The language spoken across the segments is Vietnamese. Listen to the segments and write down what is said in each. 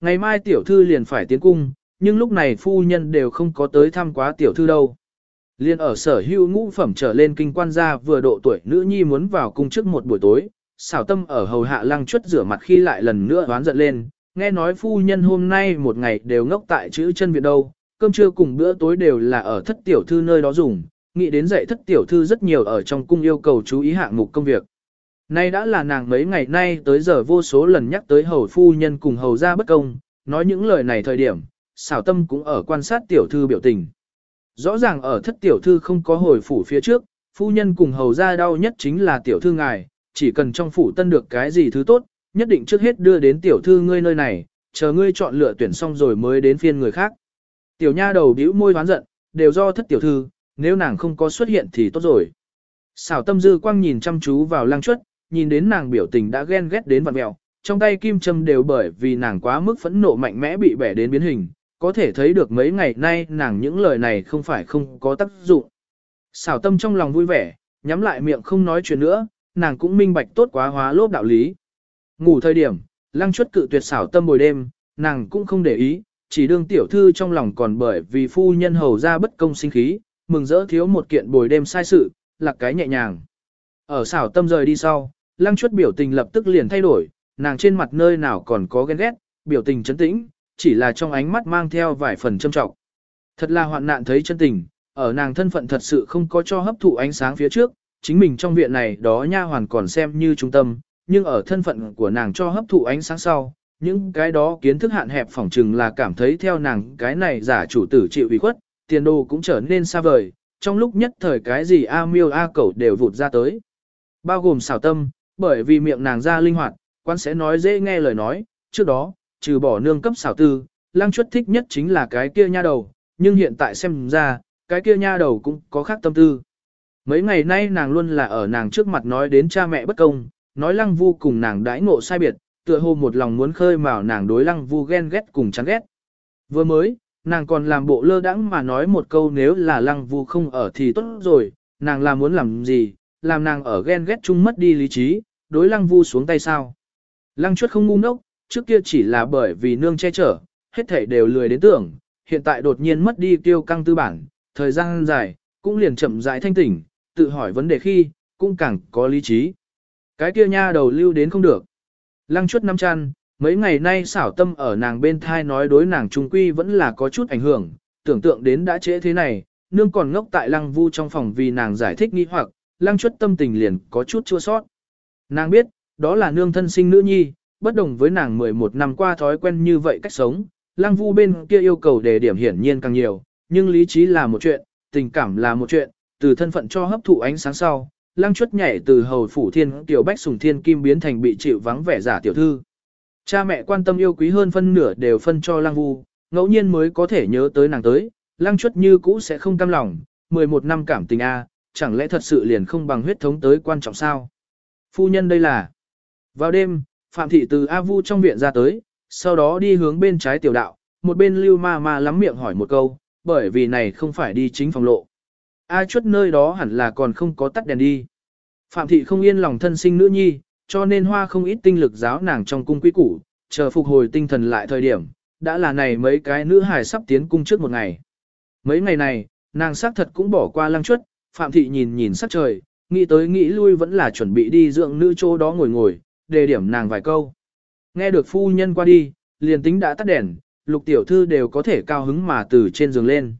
Ngày mai tiểu thư liền phải tiến cung, nhưng lúc này phu nhân đều không có tới thăm quá tiểu thư đâu. Liên ở sở hữu ngũ phẩm trở lên kinh quan gia vừa độ tuổi nữ nhi muốn vào cung trước một buổi tối, xảo tâm ở hầu hạ lăng chuất rửa mặt khi lại lần nữa đoán giận lên, nghe nói phu nhân hôm nay một ngày đều ngốc tại chữ chân viện đâu, cơm trưa cùng bữa tối đều là ở thất tiểu thư nơi đó dùng, nghĩ đến dạy thất tiểu thư rất nhiều ở trong cung yêu cầu chú ý hạng mục công việc. Nay đã là nàng mấy ngày nay tới giờ vô số lần nhắc tới hầu phu nhân cùng hầu ra bất công, nói những lời này thời điểm, xảo tâm cũng ở quan sát tiểu thư biểu tình. Rõ ràng ở thất tiểu thư không có hồi phủ phía trước, phu nhân cùng hầu ra đau nhất chính là tiểu thư ngài, chỉ cần trong phủ tân được cái gì thứ tốt, nhất định trước hết đưa đến tiểu thư ngươi nơi này, chờ ngươi chọn lựa tuyển xong rồi mới đến phiên người khác. Tiểu nha đầu bĩu môi hoán giận, đều do thất tiểu thư, nếu nàng không có xuất hiện thì tốt rồi. Xảo tâm dư quang nhìn chăm chú vào lăng chuất, nhìn đến nàng biểu tình đã ghen ghét đến vặn mèo trong tay kim châm đều bởi vì nàng quá mức phẫn nộ mạnh mẽ bị bẻ đến biến hình, có thể thấy được mấy ngày nay nàng những lời này không phải không có tác dụng. Xảo tâm trong lòng vui vẻ, nhắm lại miệng không nói chuyện nữa, nàng cũng minh bạch tốt quá hóa lốp đạo lý. Ngủ thời điểm, lăng chuất cự tuyệt xảo tâm bồi đêm, nàng cũng không để ý, chỉ đương tiểu thư trong lòng còn bởi vì phu nhân hầu ra bất công sinh khí, mừng rỡ thiếu một kiện bồi đêm sai sự, lạc cái nhẹ nhàng. Ở xảo tâm rời đi sau, lăng chuất biểu tình lập tức liền thay đổi, nàng trên mặt nơi nào còn có ghen ghét, biểu tình chấn tĩnh, chỉ là trong ánh mắt mang theo vài phần châm trọng. Thật là hoạn nạn thấy chân tình, ở nàng thân phận thật sự không có cho hấp thụ ánh sáng phía trước, chính mình trong viện này đó nha hoàn còn xem như trung tâm, nhưng ở thân phận của nàng cho hấp thụ ánh sáng sau, những cái đó kiến thức hạn hẹp phỏng chừng là cảm thấy theo nàng cái này giả chủ tử chịu ủy khuất, tiền đồ cũng trở nên xa vời, trong lúc nhất thời cái gì A miêu A cẩu đều vụt ra tới. Bao gồm xảo tâm, bởi vì miệng nàng ra linh hoạt, quan sẽ nói dễ nghe lời nói, trước đó, trừ bỏ nương cấp xảo tư, lang chuất thích nhất chính là cái kia nha đầu, nhưng hiện tại xem ra, cái kia nha đầu cũng có khác tâm tư. Mấy ngày nay nàng luôn là ở nàng trước mặt nói đến cha mẹ bất công, nói lăng vu cùng nàng đãi ngộ sai biệt, tựa hồ một lòng muốn khơi mào nàng đối lăng vu ghen ghét cùng chán ghét. Vừa mới, nàng còn làm bộ lơ đãng mà nói một câu nếu là lăng vu không ở thì tốt rồi, nàng là muốn làm gì, làm nàng ở ghen ghét chung mất đi lý trí, đối lăng vu xuống tay sao. Lăng chuất không ngu ngốc, trước kia chỉ là bởi vì nương che chở, hết thảy đều lười đến tưởng, hiện tại đột nhiên mất đi tiêu căng tư bản, thời gian dài, cũng liền chậm rãi thanh tỉnh, tự hỏi vấn đề khi, cũng càng có lý trí. Cái kia nha đầu lưu đến không được. Lăng chuất năm chăn, mấy ngày nay xảo tâm ở nàng bên thai nói đối nàng trung quy vẫn là có chút ảnh hưởng, tưởng tượng đến đã trễ thế này, nương còn ngốc tại lăng vu trong phòng vì nàng giải thích nghi hoặc, lăng chuất tâm tình liền có chút chua sót. Nàng biết, đó là nương thân sinh nữ nhi, bất đồng với nàng 11 năm qua thói quen như vậy cách sống, Lang vu bên kia yêu cầu đề điểm hiển nhiên càng nhiều, nhưng lý trí là một chuyện, tình cảm là một chuyện, từ thân phận cho hấp thụ ánh sáng sau, Lang chuất nhảy từ hầu phủ thiên tiểu bách sùng thiên kim biến thành bị chịu vắng vẻ giả tiểu thư. Cha mẹ quan tâm yêu quý hơn phân nửa đều phân cho Lang vu, ngẫu nhiên mới có thể nhớ tới nàng tới, Lang chuất như cũ sẽ không cam lòng, 11 năm cảm tình A, chẳng lẽ thật sự liền không bằng huyết thống tới quan trọng sao? Phu nhân đây là. Vào đêm, Phạm Thị từ A Vu trong viện ra tới, sau đó đi hướng bên trái tiểu đạo, một bên lưu ma ma lắm miệng hỏi một câu, bởi vì này không phải đi chính phòng lộ. A chuất nơi đó hẳn là còn không có tắt đèn đi. Phạm Thị không yên lòng thân sinh nữ nhi, cho nên hoa không ít tinh lực giáo nàng trong cung quý củ, chờ phục hồi tinh thần lại thời điểm, đã là này mấy cái nữ hài sắp tiến cung trước một ngày. Mấy ngày này, nàng xác thật cũng bỏ qua lăng chuất, Phạm Thị nhìn nhìn sắc trời, nghĩ tới nghĩ lui vẫn là chuẩn bị đi dưỡng nữ chỗ đó ngồi ngồi, đề điểm nàng vài câu. Nghe được phu nhân qua đi, liền tính đã tắt đèn, lục tiểu thư đều có thể cao hứng mà từ trên giường lên.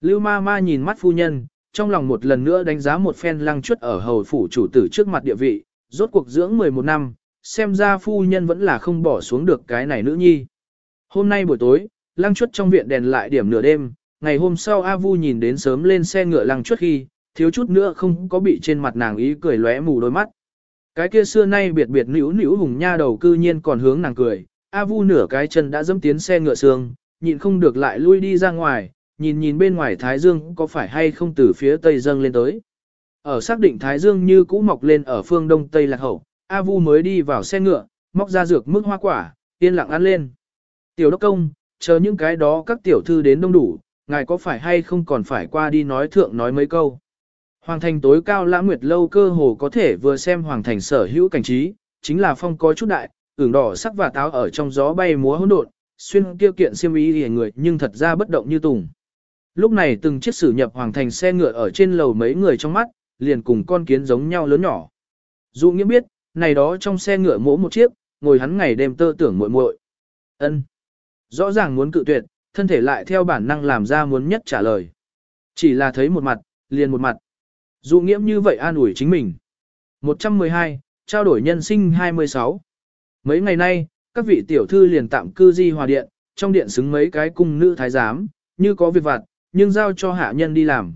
Lưu ma ma nhìn mắt phu nhân, trong lòng một lần nữa đánh giá một phen lăng chuất ở hầu phủ chủ tử trước mặt địa vị, rốt cuộc dưỡng 11 năm, xem ra phu nhân vẫn là không bỏ xuống được cái này nữ nhi. Hôm nay buổi tối, lăng chuất trong viện đèn lại điểm nửa đêm, ngày hôm sau A Vu nhìn đến sớm lên xe ngựa lăng chuất khi, thiếu chút nữa không có bị trên mặt nàng ý cười lóe mù đôi mắt. Cái kia xưa nay biệt biệt nữu nữu hùng nha đầu cư nhiên còn hướng nàng cười, A Vu nửa cái chân đã dẫm tiến xe ngựa sương, nhịn không được lại lui đi ra ngoài, nhìn nhìn bên ngoài Thái Dương có phải hay không từ phía tây dâng lên tới. Ở xác định Thái Dương như cũ mọc lên ở phương đông tây lạc hậu, A Vu mới đi vào xe ngựa, móc ra dược mức hoa quả, yên lặng ăn lên. Tiểu đốc công, chờ những cái đó các tiểu thư đến đông đủ, ngài có phải hay không còn phải qua đi nói thượng nói mấy câu. Hoàng thành tối cao lãng nguyệt lâu cơ hồ có thể vừa xem hoàng thành sở hữu cảnh trí, chính là phong có chút đại, ửng đỏ sắc và táo ở trong gió bay múa hỗn độn, xuyên tiêu kiện xiêm y thì người nhưng thật ra bất động như tùng. Lúc này từng chiếc sử nhập hoàng thành xe ngựa ở trên lầu mấy người trong mắt, liền cùng con kiến giống nhau lớn nhỏ. Dụ nghĩa biết, này đó trong xe ngựa mỗi một chiếc, ngồi hắn ngày đêm tơ tưởng muội muội. Ân. Rõ ràng muốn cự tuyệt, thân thể lại theo bản năng làm ra muốn nhất trả lời. Chỉ là thấy một mặt, liền một mặt. Dụ nghiễm như vậy an ủi chính mình. 112, trao đổi nhân sinh 26. Mấy ngày nay, các vị tiểu thư liền tạm cư di hòa điện, trong điện xứng mấy cái cung nữ thái giám, như có việc vặt, nhưng giao cho hạ nhân đi làm.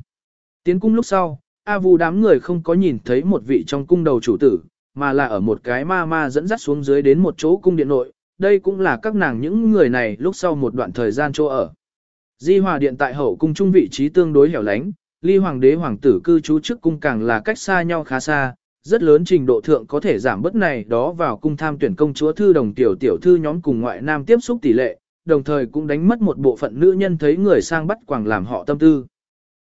Tiến cung lúc sau, A Vu đám người không có nhìn thấy một vị trong cung đầu chủ tử, mà là ở một cái ma ma dẫn dắt xuống dưới đến một chỗ cung điện nội, đây cũng là các nàng những người này lúc sau một đoạn thời gian chỗ ở. Di hòa điện tại hậu cung trung vị trí tương đối hẻo lánh, ly hoàng đế hoàng tử cư trú trước cung càng là cách xa nhau khá xa, rất lớn trình độ thượng có thể giảm bớt này đó vào cung tham tuyển công chúa thư đồng tiểu tiểu thư nhóm cùng ngoại nam tiếp xúc tỷ lệ, đồng thời cũng đánh mất một bộ phận nữ nhân thấy người sang bắt quàng làm họ tâm tư.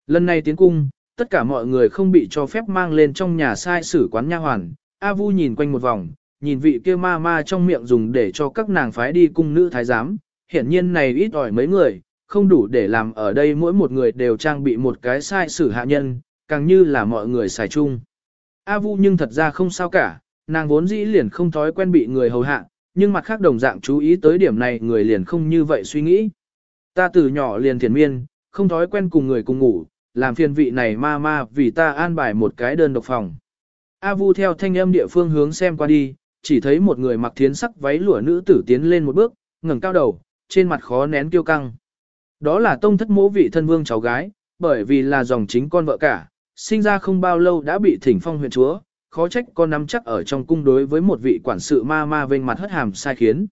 Lần này tiến cung, tất cả mọi người không bị cho phép mang lên trong nhà sai sử quán nha hoàn, A Vu nhìn quanh một vòng, nhìn vị kia ma ma trong miệng dùng để cho các nàng phái đi cung nữ thái giám, hiển nhiên này ít ỏi mấy người, không đủ để làm ở đây mỗi một người đều trang bị một cái sai sử hạ nhân, càng như là mọi người xài chung. A Vu nhưng thật ra không sao cả, nàng vốn dĩ liền không thói quen bị người hầu hạ, nhưng mặt khác đồng dạng chú ý tới điểm này người liền không như vậy suy nghĩ. Ta từ nhỏ liền thiền miên, không thói quen cùng người cùng ngủ, làm phiền vị này ma ma vì ta an bài một cái đơn độc phòng. A Vu theo thanh âm địa phương hướng xem qua đi, chỉ thấy một người mặc thiến sắc váy lụa nữ tử tiến lên một bước, ngẩng cao đầu, trên mặt khó nén kiêu căng. Đó là tông thất mỗ vị thân vương cháu gái, bởi vì là dòng chính con vợ cả, sinh ra không bao lâu đã bị thỉnh phong huyện chúa, khó trách con nắm chắc ở trong cung đối với một vị quản sự ma ma vênh mặt hất hàm sai khiến.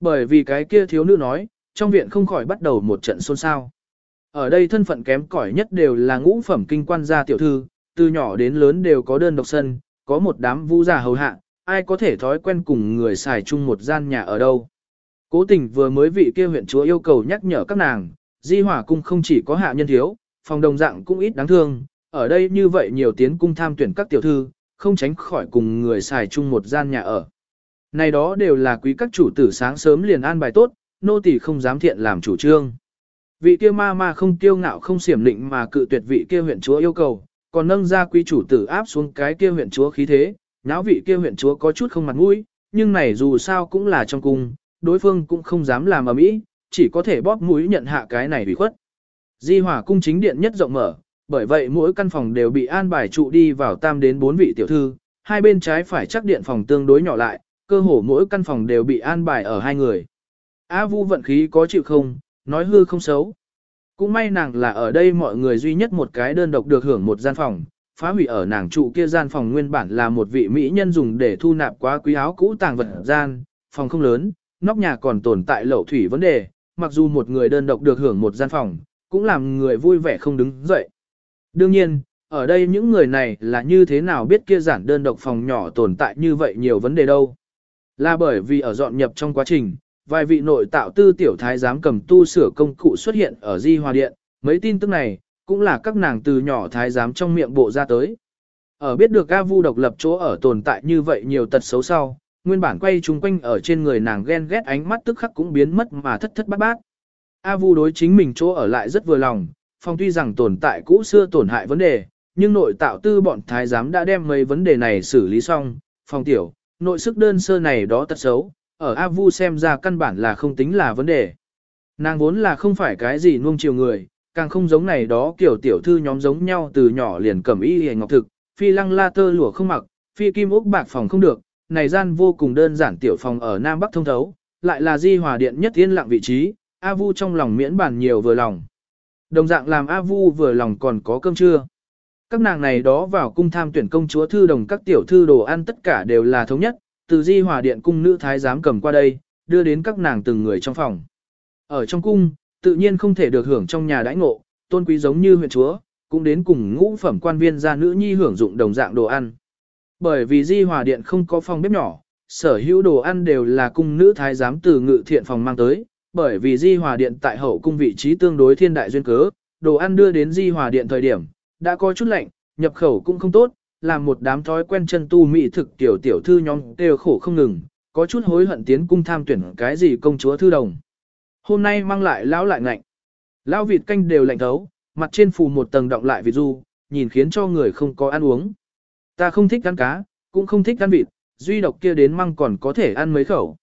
Bởi vì cái kia thiếu nữ nói, trong viện không khỏi bắt đầu một trận xôn xao. Ở đây thân phận kém cỏi nhất đều là ngũ phẩm kinh quan gia tiểu thư, từ nhỏ đến lớn đều có đơn độc sân, có một đám vũ giả hầu hạ, ai có thể thói quen cùng người xài chung một gian nhà ở đâu. Cố tình vừa mới vị kia huyện chúa yêu cầu nhắc nhở các nàng, di hỏa cung không chỉ có hạ nhân thiếu, phòng đồng dạng cũng ít đáng thương, ở đây như vậy nhiều tiến cung tham tuyển các tiểu thư, không tránh khỏi cùng người xài chung một gian nhà ở. Này đó đều là quý các chủ tử sáng sớm liền an bài tốt, nô tỳ không dám thiện làm chủ trương. Vị kia ma ma không kiêu ngạo không xiểm định mà cự tuyệt vị kia huyện chúa yêu cầu, còn nâng ra quý chủ tử áp xuống cái kia huyện chúa khí thế, nháo vị kia huyện chúa có chút không mặt mũi, nhưng này dù sao cũng là trong cung, đối phương cũng không dám làm ở mỹ, chỉ có thể bóp mũi nhận hạ cái này bị khuất. Di hòa cung chính điện nhất rộng mở, bởi vậy mỗi căn phòng đều bị an bài trụ đi vào tam đến bốn vị tiểu thư, hai bên trái phải chắc điện phòng tương đối nhỏ lại, cơ hồ mỗi căn phòng đều bị an bài ở hai người. A Vu vận khí có chịu không, nói hư không xấu. Cũng may nàng là ở đây mọi người duy nhất một cái đơn độc được hưởng một gian phòng, phá hủy ở nàng trụ kia gian phòng nguyên bản là một vị mỹ nhân dùng để thu nạp quá quý áo cũ tàng vật gian, phòng không lớn, nóc nhà còn tồn tại lậu thủy vấn đề, mặc dù một người đơn độc được hưởng một gian phòng, cũng làm người vui vẻ không đứng dậy. Đương nhiên, ở đây những người này là như thế nào biết kia giản đơn độc phòng nhỏ tồn tại như vậy nhiều vấn đề đâu. Là bởi vì ở dọn nhập trong quá trình, vài vị nội tạo tư tiểu thái giám cầm tu sửa công cụ xuất hiện ở di hòa điện, mấy tin tức này, cũng là các nàng từ nhỏ thái giám trong miệng bộ ra tới. Ở biết được A Vu độc lập chỗ ở tồn tại như vậy nhiều tật xấu sau, nguyên bản quay chung quanh ở trên người nàng ghen ghét ánh mắt tức khắc cũng biến mất mà thất thất bát bát. A Vu đối chính mình chỗ ở lại rất vừa lòng, phòng tuy rằng tồn tại cũ xưa tổn hại vấn đề, nhưng nội tạo tư bọn thái giám đã đem mấy vấn đề này xử lý xong, phòng tiểu, nội sức đơn sơ này đó tật xấu, ở A Vu xem ra căn bản là không tính là vấn đề. Nàng vốn là không phải cái gì nuông chiều người, càng không giống này đó kiểu tiểu thư nhóm giống nhau từ nhỏ liền cầm y hề ngọc thực, phi lăng la tơ lụa không mặc, phi kim ốc bạc phòng không được, này gian vô cùng đơn giản tiểu phòng ở Nam Bắc thông thấu, lại là di hòa điện nhất yên lặng vị trí, A Vu trong lòng miễn bản nhiều vừa lòng. Đồng dạng làm A Vu vừa lòng còn có cơm trưa. Các nàng này đó vào cung tham tuyển công chúa thư đồng các tiểu thư đồ ăn tất cả đều là thống nhất, từ di hòa điện cung nữ thái giám cầm qua đây, đưa đến các nàng từng người trong phòng. Ở trong cung, tự nhiên không thể được hưởng trong nhà đãi ngộ, tôn quý giống như huyện chúa, cũng đến cùng ngũ phẩm quan viên gia nữ nhi hưởng dụng đồng dạng đồ ăn. Bởi vì di hòa điện không có phòng bếp nhỏ, sở hữu đồ ăn đều là cung nữ thái giám từ ngự thiện phòng mang tới, bởi vì di hòa điện tại hậu cung vị trí tương đối thiên đại duyên cớ, đồ ăn đưa đến di hòa điện thời điểm, đã có chút lạnh, nhập khẩu cũng không tốt, làm một đám thói quen chân tu mỹ thực tiểu tiểu thư nhóm đều khổ không ngừng, có chút hối hận tiến cung tham tuyển cái gì công chúa thư đồng. hôm nay mang lại lão lại ngạnh. Lão vịt canh đều lạnh thấu, mặt trên phù một tầng động lại vịt du, nhìn khiến cho người không có ăn uống. Ta không thích ăn cá, cũng không thích ăn vịt, duy độc kia đến măng còn có thể ăn mấy khẩu.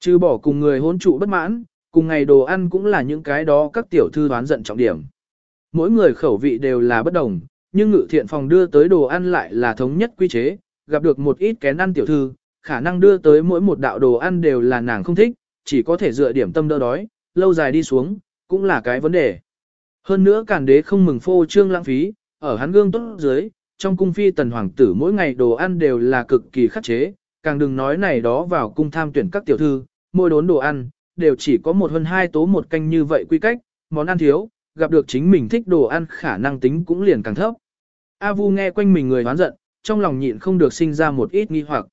Chứ bỏ cùng người hôn trụ bất mãn, cùng ngày đồ ăn cũng là những cái đó các tiểu thư đoán giận trọng điểm. Mỗi người khẩu vị đều là bất đồng, nhưng ngự thiện phòng đưa tới đồ ăn lại là thống nhất quy chế, gặp được một ít kén ăn tiểu thư, khả năng đưa tới mỗi một đạo đồ ăn đều là nàng không thích, chỉ có thể dựa điểm tâm đỡ đói, lâu dài đi xuống, cũng là cái vấn đề. Hơn nữa càn đế không mừng phô trương lãng phí, ở hắn gương tốt dưới, trong cung phi tần hoàng tử mỗi ngày đồ ăn đều là cực kỳ khắc chế, càng đừng nói này đó vào cung tham tuyển các tiểu thư, mỗi đốn đồ ăn, đều chỉ có một hơn hai tố một canh như vậy quy cách, món ăn thiếu, gặp được chính mình thích đồ ăn khả năng tính cũng liền càng thấp. A Vu nghe quanh mình người hoán giận, trong lòng nhịn không được sinh ra một ít nghi hoặc.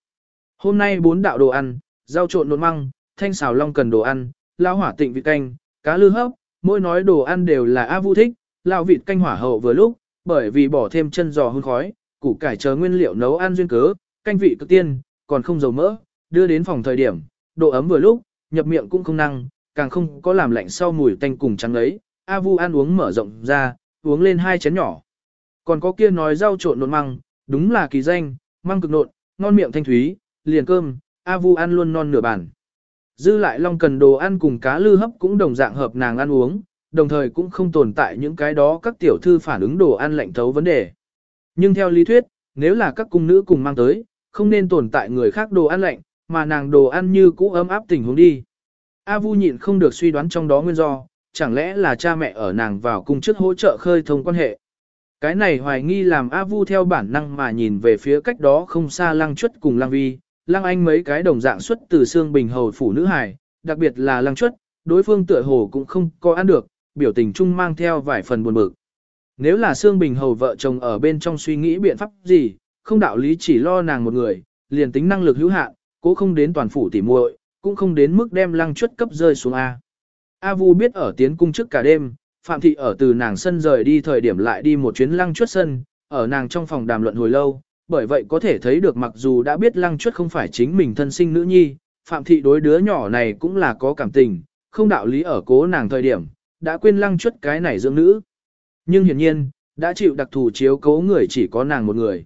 Hôm nay bốn đạo đồ ăn, rau trộn nộn măng, thanh xào long cần đồ ăn, lao hỏa tịnh vị canh, cá lư hấp, mỗi nói đồ ăn đều là A Vu thích, lao vịt canh hỏa hậu vừa lúc, bởi vì bỏ thêm chân giò hun khói, củ cải chờ nguyên liệu nấu ăn duyên cớ, canh vị cực tiên, còn không dầu mỡ, đưa đến phòng thời điểm, độ ấm vừa lúc, nhập miệng cũng không năng, càng không có làm lạnh sau mùi tanh cùng trắng ấy. A Vu ăn uống mở rộng ra, uống lên hai chén nhỏ. Còn có kia nói rau trộn nộn măng, đúng là kỳ danh, măng cực nộn, ngon miệng thanh thúy, liền cơm, A Vu ăn luôn non nửa bản, Dư lại long cần đồ ăn cùng cá lư hấp cũng đồng dạng hợp nàng ăn uống, đồng thời cũng không tồn tại những cái đó các tiểu thư phản ứng đồ ăn lạnh thấu vấn đề. Nhưng theo lý thuyết, nếu là các cung nữ cùng mang tới, không nên tồn tại người khác đồ ăn lạnh, mà nàng đồ ăn như cũ ấm áp tình huống đi. A Vu nhịn không được suy đoán trong đó nguyên do, chẳng lẽ là cha mẹ ở nàng vào cung trước hỗ trợ khơi thông quan hệ. Cái này hoài nghi làm A Vu theo bản năng mà nhìn về phía cách đó không xa lăng chuất cùng lăng vi, lăng anh mấy cái đồng dạng xuất từ xương bình hầu phủ nữ hài, đặc biệt là lăng chuất, đối phương tựa hồ cũng không có ăn được, biểu tình chung mang theo vài phần buồn bực. Nếu là xương bình hầu vợ chồng ở bên trong suy nghĩ biện pháp gì, không đạo lý chỉ lo nàng một người, liền tính năng lực hữu hạn, cố không đến toàn phủ tỉ muội, cũng không đến mức đem lăng chuất cấp rơi xuống A. A Vu biết ở tiến cung trước cả đêm, Phạm Thị ở từ nàng sân rời đi thời điểm lại đi một chuyến lăng chuất sân, ở nàng trong phòng đàm luận hồi lâu, bởi vậy có thể thấy được mặc dù đã biết lăng chuất không phải chính mình thân sinh nữ nhi, Phạm Thị đối đứa nhỏ này cũng là có cảm tình, không đạo lý ở cố nàng thời điểm, đã quên lăng chuất cái này dưỡng nữ. Nhưng hiển nhiên, đã chịu đặc thù chiếu cố người chỉ có nàng một người.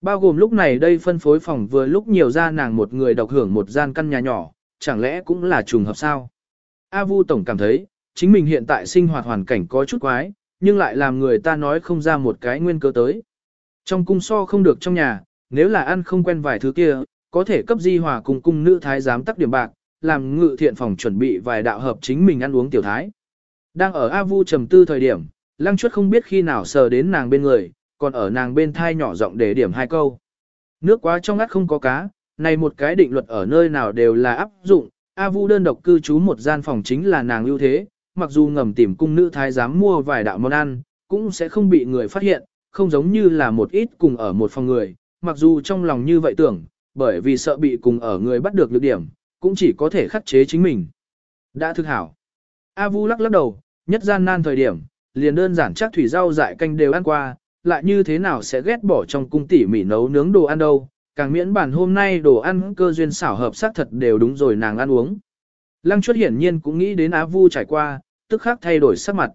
Bao gồm lúc này đây phân phối phòng vừa lúc nhiều ra nàng một người độc hưởng một gian căn nhà nhỏ, chẳng lẽ cũng là trùng hợp sao? A Vu Tổng cảm thấy, chính mình hiện tại sinh hoạt hoàn cảnh có chút quái, nhưng lại làm người ta nói không ra một cái nguyên cơ tới. Trong cung so không được trong nhà, nếu là ăn không quen vài thứ kia, có thể cấp di hòa cùng cung nữ thái giám tắc điểm bạc, làm ngự thiện phòng chuẩn bị vài đạo hợp chính mình ăn uống tiểu thái. Đang ở A Vu trầm tư thời điểm, lăng chuất không biết khi nào sờ đến nàng bên người, còn ở nàng bên thai nhỏ giọng để điểm hai câu. Nước quá trong ngắt không có cá, này một cái định luật ở nơi nào đều là áp dụng, A Vu đơn độc cư trú một gian phòng chính là nàng ưu thế, mặc dù ngầm tìm cung nữ thái giám mua vài đạo món ăn, cũng sẽ không bị người phát hiện, không giống như là một ít cùng ở một phòng người, mặc dù trong lòng như vậy tưởng, bởi vì sợ bị cùng ở người bắt được lược điểm, cũng chỉ có thể khắc chế chính mình. Đã thực hảo. A Vu lắc lắc đầu, nhất gian nan thời điểm, liền đơn giản chắc thủy rau dại canh đều ăn qua, lại như thế nào sẽ ghét bỏ trong cung tỉ mỉ nấu nướng đồ ăn đâu, càng miễn bản hôm nay đồ ăn cơ duyên xảo hợp xác thật đều đúng rồi nàng ăn uống. Lăng chuất hiển nhiên cũng nghĩ đến Á Vu trải qua, tức khắc thay đổi sắc mặt.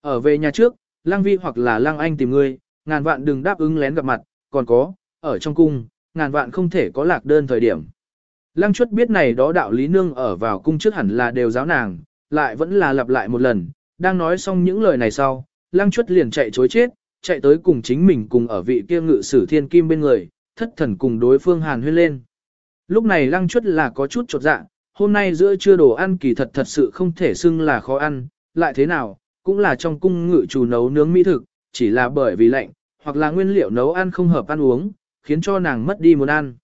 Ở về nhà trước, Lăng Vi hoặc là Lăng Anh tìm ngươi, ngàn vạn đừng đáp ứng lén gặp mặt, còn có, ở trong cung, ngàn vạn không thể có lạc đơn thời điểm. Lăng chuất biết này đó đạo lý nương ở vào cung trước hẳn là đều giáo nàng, lại vẫn là lặp lại một lần, đang nói xong những lời này sau, lăng chuất liền chạy chối chết, chạy tới cùng chính mình cùng ở vị kia ngự sử thiên kim bên người, thất thần cùng đối phương hàn huyên lên. Lúc này lăng chuất là có chút chột dạ, hôm nay giữa trưa đồ ăn kỳ thật thật sự không thể xưng là khó ăn, lại thế nào, cũng là trong cung ngự chủ nấu nướng mỹ thực, chỉ là bởi vì lạnh, hoặc là nguyên liệu nấu ăn không hợp ăn uống, khiến cho nàng mất đi muốn ăn.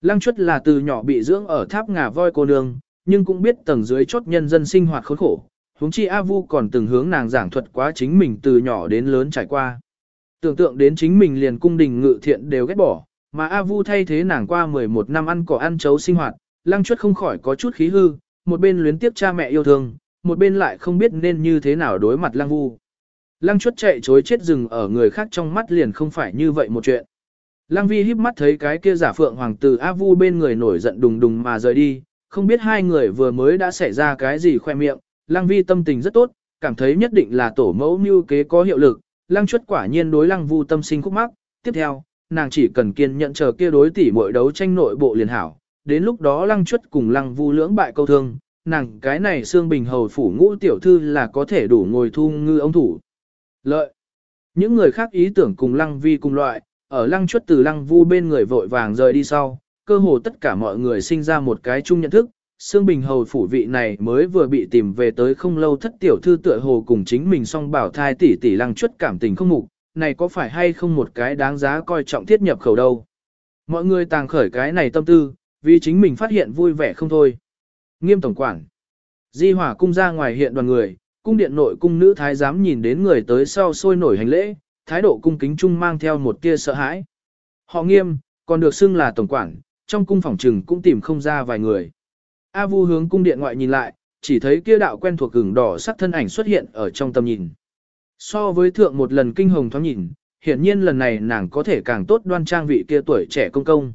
Lăng chuất là từ nhỏ bị dưỡng ở tháp ngà voi cô nương, nhưng cũng biết tầng dưới chốt nhân dân sinh hoạt khốn khổ, huống chi A Vu còn từng hướng nàng giảng thuật quá chính mình từ nhỏ đến lớn trải qua. Tưởng tượng đến chính mình liền cung đình ngự thiện đều ghét bỏ, mà A Vu thay thế nàng qua 11 năm ăn cỏ ăn chấu sinh hoạt, lăng chuất không khỏi có chút khí hư, một bên luyến tiếp cha mẹ yêu thương, một bên lại không biết nên như thế nào đối mặt lăng vu. Lăng chuất chạy chối chết rừng ở người khác trong mắt liền không phải như vậy một chuyện. Lăng vi híp mắt thấy cái kia giả phượng hoàng tử A Vu bên người nổi giận đùng đùng mà rời đi, không biết hai người vừa mới đã xảy ra cái gì khoe miệng, Lăng vi tâm tình rất tốt, cảm thấy nhất định là tổ mẫu mưu kế có hiệu lực, lăng chuất quả nhiên đối lăng vu tâm sinh khúc mắc. Tiếp theo, nàng chỉ cần kiên nhận chờ kia đối tỷ muội đấu tranh nội bộ liền hảo. Đến lúc đó lăng chuất cùng lăng vu lưỡng bại câu thương, nàng cái này xương bình hầu phủ ngũ tiểu thư là có thể đủ ngồi thu ngư ông thủ. Lợi. Những người khác ý tưởng cùng lăng vi cùng loại, ở lăng chuất từ lăng vu bên người vội vàng rời đi sau, cơ hồ tất cả mọi người sinh ra một cái chung nhận thức, Sương Bình Hầu phủ vị này mới vừa bị tìm về tới không lâu thất tiểu thư tựa hồ cùng chính mình song bảo thai tỷ tỷ lăng chuất cảm tình không mục, này có phải hay không một cái đáng giá coi trọng thiết nhập khẩu đâu. Mọi người tàng khởi cái này tâm tư, vì chính mình phát hiện vui vẻ không thôi. Nghiêm tổng quản. Di hỏa cung ra ngoài hiện đoàn người, cung điện nội cung nữ thái giám nhìn đến người tới sau sôi nổi hành lễ, thái độ cung kính trung mang theo một tia sợ hãi. Họ nghiêm, còn được xưng là tổng quản, trong cung phòng trừng cũng tìm không ra vài người. A Vu hướng cung điện ngoại nhìn lại, chỉ thấy kia đạo quen thuộc gừng đỏ sắc thân ảnh xuất hiện ở trong tầm nhìn. So với thượng một lần kinh hồng thoáng nhìn, hiển nhiên lần này nàng có thể càng tốt đoan trang vị kia tuổi trẻ công công.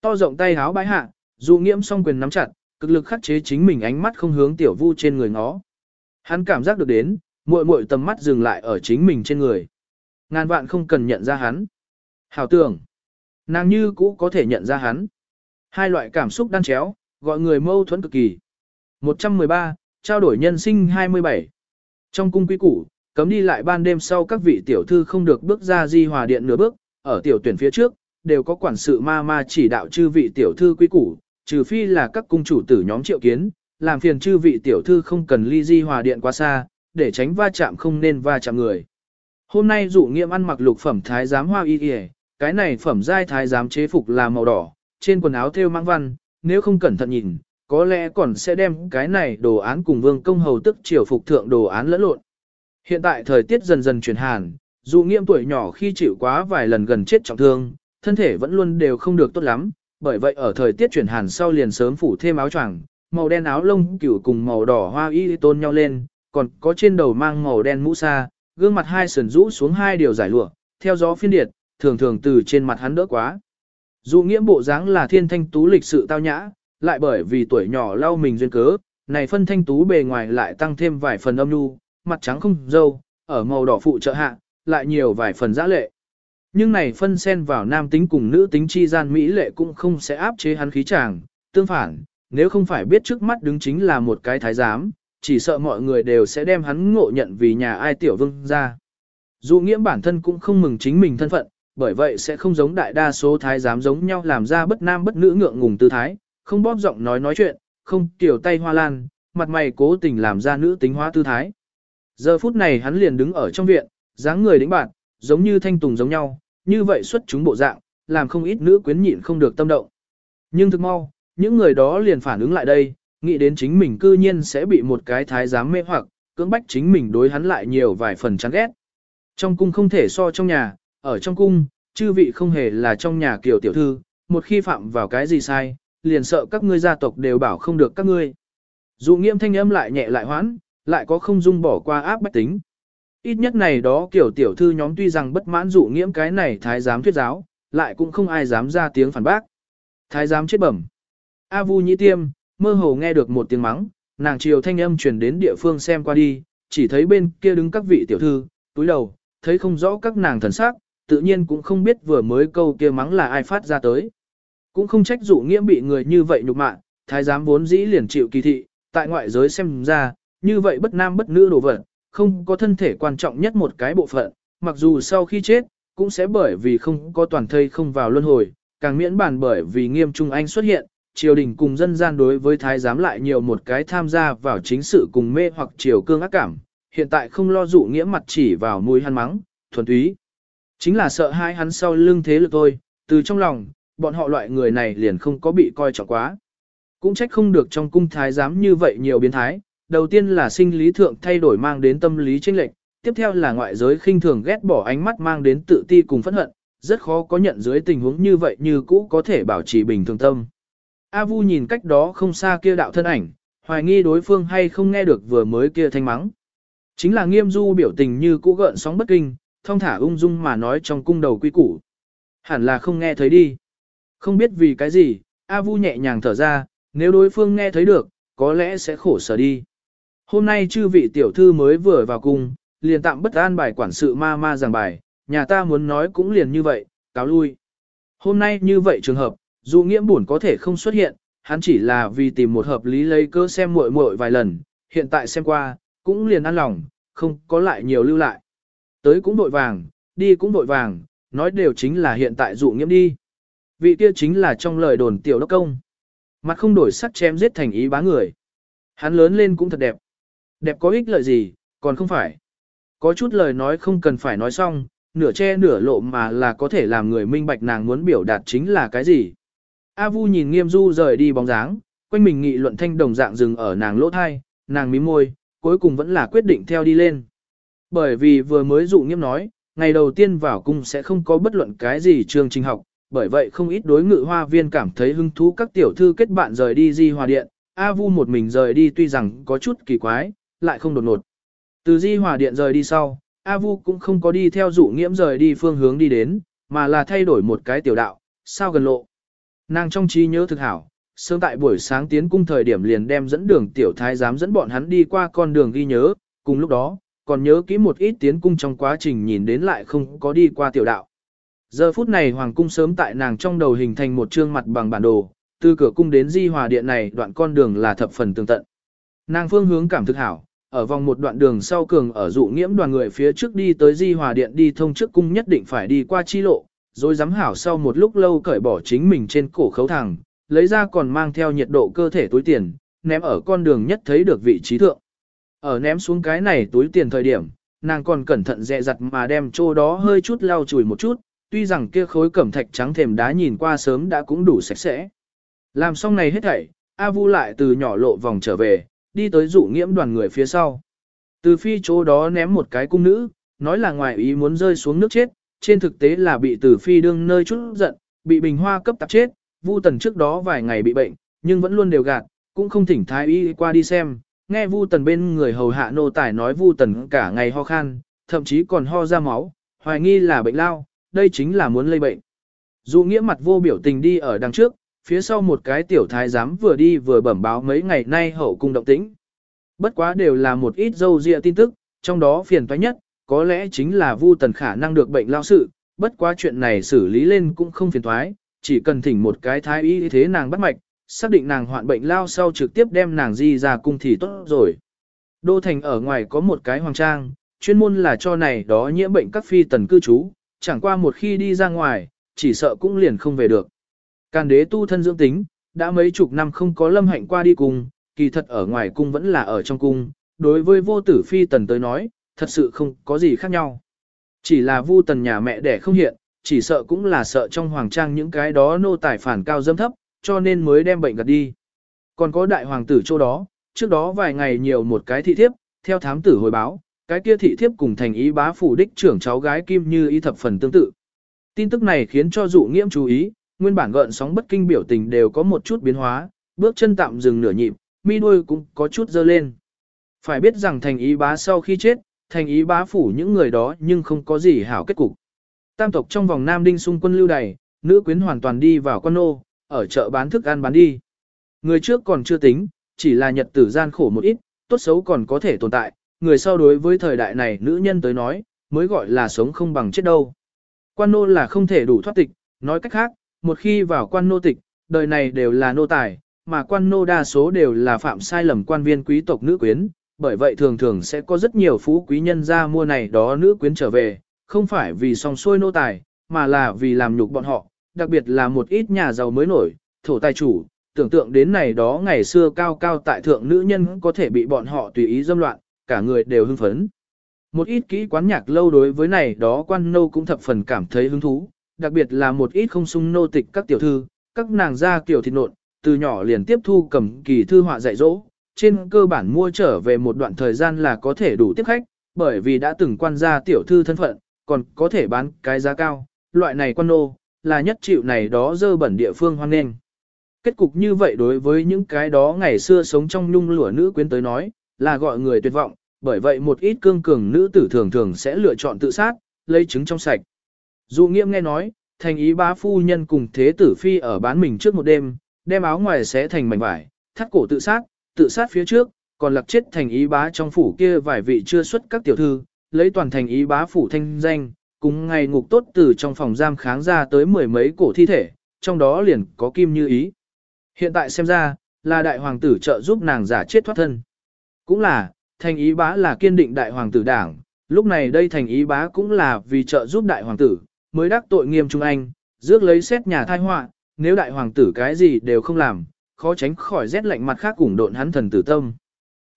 To rộng tay háo bãi hạ, dù nghiễm song quyền nắm chặt, cực lực khắc chế chính mình ánh mắt không hướng tiểu vu trên người nó. Hắn cảm giác được đến, muội muội tầm mắt dừng lại ở chính mình trên người. Ngàn vạn không cần nhận ra hắn. Hảo tưởng, nàng như cũ có thể nhận ra hắn. Hai loại cảm xúc đan chéo, gọi người mâu thuẫn cực kỳ. 113, trao đổi nhân sinh 27. Trong cung quý củ, cấm đi lại ban đêm sau các vị tiểu thư không được bước ra di hòa điện nửa bước, ở tiểu tuyển phía trước, đều có quản sự ma ma chỉ đạo chư vị tiểu thư quý củ, trừ phi là các cung chủ tử nhóm triệu kiến, làm phiền chư vị tiểu thư không cần ly di hòa điện quá xa, để tránh va chạm không nên va chạm người. Hôm nay dụ nghiệm ăn mặc lục phẩm thái giám hoa y y, cái này phẩm giai thái giám chế phục là màu đỏ, trên quần áo thêu mang văn, nếu không cẩn thận nhìn, có lẽ còn sẽ đem cái này đồ án cùng vương công hầu tức triều phục thượng đồ án lẫn lộn. Hiện tại thời tiết dần dần chuyển hàn, dù nghiêm tuổi nhỏ khi chịu quá vài lần gần chết trọng thương, thân thể vẫn luôn đều không được tốt lắm, bởi vậy ở thời tiết chuyển hàn sau liền sớm phủ thêm áo choàng, màu đen áo lông cửu cùng màu đỏ hoa y tôn nhau lên, còn có trên đầu mang màu đen mũ sa, gương mặt hai sườn rũ xuống hai điều giải lụa, theo gió phiên điệt, thường thường từ trên mặt hắn đỡ quá. Dù nghiễm bộ dáng là thiên thanh tú lịch sự tao nhã, lại bởi vì tuổi nhỏ lau mình duyên cớ, này phân thanh tú bề ngoài lại tăng thêm vài phần âm nhu, mặt trắng không dâu, ở màu đỏ phụ trợ hạ, lại nhiều vài phần giã lệ. Nhưng này phân xen vào nam tính cùng nữ tính chi gian mỹ lệ cũng không sẽ áp chế hắn khí chàng, tương phản, nếu không phải biết trước mắt đứng chính là một cái thái giám, chỉ sợ mọi người đều sẽ đem hắn ngộ nhận vì nhà ai tiểu vương ra. Dù nghiễm bản thân cũng không mừng chính mình thân phận, bởi vậy sẽ không giống đại đa số thái giám giống nhau làm ra bất nam bất nữ ngượng ngùng tư thái, không bóp giọng nói nói chuyện, không kiểu tay hoa lan, mặt mày cố tình làm ra nữ tính hóa tư thái. Giờ phút này hắn liền đứng ở trong viện, dáng người đĩnh bạn, giống như thanh tùng giống nhau, như vậy xuất chúng bộ dạng, làm không ít nữ quyến nhịn không được tâm động. Nhưng thực mau, những người đó liền phản ứng lại đây, nghĩ đến chính mình cư nhiên sẽ bị một cái thái giám mê hoặc, cưỡng bách chính mình đối hắn lại nhiều vài phần chán ghét. Trong cung không thể so trong nhà, ở trong cung, chư vị không hề là trong nhà kiểu tiểu thư, một khi phạm vào cái gì sai, liền sợ các ngươi gia tộc đều bảo không được các ngươi. Dụ nghiêm thanh âm lại nhẹ lại hoãn, lại có không dung bỏ qua áp bách tính. Ít nhất này đó kiểu tiểu thư nhóm tuy rằng bất mãn dụ nghiễm cái này thái giám thuyết giáo, lại cũng không ai dám ra tiếng phản bác. Thái giám chết bẩm. A vu nhĩ tiêm, mơ hồ nghe được một tiếng mắng, nàng chiều thanh âm truyền đến địa phương xem qua đi, chỉ thấy bên kia đứng các vị tiểu thư, túi đầu, thấy không rõ các nàng thần sắc, tự nhiên cũng không biết vừa mới câu kia mắng là ai phát ra tới. Cũng không trách dụ nghiễm bị người như vậy nhục mạ, thái giám vốn dĩ liền chịu kỳ thị, tại ngoại giới xem ra, như vậy bất nam bất nữ đồ vật, không có thân thể quan trọng nhất một cái bộ phận, mặc dù sau khi chết, cũng sẽ bởi vì không có toàn thây không vào luân hồi, càng miễn bàn bởi vì nghiêm trung anh xuất hiện, triều đình cùng dân gian đối với thái giám lại nhiều một cái tham gia vào chính sự cùng mê hoặc triều cương ác cảm, hiện tại không lo dụ nghĩa mặt chỉ vào mũi hắn mắng, thuần túy. Chính là sợ hai hắn sau lưng thế lực thôi, từ trong lòng, bọn họ loại người này liền không có bị coi trọng quá. Cũng trách không được trong cung thái giám như vậy nhiều biến thái, đầu tiên là sinh lý thượng thay đổi mang đến tâm lý chênh lệch, tiếp theo là ngoại giới khinh thường ghét bỏ ánh mắt mang đến tự ti cùng phẫn hận, rất khó có nhận dưới tình huống như vậy như cũ có thể bảo trì bình thường tâm. A Vu nhìn cách đó không xa kia đạo thân ảnh, hoài nghi đối phương hay không nghe được vừa mới kia thanh mắng. Chính là nghiêm du biểu tình như cũ gợn sóng bất kinh, thông thả ung dung mà nói trong cung đầu quy củ. Hẳn là không nghe thấy đi. Không biết vì cái gì, A Vu nhẹ nhàng thở ra, nếu đối phương nghe thấy được, có lẽ sẽ khổ sở đi. Hôm nay chư vị tiểu thư mới vừa vào cung, liền tạm bất an bài quản sự ma ma giảng bài, nhà ta muốn nói cũng liền như vậy, cáo lui. Hôm nay như vậy trường hợp, dù nghiễm buồn có thể không xuất hiện, hắn chỉ là vì tìm một hợp lý lấy cơ xem muội muội vài lần, hiện tại xem qua, cũng liền ăn lòng, không có lại nhiều lưu lại. Tới cũng đội vàng, đi cũng đội vàng, nói đều chính là hiện tại dụ nghiễm đi. Vị kia chính là trong lời đồn tiểu đốc công. Mặt không đổi sắc chém giết thành ý bá người. Hắn lớn lên cũng thật đẹp. Đẹp có ích lợi gì, còn không phải. Có chút lời nói không cần phải nói xong, nửa che nửa lộ mà là có thể làm người minh bạch nàng muốn biểu đạt chính là cái gì. A Vu nhìn nghiêm du rời đi bóng dáng, quanh mình nghị luận thanh đồng dạng dừng ở nàng lỗ thai, nàng mím môi, cuối cùng vẫn là quyết định theo đi lên. Bởi vì vừa mới dụ nghiêm nói, ngày đầu tiên vào cung sẽ không có bất luận cái gì chương trình học, bởi vậy không ít đối ngự hoa viên cảm thấy hứng thú các tiểu thư kết bạn rời đi di hòa điện, A Vu một mình rời đi tuy rằng có chút kỳ quái, lại không đột ngột. Từ di hòa điện rời đi sau, A Vu cũng không có đi theo dụ nghiễm rời đi phương hướng đi đến, mà là thay đổi một cái tiểu đạo, sao gần lộ. Nàng trong trí nhớ thực hảo, sớm tại buổi sáng tiến cung thời điểm liền đem dẫn đường tiểu thái giám dẫn bọn hắn đi qua con đường ghi nhớ, cùng lúc đó, còn nhớ kỹ một ít tiến cung trong quá trình nhìn đến lại không có đi qua tiểu đạo. Giờ phút này hoàng cung sớm tại nàng trong đầu hình thành một trương mặt bằng bản đồ, từ cửa cung đến di hòa điện này đoạn con đường là thập phần tương tận. Nàng phương hướng cảm thực hảo, ở vòng một đoạn đường sau cường ở dụ nghiễm đoàn người phía trước đi tới di hòa điện đi thông trước cung nhất định phải đi qua chi lộ, rồi dám hảo sau một lúc lâu cởi bỏ chính mình trên cổ khấu thẳng, lấy ra còn mang theo nhiệt độ cơ thể túi tiền, ném ở con đường nhất thấy được vị trí thượng. Ở ném xuống cái này túi tiền thời điểm, nàng còn cẩn thận dè dặt mà đem chỗ đó hơi chút lau chùi một chút, tuy rằng kia khối cẩm thạch trắng thềm đá nhìn qua sớm đã cũng đủ sạch sẽ. Làm xong này hết thảy, A Vu lại từ nhỏ lộ vòng trở về, đi tới dụ nghiễm đoàn người phía sau. Từ phi chỗ đó ném một cái cung nữ, nói là ngoài ý muốn rơi xuống nước chết, trên thực tế là bị từ phi đương nơi chút giận, bị bình hoa cấp tạp chết, Vu Tần trước đó vài ngày bị bệnh, nhưng vẫn luôn đều gạt, cũng không thỉnh thái y qua đi xem, nghe Vu Tần bên người hầu hạ nô tài nói Vu Tần cả ngày ho khan, thậm chí còn ho ra máu, hoài nghi là bệnh lao, đây chính là muốn lây bệnh. Dụ nghĩa mặt vô biểu tình đi ở đằng trước, phía sau một cái tiểu thái giám vừa đi vừa bẩm báo mấy ngày nay hậu cung động tĩnh. Bất quá đều là một ít dâu dịa tin tức, trong đó phiền toái nhất, có lẽ chính là Vu Tần khả năng được bệnh lao sự, bất quá chuyện này xử lý lên cũng không phiền toái, chỉ cần thỉnh một cái thái y thế nàng bắt mạch, xác định nàng hoạn bệnh lao sau trực tiếp đem nàng di ra cung thì tốt rồi. Đô thành ở ngoài có một cái hoàng trang, chuyên môn là cho này đó nhiễm bệnh các phi tần cư trú, chẳng qua một khi đi ra ngoài, chỉ sợ cũng liền không về được. Càn đế tu thân dưỡng tính, đã mấy chục năm không có lâm hạnh qua đi cùng, kỳ thật ở ngoài cung vẫn là ở trong cung, đối với vô tử phi tần tới nói, thật sự không có gì khác nhau. Chỉ là vu tần nhà mẹ đẻ không hiện, chỉ sợ cũng là sợ trong hoàng trang những cái đó nô tài phản cao dâm thấp, cho nên mới đem bệnh gạt đi. Còn có đại hoàng tử chỗ đó, trước đó vài ngày nhiều một cái thị thiếp, theo thám tử hồi báo, cái kia thị thiếp cùng thành ý bá phủ đích trưởng cháu gái Kim Như ý thập phần tương tự. Tin tức này khiến cho dụ nghiễm chú ý, nguyên bản gợn sóng bất kinh biểu tình đều có một chút biến hóa, bước chân tạm dừng nửa nhịp, mi đuôi cũng có chút dơ lên. Phải biết rằng thành ý bá sau khi chết, thành ý bá phủ những người đó nhưng không có gì hảo kết cục. Tam tộc trong vòng Nam Đinh xung quân lưu đầy, nữ quyến hoàn toàn đi vào quan nô, ở chợ bán thức ăn bán đi. Người trước còn chưa tính, chỉ là nhật tử gian khổ một ít, tốt xấu còn có thể tồn tại, người sau đối với thời đại này nữ nhân tới nói, mới gọi là sống không bằng chết đâu. Quan nô là không thể đủ thoát tịch, nói cách khác, một khi vào quan nô tịch, đời này đều là nô tài, mà quan nô đa số đều là phạm sai lầm quan viên quý tộc nữ quyến, bởi vậy thường thường sẽ có rất nhiều phú quý nhân ra mua này đó nữ quyến trở về, không phải vì song xuôi nô tài, mà là vì làm nhục bọn họ, đặc biệt là một ít nhà giàu mới nổi, thổ tài chủ, tưởng tượng đến này đó ngày xưa cao cao tại thượng nữ nhân có thể bị bọn họ tùy ý dâm loạn, cả người đều hưng phấn. Một ít kỹ quán nhạc lâu đối với này đó quan nô cũng thập phần cảm thấy hứng thú, đặc biệt là một ít không sung nô tịch các tiểu thư, các nàng gia kiểu thịt nộn, từ nhỏ liền tiếp thu cầm kỳ thư họa dạy dỗ, trên cơ bản mua trở về một đoạn thời gian là có thể đủ tiếp khách, bởi vì đã từng quan gia tiểu thư thân phận, còn có thể bán cái giá cao, loại này quan nô, là nhất chịu này đó dơ bẩn địa phương hoang nghênh. Kết cục như vậy đối với những cái đó ngày xưa sống trong nhung lụa nữ quyến tới nói, là gọi người tuyệt vọng, bởi vậy một ít cương cường nữ tử thường thường sẽ lựa chọn tự sát, lấy trứng trong sạch. Dụ nghiêm nghe nói, thành ý bá phu nhân cùng thế tử phi ở bán mình trước một đêm, đem áo ngoài xé thành mảnh vải, thắt cổ tự sát, tự sát phía trước, Còn lạc chết thành ý bá trong phủ kia vài vị chưa xuất các tiểu thư, lấy toàn thành ý bá phủ thanh danh, cùng ngày ngục tốt từ trong phòng giam kháng ra tới mười mấy cổ thi thể, trong đó liền có kim như ý. Hiện tại xem ra, là đại hoàng tử trợ giúp nàng giả chết thoát thân. Cũng là, thành ý bá là kiên định đại hoàng tử đảng, lúc này đây thành ý bá cũng là vì trợ giúp đại hoàng tử, mới đắc tội nghiêm trung anh, rước lấy xét nhà thai họa, nếu đại hoàng tử cái gì đều không làm, khó tránh khỏi rét lạnh mặt khác cùng độn hắn thần tử tâm.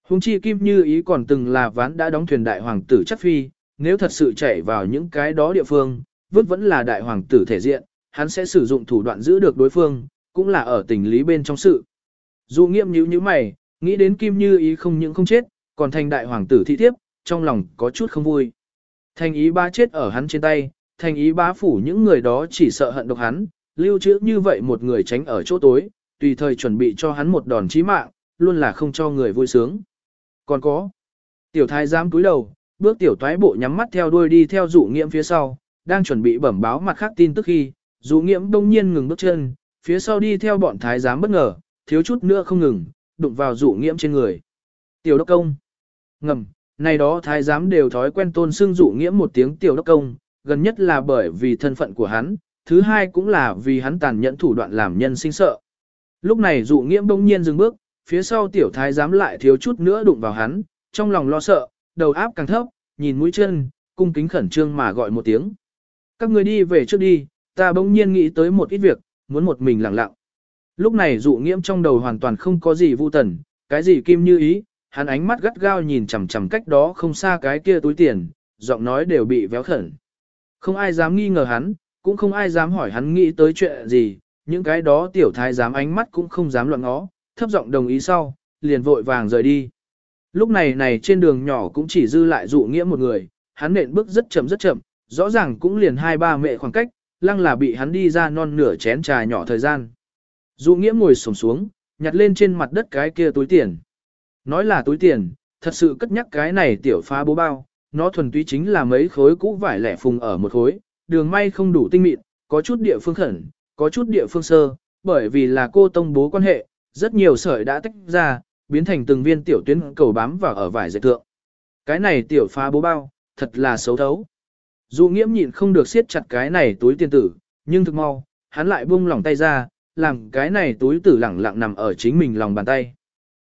Hùng chi kim như ý còn từng là ván đã đóng thuyền đại hoàng tử chắc phi, nếu thật sự chạy vào những cái đó địa phương, vứt vẫn là đại hoàng tử thể diện, hắn sẽ sử dụng thủ đoạn giữ được đối phương, cũng là ở tình lý bên trong sự. Dù nghiêm nhíu như mày, nghĩ đến kim như ý không những không chết, còn thành đại hoàng tử thị thiếp, trong lòng có chút không vui. Thành ý ba chết ở hắn trên tay, thành ý bá phủ những người đó chỉ sợ hận độc hắn, lưu trữ như vậy một người tránh ở chỗ tối, tùy thời chuẩn bị cho hắn một đòn chí mạng, luôn là không cho người vui sướng. Còn có, tiểu thái giám túi đầu, bước tiểu toái bộ nhắm mắt theo đuôi đi theo dụ nghiễm phía sau, đang chuẩn bị bẩm báo mặt khác tin tức khi, dụ nghiễm đông nhiên ngừng bước chân, phía sau đi theo bọn thái giám bất ngờ, thiếu chút nữa không ngừng, đụng vào dụ nghiễm trên người. Tiểu đốc công, ngầm, này đó thái giám đều thói quen tôn xưng dụ nghiễm một tiếng tiểu đốc công, gần nhất là bởi vì thân phận của hắn, thứ hai cũng là vì hắn tàn nhẫn thủ đoạn làm nhân sinh sợ. Lúc này dụ nghiễm đông nhiên dừng bước, phía sau tiểu thái giám lại thiếu chút nữa đụng vào hắn, trong lòng lo sợ, đầu áp càng thấp, nhìn mũi chân, cung kính khẩn trương mà gọi một tiếng. Các người đi về trước đi, ta bỗng nhiên nghĩ tới một ít việc, muốn một mình lặng lặng. Lúc này dụ nghiễm trong đầu hoàn toàn không có gì vu tần, cái gì kim như ý, hắn ánh mắt gắt gao nhìn chằm chằm cách đó không xa cái kia túi tiền, giọng nói đều bị véo khẩn. Không ai dám nghi ngờ hắn, cũng không ai dám hỏi hắn nghĩ tới chuyện gì, những cái đó tiểu thái dám ánh mắt cũng không dám luận ngó, thấp giọng đồng ý sau, liền vội vàng rời đi. Lúc này này trên đường nhỏ cũng chỉ dư lại dụ nghĩa một người, hắn nện bước rất chậm rất chậm, rõ ràng cũng liền hai ba mẹ khoảng cách, lăng là bị hắn đi ra non nửa chén trà nhỏ thời gian. Dụ nghĩa ngồi sổng xuống, nhặt lên trên mặt đất cái kia túi tiền. Nói là túi tiền, thật sự cất nhắc cái này tiểu phá bố bao, nó thuần túy chính là mấy khối cũ vải lẻ phùng ở một khối, đường may không đủ tinh mịn, có chút địa phương khẩn, có chút địa phương sơ, bởi vì là cô tông bố quan hệ, rất nhiều sợi đã tách ra, biến thành từng viên tiểu tuyến cầu bám vào ở vải dệt thượng. Cái này tiểu phá bố bao, thật là xấu thấu. Dù nghiễm nhịn không được siết chặt cái này túi tiền tử, nhưng thực mau, hắn lại buông lỏng tay ra, làm cái này túi tử lẳng lặng nằm ở chính mình lòng bàn tay.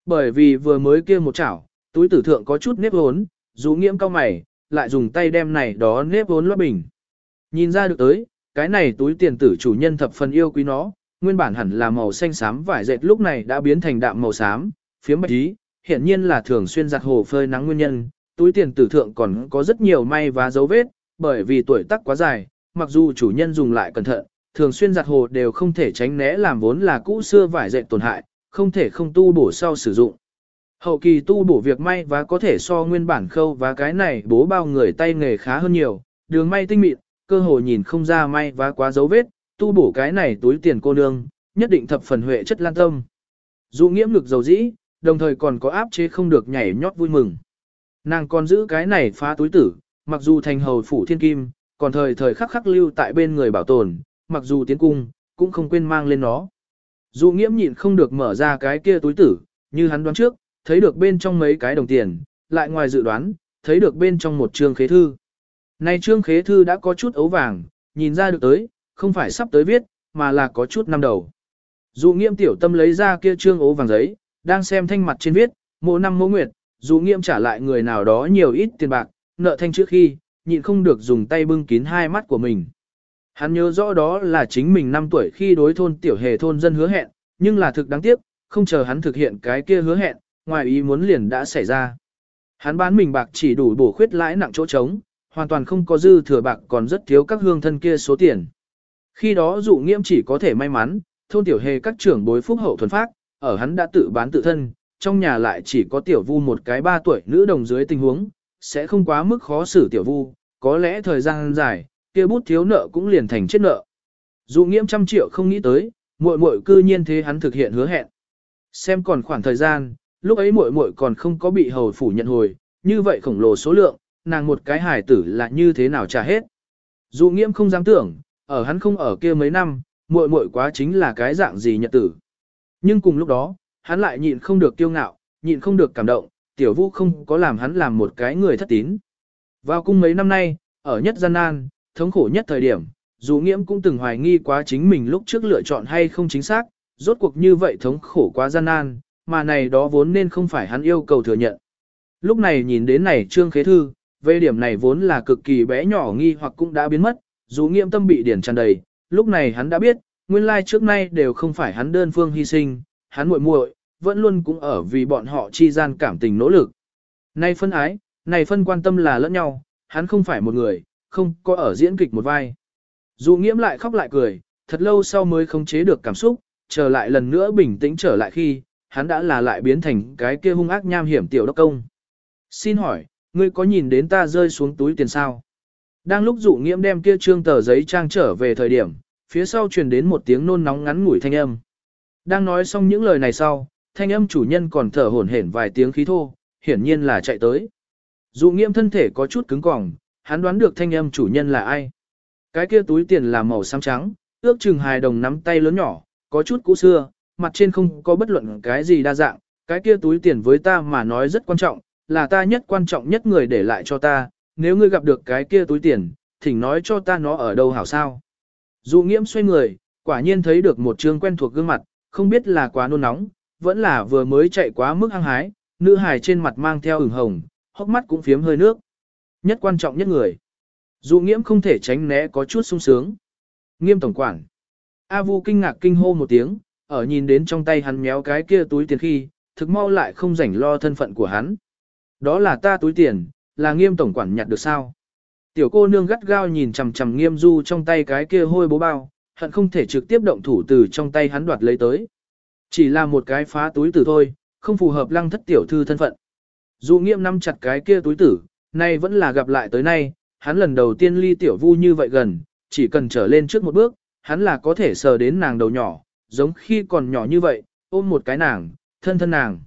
Bởi vì vừa mới kia một chảo, túi tử thượng có chút nếp hốn, dù nghiễm cao mày, lại dùng tay đem này đó nếp hốn loa bình. Nhìn ra được tới, cái này túi tiền tử chủ nhân thập phần yêu quý nó, nguyên bản hẳn là màu xanh xám vải dệt lúc này đã biến thành đạm màu xám, phía bạch ý, hiện nhiên là thường xuyên giặt hồ phơi nắng nguyên nhân, túi tiền tử thượng còn có rất nhiều may và dấu vết, bởi vì tuổi tác quá dài, mặc dù chủ nhân dùng lại cẩn thận, thường xuyên giặt hồ đều không thể tránh né làm vốn là cũ xưa vải dệt tổn hại, không thể không tu bổ sau sử dụng. Hậu kỳ tu bổ việc may và có thể so nguyên bản khâu và cái này bố bao người tay nghề khá hơn nhiều, đường may tinh mịn, cơ hồ nhìn không ra may và quá dấu vết, tu bổ cái này túi tiền cô nương, nhất định thập phần huệ chất lan tâm. Dụ nghiễm lực dầu dĩ, đồng thời còn có áp chế không được nhảy nhót vui mừng. Nàng còn giữ cái này phá túi tử, mặc dù thành hầu phủ thiên kim, còn thời thời khắc khắc lưu tại bên người bảo tồn, mặc dù tiến cung, cũng không quên mang lên nó. Dụ nghiễm nhịn không được mở ra cái kia túi tử, như hắn đoán trước, thấy được bên trong mấy cái đồng tiền, lại ngoài dự đoán, thấy được bên trong một trương khế thư. Nay trương khế thư đã có chút ấu vàng, nhìn ra được tới, không phải sắp tới viết, mà là có chút năm đầu. Dụ nghiêm tiểu tâm lấy ra kia trương ấu vàng giấy, đang xem thanh mặt trên viết, mỗi năm mỗi nguyệt, dụ nghiêm trả lại người nào đó nhiều ít tiền bạc, nợ thanh trước khi, nhịn không được dùng tay bưng kín hai mắt của mình. Hắn nhớ rõ đó là chính mình năm tuổi khi đối thôn tiểu hề thôn dân hứa hẹn, nhưng là thực đáng tiếc, không chờ hắn thực hiện cái kia hứa hẹn, ngoài ý muốn liền đã xảy ra. Hắn bán mình bạc chỉ đủ bổ khuyết lãi nặng chỗ trống, hoàn toàn không có dư thừa bạc còn rất thiếu các hương thân kia số tiền. Khi đó dụ nghiễm chỉ có thể may mắn, thôn tiểu hề các trưởng bối phúc hậu thuần phát, ở hắn đã tự bán tự thân, trong nhà lại chỉ có tiểu vu một cái ba tuổi nữ đồng dưới tình huống, sẽ không quá mức khó xử tiểu vu, có lẽ thời gian dài, kia bút thiếu nợ cũng liền thành chết nợ. Dụ nghiễm trăm triệu không nghĩ tới, muội muội cư nhiên thế hắn thực hiện hứa hẹn. Xem còn khoảng thời gian, lúc ấy muội muội còn không có bị hầu phủ nhận hồi, như vậy khổng lồ số lượng, nàng một cái hài tử là như thế nào trả hết. Dụ nghiễm không dám tưởng, ở hắn không ở kia mấy năm, muội muội quá chính là cái dạng gì nhật tử. Nhưng cùng lúc đó, hắn lại nhịn không được kiêu ngạo, nhịn không được cảm động, tiểu vũ không có làm hắn làm một cái người thất tín. Vào cung mấy năm nay, ở nhất gian nan, thống khổ nhất thời điểm, dù nghiễm cũng từng hoài nghi quá chính mình lúc trước lựa chọn hay không chính xác, rốt cuộc như vậy thống khổ quá gian nan, mà này đó vốn nên không phải hắn yêu cầu thừa nhận. Lúc này nhìn đến này trương khế thư, về điểm này vốn là cực kỳ bé nhỏ nghi hoặc cũng đã biến mất, dù nghiễm tâm bị điển tràn đầy, lúc này hắn đã biết, nguyên lai trước nay đều không phải hắn đơn phương hy sinh, hắn muội muội vẫn luôn cũng ở vì bọn họ chi gian cảm tình nỗ lực. Này phân ái, này phân quan tâm là lẫn nhau, hắn không phải một người, không có ở diễn kịch một vai. Dù nghiễm lại khóc lại cười, thật lâu sau mới không chế được cảm xúc, trở lại lần nữa bình tĩnh trở lại khi, hắn đã là lại biến thành cái kia hung ác nham hiểm tiểu đốc công. Xin hỏi, ngươi có nhìn đến ta rơi xuống túi tiền sao? Đang lúc dụ nghiễm đem kia trương tờ giấy trang trở về thời điểm, phía sau truyền đến một tiếng nôn nóng ngắn ngủi thanh âm. Đang nói xong những lời này sau, thanh âm chủ nhân còn thở hổn hển vài tiếng khí thô, hiển nhiên là chạy tới. Dụ nghiễm thân thể có chút cứng cỏng, hắn đoán được thanh âm chủ nhân là ai. Cái kia túi tiền là màu xám trắng, ước chừng hài đồng nắm tay lớn nhỏ, có chút cũ xưa, mặt trên không có bất luận cái gì đa dạng, cái kia túi tiền với ta mà nói rất quan trọng, là ta nhất quan trọng nhất người để lại cho ta, nếu ngươi gặp được cái kia túi tiền, thỉnh nói cho ta nó ở đâu hảo sao. Dụ nghiễm xoay người, quả nhiên thấy được một trương quen thuộc gương mặt, không biết là quá nôn nóng, vẫn là vừa mới chạy quá mức hăng hái, nữ hài trên mặt mang theo ửng hồng, hốc mắt cũng phiếm hơi nước. Nhất quan trọng nhất người. Dụ nghiễm không thể tránh né có chút sung sướng. Nghiêm tổng quản. A Vu kinh ngạc kinh hô một tiếng, ở nhìn đến trong tay hắn méo cái kia túi tiền khi, thực mau lại không rảnh lo thân phận của hắn. Đó là ta túi tiền, là nghiêm tổng quản nhặt được sao? Tiểu cô nương gắt gao nhìn chằm chằm nghiêm du trong tay cái kia hôi bố bao, hận không thể trực tiếp động thủ từ trong tay hắn đoạt lấy tới. Chỉ là một cái phá túi tử thôi, không phù hợp lăng thất tiểu thư thân phận. Dù nghiêm nắm chặt cái kia túi tử, nay vẫn là gặp lại tới nay, hắn lần đầu tiên ly tiểu vu như vậy gần, chỉ cần trở lên trước một bước, hắn là có thể sờ đến nàng đầu nhỏ, giống khi còn nhỏ như vậy, ôm một cái nàng, thân thân nàng.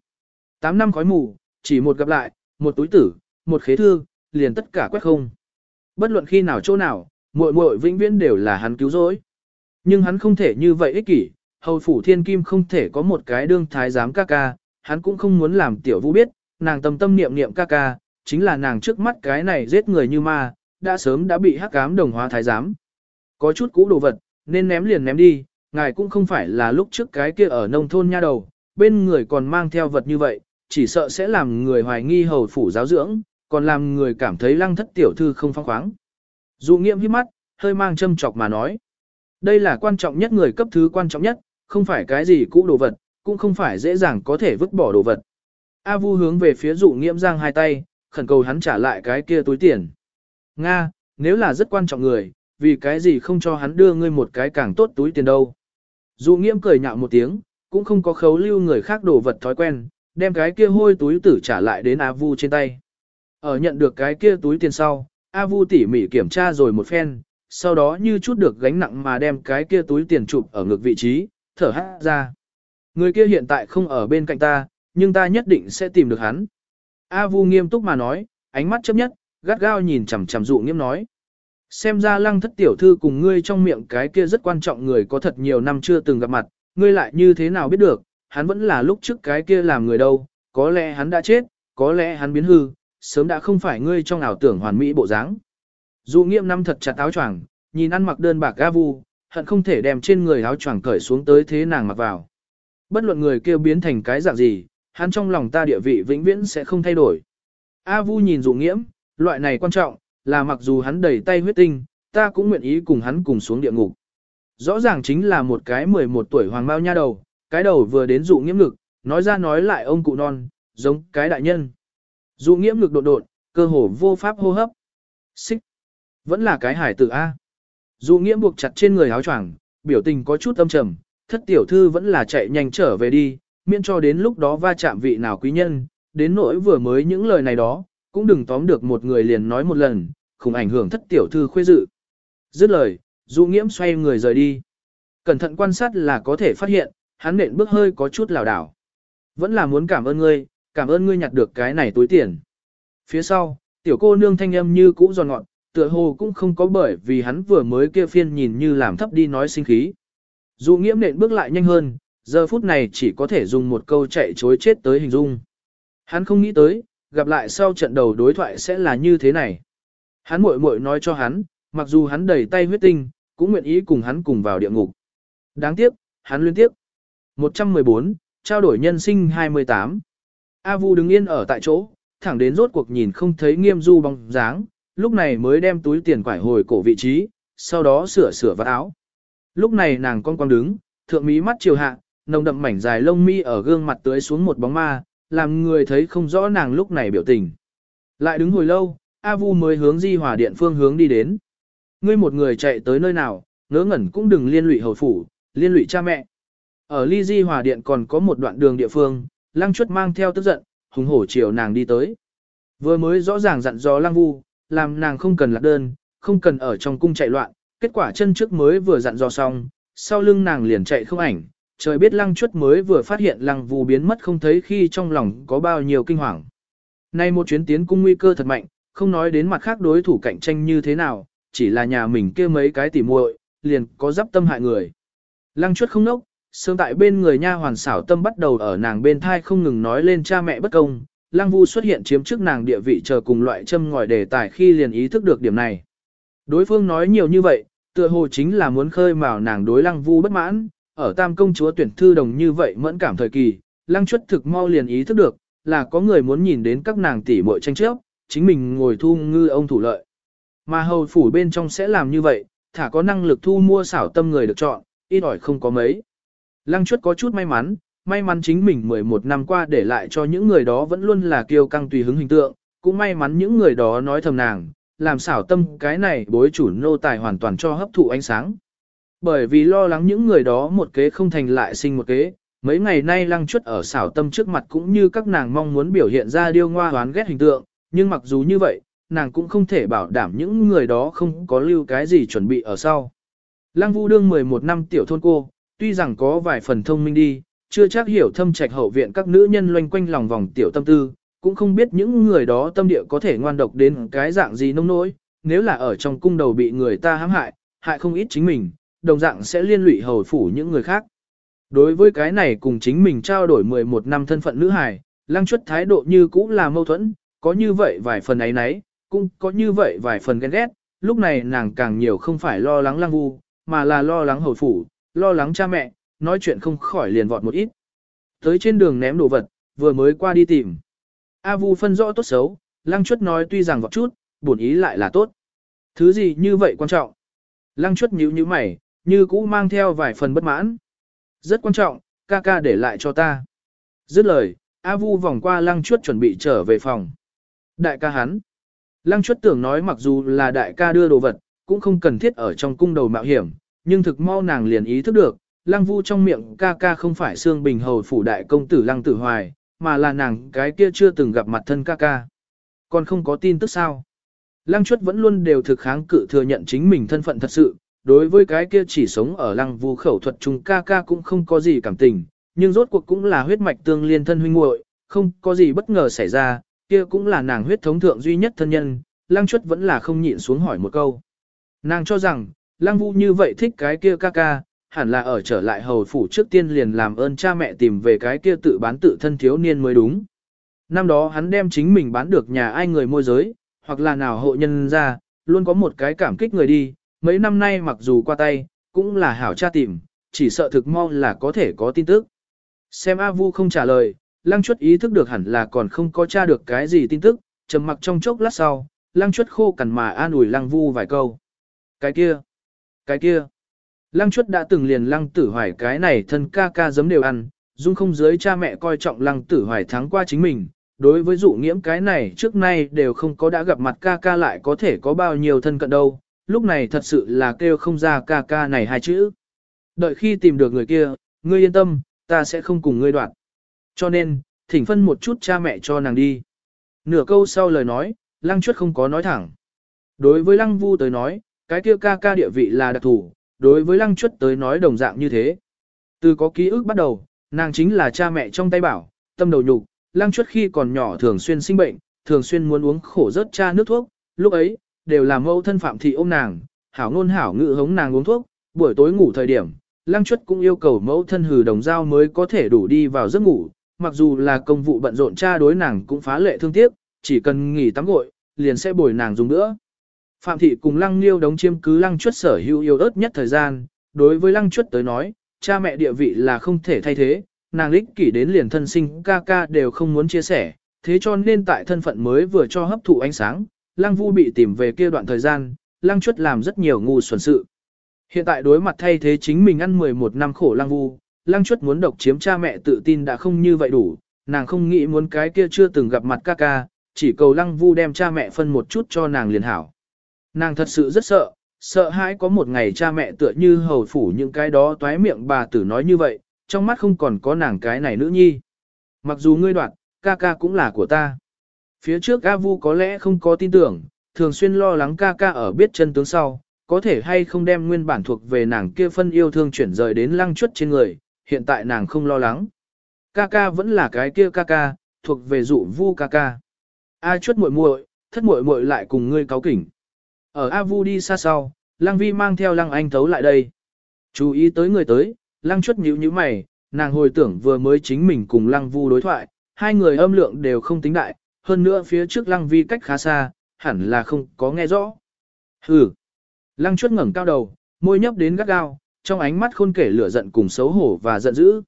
Tám năm khói mù, chỉ một gặp lại, một túi tử, một khế thư, liền tất cả quét không. Bất luận khi nào chỗ nào, muội muội vĩnh viễn đều là hắn cứu rỗi. Nhưng hắn không thể như vậy ích kỷ, hầu phủ thiên kim không thể có một cái đương thái giám ca ca, hắn cũng không muốn làm tiểu vũ biết, nàng tâm tâm niệm niệm ca ca, chính là nàng trước mắt cái này giết người như ma, đã sớm đã bị hắc cám đồng hóa thái giám. Có chút cũ đồ vật, nên ném liền ném đi, ngài cũng không phải là lúc trước cái kia ở nông thôn nha đầu, bên người còn mang theo vật như vậy, chỉ sợ sẽ làm người hoài nghi hầu phủ giáo dưỡng, còn làm người cảm thấy lăng thất tiểu thư không phong khoáng. Dụ nghiệm hít mắt, hơi mang châm chọc mà nói. Đây là quan trọng nhất người cấp thứ quan trọng nhất, không phải cái gì cũ đồ vật, cũng không phải dễ dàng có thể vứt bỏ đồ vật. A Vu hướng về phía dụ nghiễm giang hai tay, khẩn cầu hắn trả lại cái kia túi tiền. Nga, nếu là rất quan trọng người, vì cái gì không cho hắn đưa ngươi một cái càng tốt túi tiền đâu. Dụ nghiễm cười nhạo một tiếng, cũng không có khấu lưu người khác đồ vật thói quen, đem cái kia hôi túi tử trả lại đến A Vu trên tay. Ở nhận được cái kia túi tiền sau, A Vu tỉ mỉ kiểm tra rồi một phen, sau đó như chút được gánh nặng mà đem cái kia túi tiền chụp ở ngược vị trí, thở hát ra. Người kia hiện tại không ở bên cạnh ta, nhưng ta nhất định sẽ tìm được hắn. A Vu nghiêm túc mà nói, ánh mắt chấp nhất, gắt gao nhìn chằm chằm dụ nghiêm nói. Xem ra lăng thất tiểu thư cùng ngươi trong miệng cái kia rất quan trọng người có thật nhiều năm chưa từng gặp mặt, ngươi lại như thế nào biết được, hắn vẫn là lúc trước cái kia làm người đâu, có lẽ hắn đã chết, có lẽ hắn biến hư, sớm đã không phải ngươi trong ảo tưởng hoàn mỹ bộ dáng. Dụ nghiễm năm thật chặt áo choàng, nhìn ăn mặc đơn bạc A Vu, hận không thể đem trên người áo choàng cởi xuống tới thế nàng mặc vào. Bất luận người kia biến thành cái dạng gì, hắn trong lòng ta địa vị vĩnh viễn sẽ không thay đổi. A Vu nhìn dụ nghiễm, loại này quan trọng, là mặc dù hắn đầy tay huyết tinh, ta cũng nguyện ý cùng hắn cùng xuống địa ngục. Rõ ràng chính là một cái 11 tuổi hoàng bao nha đầu, cái đầu vừa đến dụ nghiễm ngực, nói ra nói lại ông cụ non, giống cái đại nhân. Dụ nghiễm ngực đột đột, cơ hồ vô pháp hô hấp. Xích. Vẫn là cái hải tử A. Dụ nghiễm buộc chặt trên người áo choàng, biểu tình có chút âm trầm, thất tiểu thư vẫn là chạy nhanh trở về đi, miễn cho đến lúc đó va chạm vị nào quý nhân, đến nỗi vừa mới những lời này đó, cũng đừng tóm được một người liền nói một lần, không ảnh hưởng thất tiểu thư khuê dự. Dứt lời, dụ nghiễm xoay người rời đi. Cẩn thận quan sát là có thể phát hiện, hắn nện bước hơi có chút lảo đảo. Vẫn là muốn cảm ơn ngươi, cảm ơn ngươi nhặt được cái này túi tiền. Phía sau, tiểu cô nương thanh âm như cũ giòn ngọn, tựa hồ cũng không có bởi vì hắn vừa mới kia phiên nhìn như làm thấp đi nói sinh khí. dù nghiễm nện bước lại nhanh hơn, giờ phút này chỉ có thể dùng một câu chạy chối chết tới hình dung. Hắn không nghĩ tới, gặp lại sau trận đầu đối thoại sẽ là như thế này. Hắn muội muội nói cho hắn, mặc dù hắn đầy tay huyết tinh, cũng nguyện ý cùng hắn cùng vào địa ngục. Đáng tiếc, hắn liên tiếp. 114, trao đổi nhân sinh 28. A Vu đứng yên ở tại chỗ, thẳng đến rốt cuộc nhìn không thấy nghiêm du bóng dáng, lúc này mới đem túi tiền quải hồi cổ vị trí, sau đó sửa sửa vạt áo. Lúc này nàng con quang đứng, thượng mí mắt chiều hạ, nồng đậm mảnh dài lông mi ở gương mặt tưới xuống một bóng ma, làm người thấy không rõ nàng lúc này biểu tình. Lại đứng hồi lâu, A Vu mới hướng di hòa điện phương hướng đi đến. Ngươi một người chạy tới nơi nào, ngớ ngẩn cũng đừng liên lụy hầu phủ, liên lụy cha mẹ. Ở ly di hòa điện còn có một đoạn đường địa phương, lăng chuất mang theo tức giận, hùng hổ chiều nàng đi tới. Vừa mới rõ ràng dặn dò lăng vu, làm nàng không cần lạc đơn, không cần ở trong cung chạy loạn, kết quả chân trước mới vừa dặn dò xong, sau lưng nàng liền chạy không ảnh, trời biết lăng chuất mới vừa phát hiện lăng vu biến mất không thấy khi trong lòng có bao nhiêu kinh hoàng. Nay một chuyến tiến cung nguy cơ thật mạnh, không nói đến mặt khác đối thủ cạnh tranh như thế nào, chỉ là nhà mình kia mấy cái tỉ muội, liền có giáp tâm hại người. Lăng chuất không nốc, sớm tại bên người nha hoàn xảo tâm bắt đầu ở nàng bên thai không ngừng nói lên cha mẹ bất công, Lăng Vu xuất hiện chiếm trước nàng địa vị chờ cùng loại châm ngòi đề tài khi liền ý thức được điểm này. Đối phương nói nhiều như vậy, tựa hồ chính là muốn khơi mào nàng đối Lăng Vu bất mãn, ở Tam công chúa tuyển thư đồng như vậy mẫn cảm thời kỳ, Lăng Chuất thực mau liền ý thức được, là có người muốn nhìn đến các nàng tỷ muội tranh chấp, chính mình ngồi thu ngư ông thủ lợi. Mà hầu phủ bên trong sẽ làm như vậy, thả có năng lực thu mua xảo tâm người được chọn, ít ỏi không có mấy. Lăng Chuất có chút may mắn, may mắn chính mình 11 năm qua để lại cho những người đó vẫn luôn là kiêu căng tùy hứng hình tượng, cũng may mắn những người đó nói thầm nàng, làm xảo tâm cái này bối chủ nô tài hoàn toàn cho hấp thụ ánh sáng. Bởi vì lo lắng những người đó một kế không thành lại sinh một kế, mấy ngày nay lăng chuất ở xảo tâm trước mặt cũng như các nàng mong muốn biểu hiện ra điêu ngoa hoán ghét hình tượng, nhưng mặc dù như vậy, nàng cũng không thể bảo đảm những người đó không có lưu cái gì chuẩn bị ở sau. Lăng Vu đương 11 năm tiểu thôn cô, tuy rằng có vài phần thông minh đi, chưa chắc hiểu thâm trạch hậu viện các nữ nhân loanh quanh lòng vòng tiểu tâm tư, cũng không biết những người đó tâm địa có thể ngoan độc đến cái dạng gì nông nỗi, nếu là ở trong cung đầu bị người ta hãm hại, hại không ít chính mình, đồng dạng sẽ liên lụy hầu phủ những người khác. Đối với cái này cùng chính mình trao đổi 11 năm thân phận nữ hài, lăng chuất thái độ như cũ là mâu thuẫn, có như vậy vài phần ấy nấy, cũng có như vậy vài phần ghen ghét, lúc này nàng càng nhiều không phải lo lắng lăng vu, mà là lo lắng hầu phủ, lo lắng cha mẹ, nói chuyện không khỏi liền vọt một ít. Tới trên đường ném đồ vật, vừa mới qua đi tìm. A Vu phân rõ tốt xấu, Lăng Chuất nói tuy rằng vọt chút, bổn ý lại là tốt. Thứ gì như vậy quan trọng? Lăng Chuất nhíu nhíu mày, như cũ mang theo vài phần bất mãn. Rất quan trọng, ca ca để lại cho ta. Dứt lời, A Vu vòng qua Lăng Chuất chuẩn bị trở về phòng. Đại ca hắn. Lăng Chuất tưởng nói mặc dù là đại ca đưa đồ vật, cũng không cần thiết ở trong cung đầu mạo hiểm, nhưng thực mau nàng liền ý thức được, Lăng Vu trong miệng ca ca không phải Sương Bình Hầu phủ đại công tử Lăng Tử Hoài, mà là nàng cái kia chưa từng gặp mặt thân ca ca. Còn không có tin tức sao? Lăng Chuất vẫn luôn đều thực kháng cự thừa nhận chính mình thân phận thật sự, đối với cái kia chỉ sống ở Lăng Vu khẩu thuật chung ca ca cũng không có gì cảm tình, nhưng rốt cuộc cũng là huyết mạch tương liên thân huynh muội, không có gì bất ngờ xảy ra, kia cũng là nàng huyết thống thượng duy nhất thân nhân, Lăng Chuất vẫn là không nhịn xuống hỏi một câu. Nàng cho rằng, Lăng Vu như vậy thích cái kia ca ca, hẳn là ở trở lại hầu phủ trước tiên liền làm ơn cha mẹ tìm về cái kia tự bán tự thân thiếu niên mới đúng. Năm đó hắn đem chính mình bán được nhà ai người môi giới, hoặc là nào hộ nhân ra, luôn có một cái cảm kích người đi, mấy năm nay mặc dù qua tay, cũng là hảo cha tìm, chỉ sợ thực mau là có thể có tin tức. Xem A Vu không trả lời, Lăng Chuất ý thức được hẳn là còn không có tra được cái gì tin tức, trầm mặc trong chốc lát sau, Lăng Chuất khô cằn mà an ủi Lăng Vu vài câu. Cái kia, cái kia. Lăng chuất đã từng liền lăng tử hoài cái này thân ca ca giấm đều ăn, dung không dưới cha mẹ coi trọng lăng tử hoài thắng qua chính mình. Đối với dụ nghiễm cái này trước nay đều không có đã gặp mặt ca ca lại có thể có bao nhiêu thân cận đâu, lúc này thật sự là kêu không ra ca ca này hai chữ. Đợi khi tìm được người kia, ngươi yên tâm, ta sẽ không cùng ngươi đoạn. Cho nên, thỉnh phân một chút cha mẹ cho nàng đi. Nửa câu sau lời nói, lăng chuất không có nói thẳng. Đối với lăng vu tới nói, cái kia ca ca địa vị là đặc thù. đối với lăng chuất tới nói đồng dạng như thế. Từ có ký ức bắt đầu, nàng chính là cha mẹ trong tay bảo, tâm đầu nhục, lăng chuất khi còn nhỏ thường xuyên sinh bệnh, thường xuyên muốn uống khổ rớt cha nước thuốc, lúc ấy, đều là mẫu thân phạm thị ôm nàng, hảo ngôn hảo ngự hống nàng uống thuốc, buổi tối ngủ thời điểm, lăng chuất cũng yêu cầu mẫu thân hừ đồng dao mới có thể đủ đi vào giấc ngủ, mặc dù là công vụ bận rộn cha đối nàng cũng phá lệ thương tiếc, chỉ cần nghỉ tắm gội, liền sẽ bồi nàng dùng nữa. Phạm thị cùng lăng Nghiêu đóng chiêm cứ lăng chuất sở hữu yêu ớt nhất thời gian, đối với lăng chuất tới nói, cha mẹ địa vị là không thể thay thế, nàng lích kỷ đến liền thân sinh ca ca đều không muốn chia sẻ, thế cho nên tại thân phận mới vừa cho hấp thụ ánh sáng, lăng vu bị tìm về kia đoạn thời gian, lăng chuất làm rất nhiều ngu xuẩn sự. Hiện tại đối mặt thay thế chính mình ăn 11 năm khổ lăng vu, lăng chuất muốn độc chiếm cha mẹ tự tin đã không như vậy đủ, nàng không nghĩ muốn cái kia chưa từng gặp mặt ca ca, chỉ cầu lăng vu đem cha mẹ phân một chút cho nàng liền hảo. Nàng thật sự rất sợ, sợ hãi có một ngày cha mẹ tựa như hầu phủ những cái đó toái miệng bà tử nói như vậy, trong mắt không còn có nàng cái này nữ nhi. Mặc dù ngươi đoạt, ca ca cũng là của ta. Phía trước A Vu có lẽ không có tin tưởng, thường xuyên lo lắng ca ca ở biết chân tướng sau, có thể hay không đem nguyên bản thuộc về nàng kia phân yêu thương chuyển rời đến lăng chuất trên người, hiện tại nàng không lo lắng. Ca ca vẫn là cái kia ca ca, thuộc về dụ vu ca ca. A chuất muội muội, thất muội muội lại cùng ngươi cáo kỉnh. Ở A Vu đi xa sau, Lăng Vi mang theo Lăng Anh thấu lại đây. Chú ý tới người tới, Lăng chuất nhíu nhíu mày, nàng hồi tưởng vừa mới chính mình cùng Lăng Vu đối thoại, hai người âm lượng đều không tính đại, hơn nữa phía trước Lăng Vi cách khá xa, hẳn là không có nghe rõ. Hừ. Lăng chuất ngẩng cao đầu, môi nhấp đến gắt gao, trong ánh mắt khôn kể lửa giận cùng xấu hổ và giận dữ.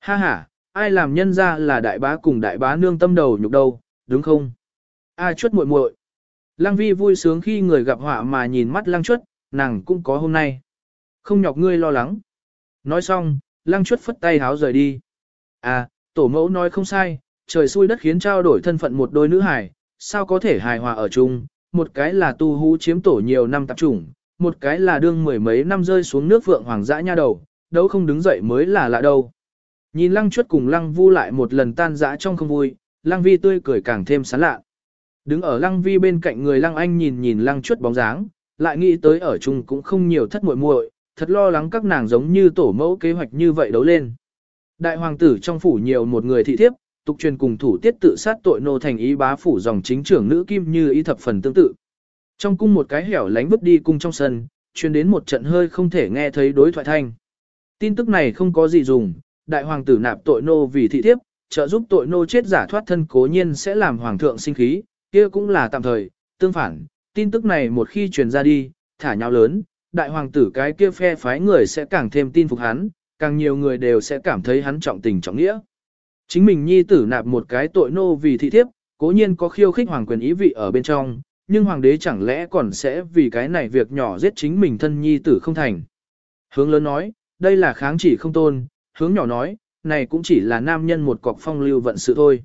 Ha ha, ai làm nhân ra là đại bá cùng đại bá nương tâm đầu nhục đâu, đúng không? A chuất muội muội. Lăng vi vui sướng khi người gặp họa mà nhìn mắt lăng chuất, nàng cũng có hôm nay. Không nhọc ngươi lo lắng. Nói xong, lăng chuất phất tay háo rời đi. À, tổ mẫu nói không sai, trời xui đất khiến trao đổi thân phận một đôi nữ hài, sao có thể hài hòa ở chung, một cái là tu hú chiếm tổ nhiều năm tạp chủng, một cái là đương mười mấy năm rơi xuống nước vượng hoàng dã nha đầu, đâu không đứng dậy mới là lạ đâu. Nhìn lăng chuất cùng lăng vu lại một lần tan dã trong không vui, lăng vi tươi cười càng thêm sán lạ. Đứng ở lăng vi bên cạnh người lăng anh nhìn nhìn lăng chuất bóng dáng, lại nghĩ tới ở chung cũng không nhiều thất muội muội, thật lo lắng các nàng giống như tổ mẫu kế hoạch như vậy đấu lên. Đại hoàng tử trong phủ nhiều một người thị thiếp, tục truyền cùng thủ tiết tự sát tội nô thành ý bá phủ dòng chính trưởng nữ kim như ý thập phần tương tự. Trong cung một cái hẻo lánh vứt đi cung trong sân, truyền đến một trận hơi không thể nghe thấy đối thoại thanh. Tin tức này không có gì dùng, đại hoàng tử nạp tội nô vì thị thiếp, trợ giúp tội nô chết giả thoát thân cố nhiên sẽ làm hoàng thượng sinh khí, kia cũng là tạm thời, tương phản, tin tức này một khi truyền ra đi, thả nhau lớn, đại hoàng tử cái kia phe phái người sẽ càng thêm tin phục hắn, càng nhiều người đều sẽ cảm thấy hắn trọng tình trọng nghĩa. Chính mình nhi tử nạp một cái tội nô vì thị thiếp, cố nhiên có khiêu khích hoàng quyền ý vị ở bên trong, nhưng hoàng đế chẳng lẽ còn sẽ vì cái này việc nhỏ giết chính mình thân nhi tử không thành. Hướng lớn nói, đây là kháng chỉ không tôn, hướng nhỏ nói, này cũng chỉ là nam nhân một cọc phong lưu vận sự thôi.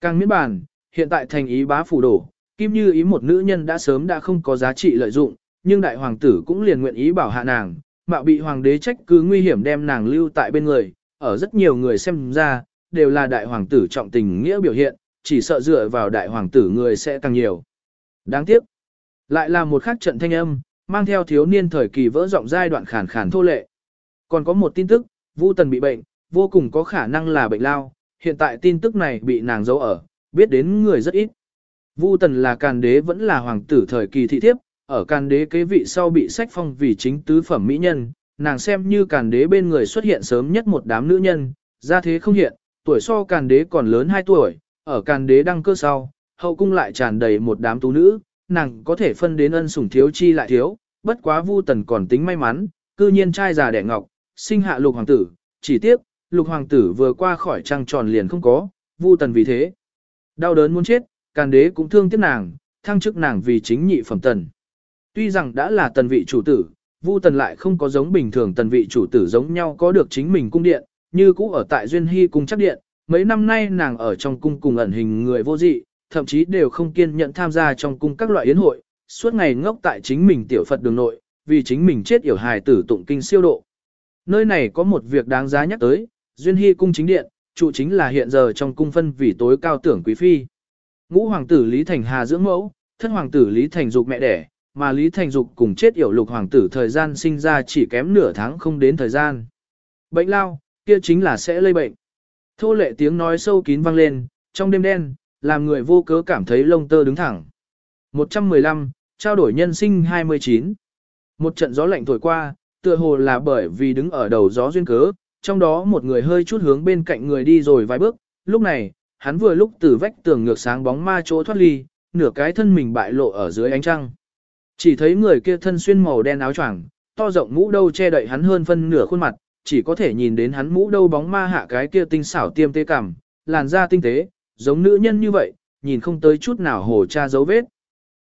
Càng miễn bàn, hiện tại thành ý bá phủ đổ, kim như ý một nữ nhân đã sớm đã không có giá trị lợi dụng, nhưng đại hoàng tử cũng liền nguyện ý bảo hạ nàng, mạo bị hoàng đế trách cứ nguy hiểm đem nàng lưu tại bên người, ở rất nhiều người xem ra, đều là đại hoàng tử trọng tình nghĩa biểu hiện, chỉ sợ dựa vào đại hoàng tử người sẽ càng nhiều. Đáng tiếc, lại là một khắc trận thanh âm, mang theo thiếu niên thời kỳ vỡ rộng giai đoạn khản khản thô lệ. Còn có một tin tức, Vu Tần bị bệnh, vô cùng có khả năng là bệnh lao, hiện tại tin tức này bị nàng giấu ở, biết đến người rất ít. Vu Tần là càn đế vẫn là hoàng tử thời kỳ thị thiếp, ở càn đế kế vị sau bị sách phong vì chính tứ phẩm mỹ nhân, nàng xem như càn đế bên người xuất hiện sớm nhất một đám nữ nhân, ra thế không hiện, tuổi so càn đế còn lớn 2 tuổi, ở càn đế đăng cơ sau, hậu cung lại tràn đầy một đám tú nữ, nàng có thể phân đến ân sủng thiếu chi lại thiếu, bất quá Vu Tần còn tính may mắn, cư nhiên trai già đẻ ngọc, sinh hạ lục hoàng tử, chỉ tiếc, lục hoàng tử vừa qua khỏi trăng tròn liền không có, Vu Tần vì thế. Đau đớn muốn chết, càn đế cũng thương tiếc nàng, thăng chức nàng vì chính nhị phẩm tần. Tuy rằng đã là tần vị chủ tử, Vu Tần lại không có giống bình thường tần vị chủ tử giống nhau có được chính mình cung điện, như cũ ở tại Duyên Hy cung chắc điện, mấy năm nay nàng ở trong cung cùng ẩn hình người vô dị, thậm chí đều không kiên nhận tham gia trong cung các loại yến hội, suốt ngày ngốc tại chính mình tiểu Phật đường nội, vì chính mình chết yểu hài tử tụng kinh siêu độ. Nơi này có một việc đáng giá nhắc tới, Duyên Hy cung chính điện, trụ chính là hiện giờ trong cung phân vì tối cao tưởng quý phi. Ngũ hoàng tử Lý Thành Hà dưỡng mẫu, thân hoàng tử Lý Thành Dục mẹ đẻ, mà Lý Thành Dục cùng chết yểu lục hoàng tử thời gian sinh ra chỉ kém nửa tháng không đến thời gian. Bệnh lao, kia chính là sẽ lây bệnh. Thô lệ tiếng nói sâu kín vang lên, trong đêm đen, làm người vô cớ cảm thấy lông tơ đứng thẳng. 115, trao đổi nhân sinh 29. Một trận gió lạnh thổi qua, tựa hồ là bởi vì đứng ở đầu gió duyên cớ, trong đó một người hơi chút hướng bên cạnh người đi rồi vài bước, lúc này, hắn vừa lúc từ vách tường ngược sáng bóng ma chỗ thoát ly, nửa cái thân mình bại lộ ở dưới ánh trăng. Chỉ thấy người kia thân xuyên màu đen áo choàng, to rộng mũ đâu che đậy hắn hơn phân nửa khuôn mặt, chỉ có thể nhìn đến hắn mũ đâu bóng ma hạ cái kia tinh xảo tiêm tê cảm, làn da tinh tế, giống nữ nhân như vậy, nhìn không tới chút nào hồ cha dấu vết.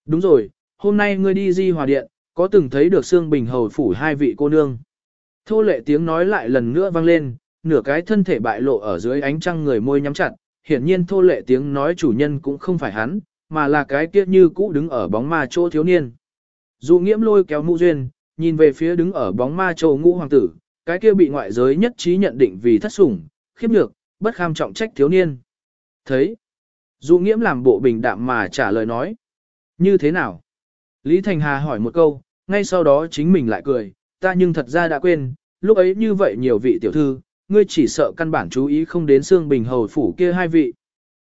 Đúng rồi, hôm nay ngươi đi di hòa điện, có từng thấy được xương bình hầu phủ hai vị cô nương. Thô lệ tiếng nói lại lần nữa vang lên, nửa cái thân thể bại lộ ở dưới ánh trăng người môi nhắm chặt, hiển nhiên thô lệ tiếng nói chủ nhân cũng không phải hắn, mà là cái kia như cũ đứng ở bóng ma chỗ thiếu niên. Dụ nghiễm lôi kéo mũ duyên, nhìn về phía đứng ở bóng ma châu ngũ hoàng tử, cái kia bị ngoại giới nhất trí nhận định vì thất sủng, khiếp nhược, bất kham trọng trách thiếu niên. Thấy, dụ nghiễm làm bộ bình đạm mà trả lời nói. Như thế nào? Lý Thành Hà hỏi một câu, ngay sau đó chính mình lại cười, ta nhưng thật ra đã quên, lúc ấy như vậy nhiều vị tiểu thư, ngươi chỉ sợ căn bản chú ý không đến xương bình hầu phủ kia hai vị.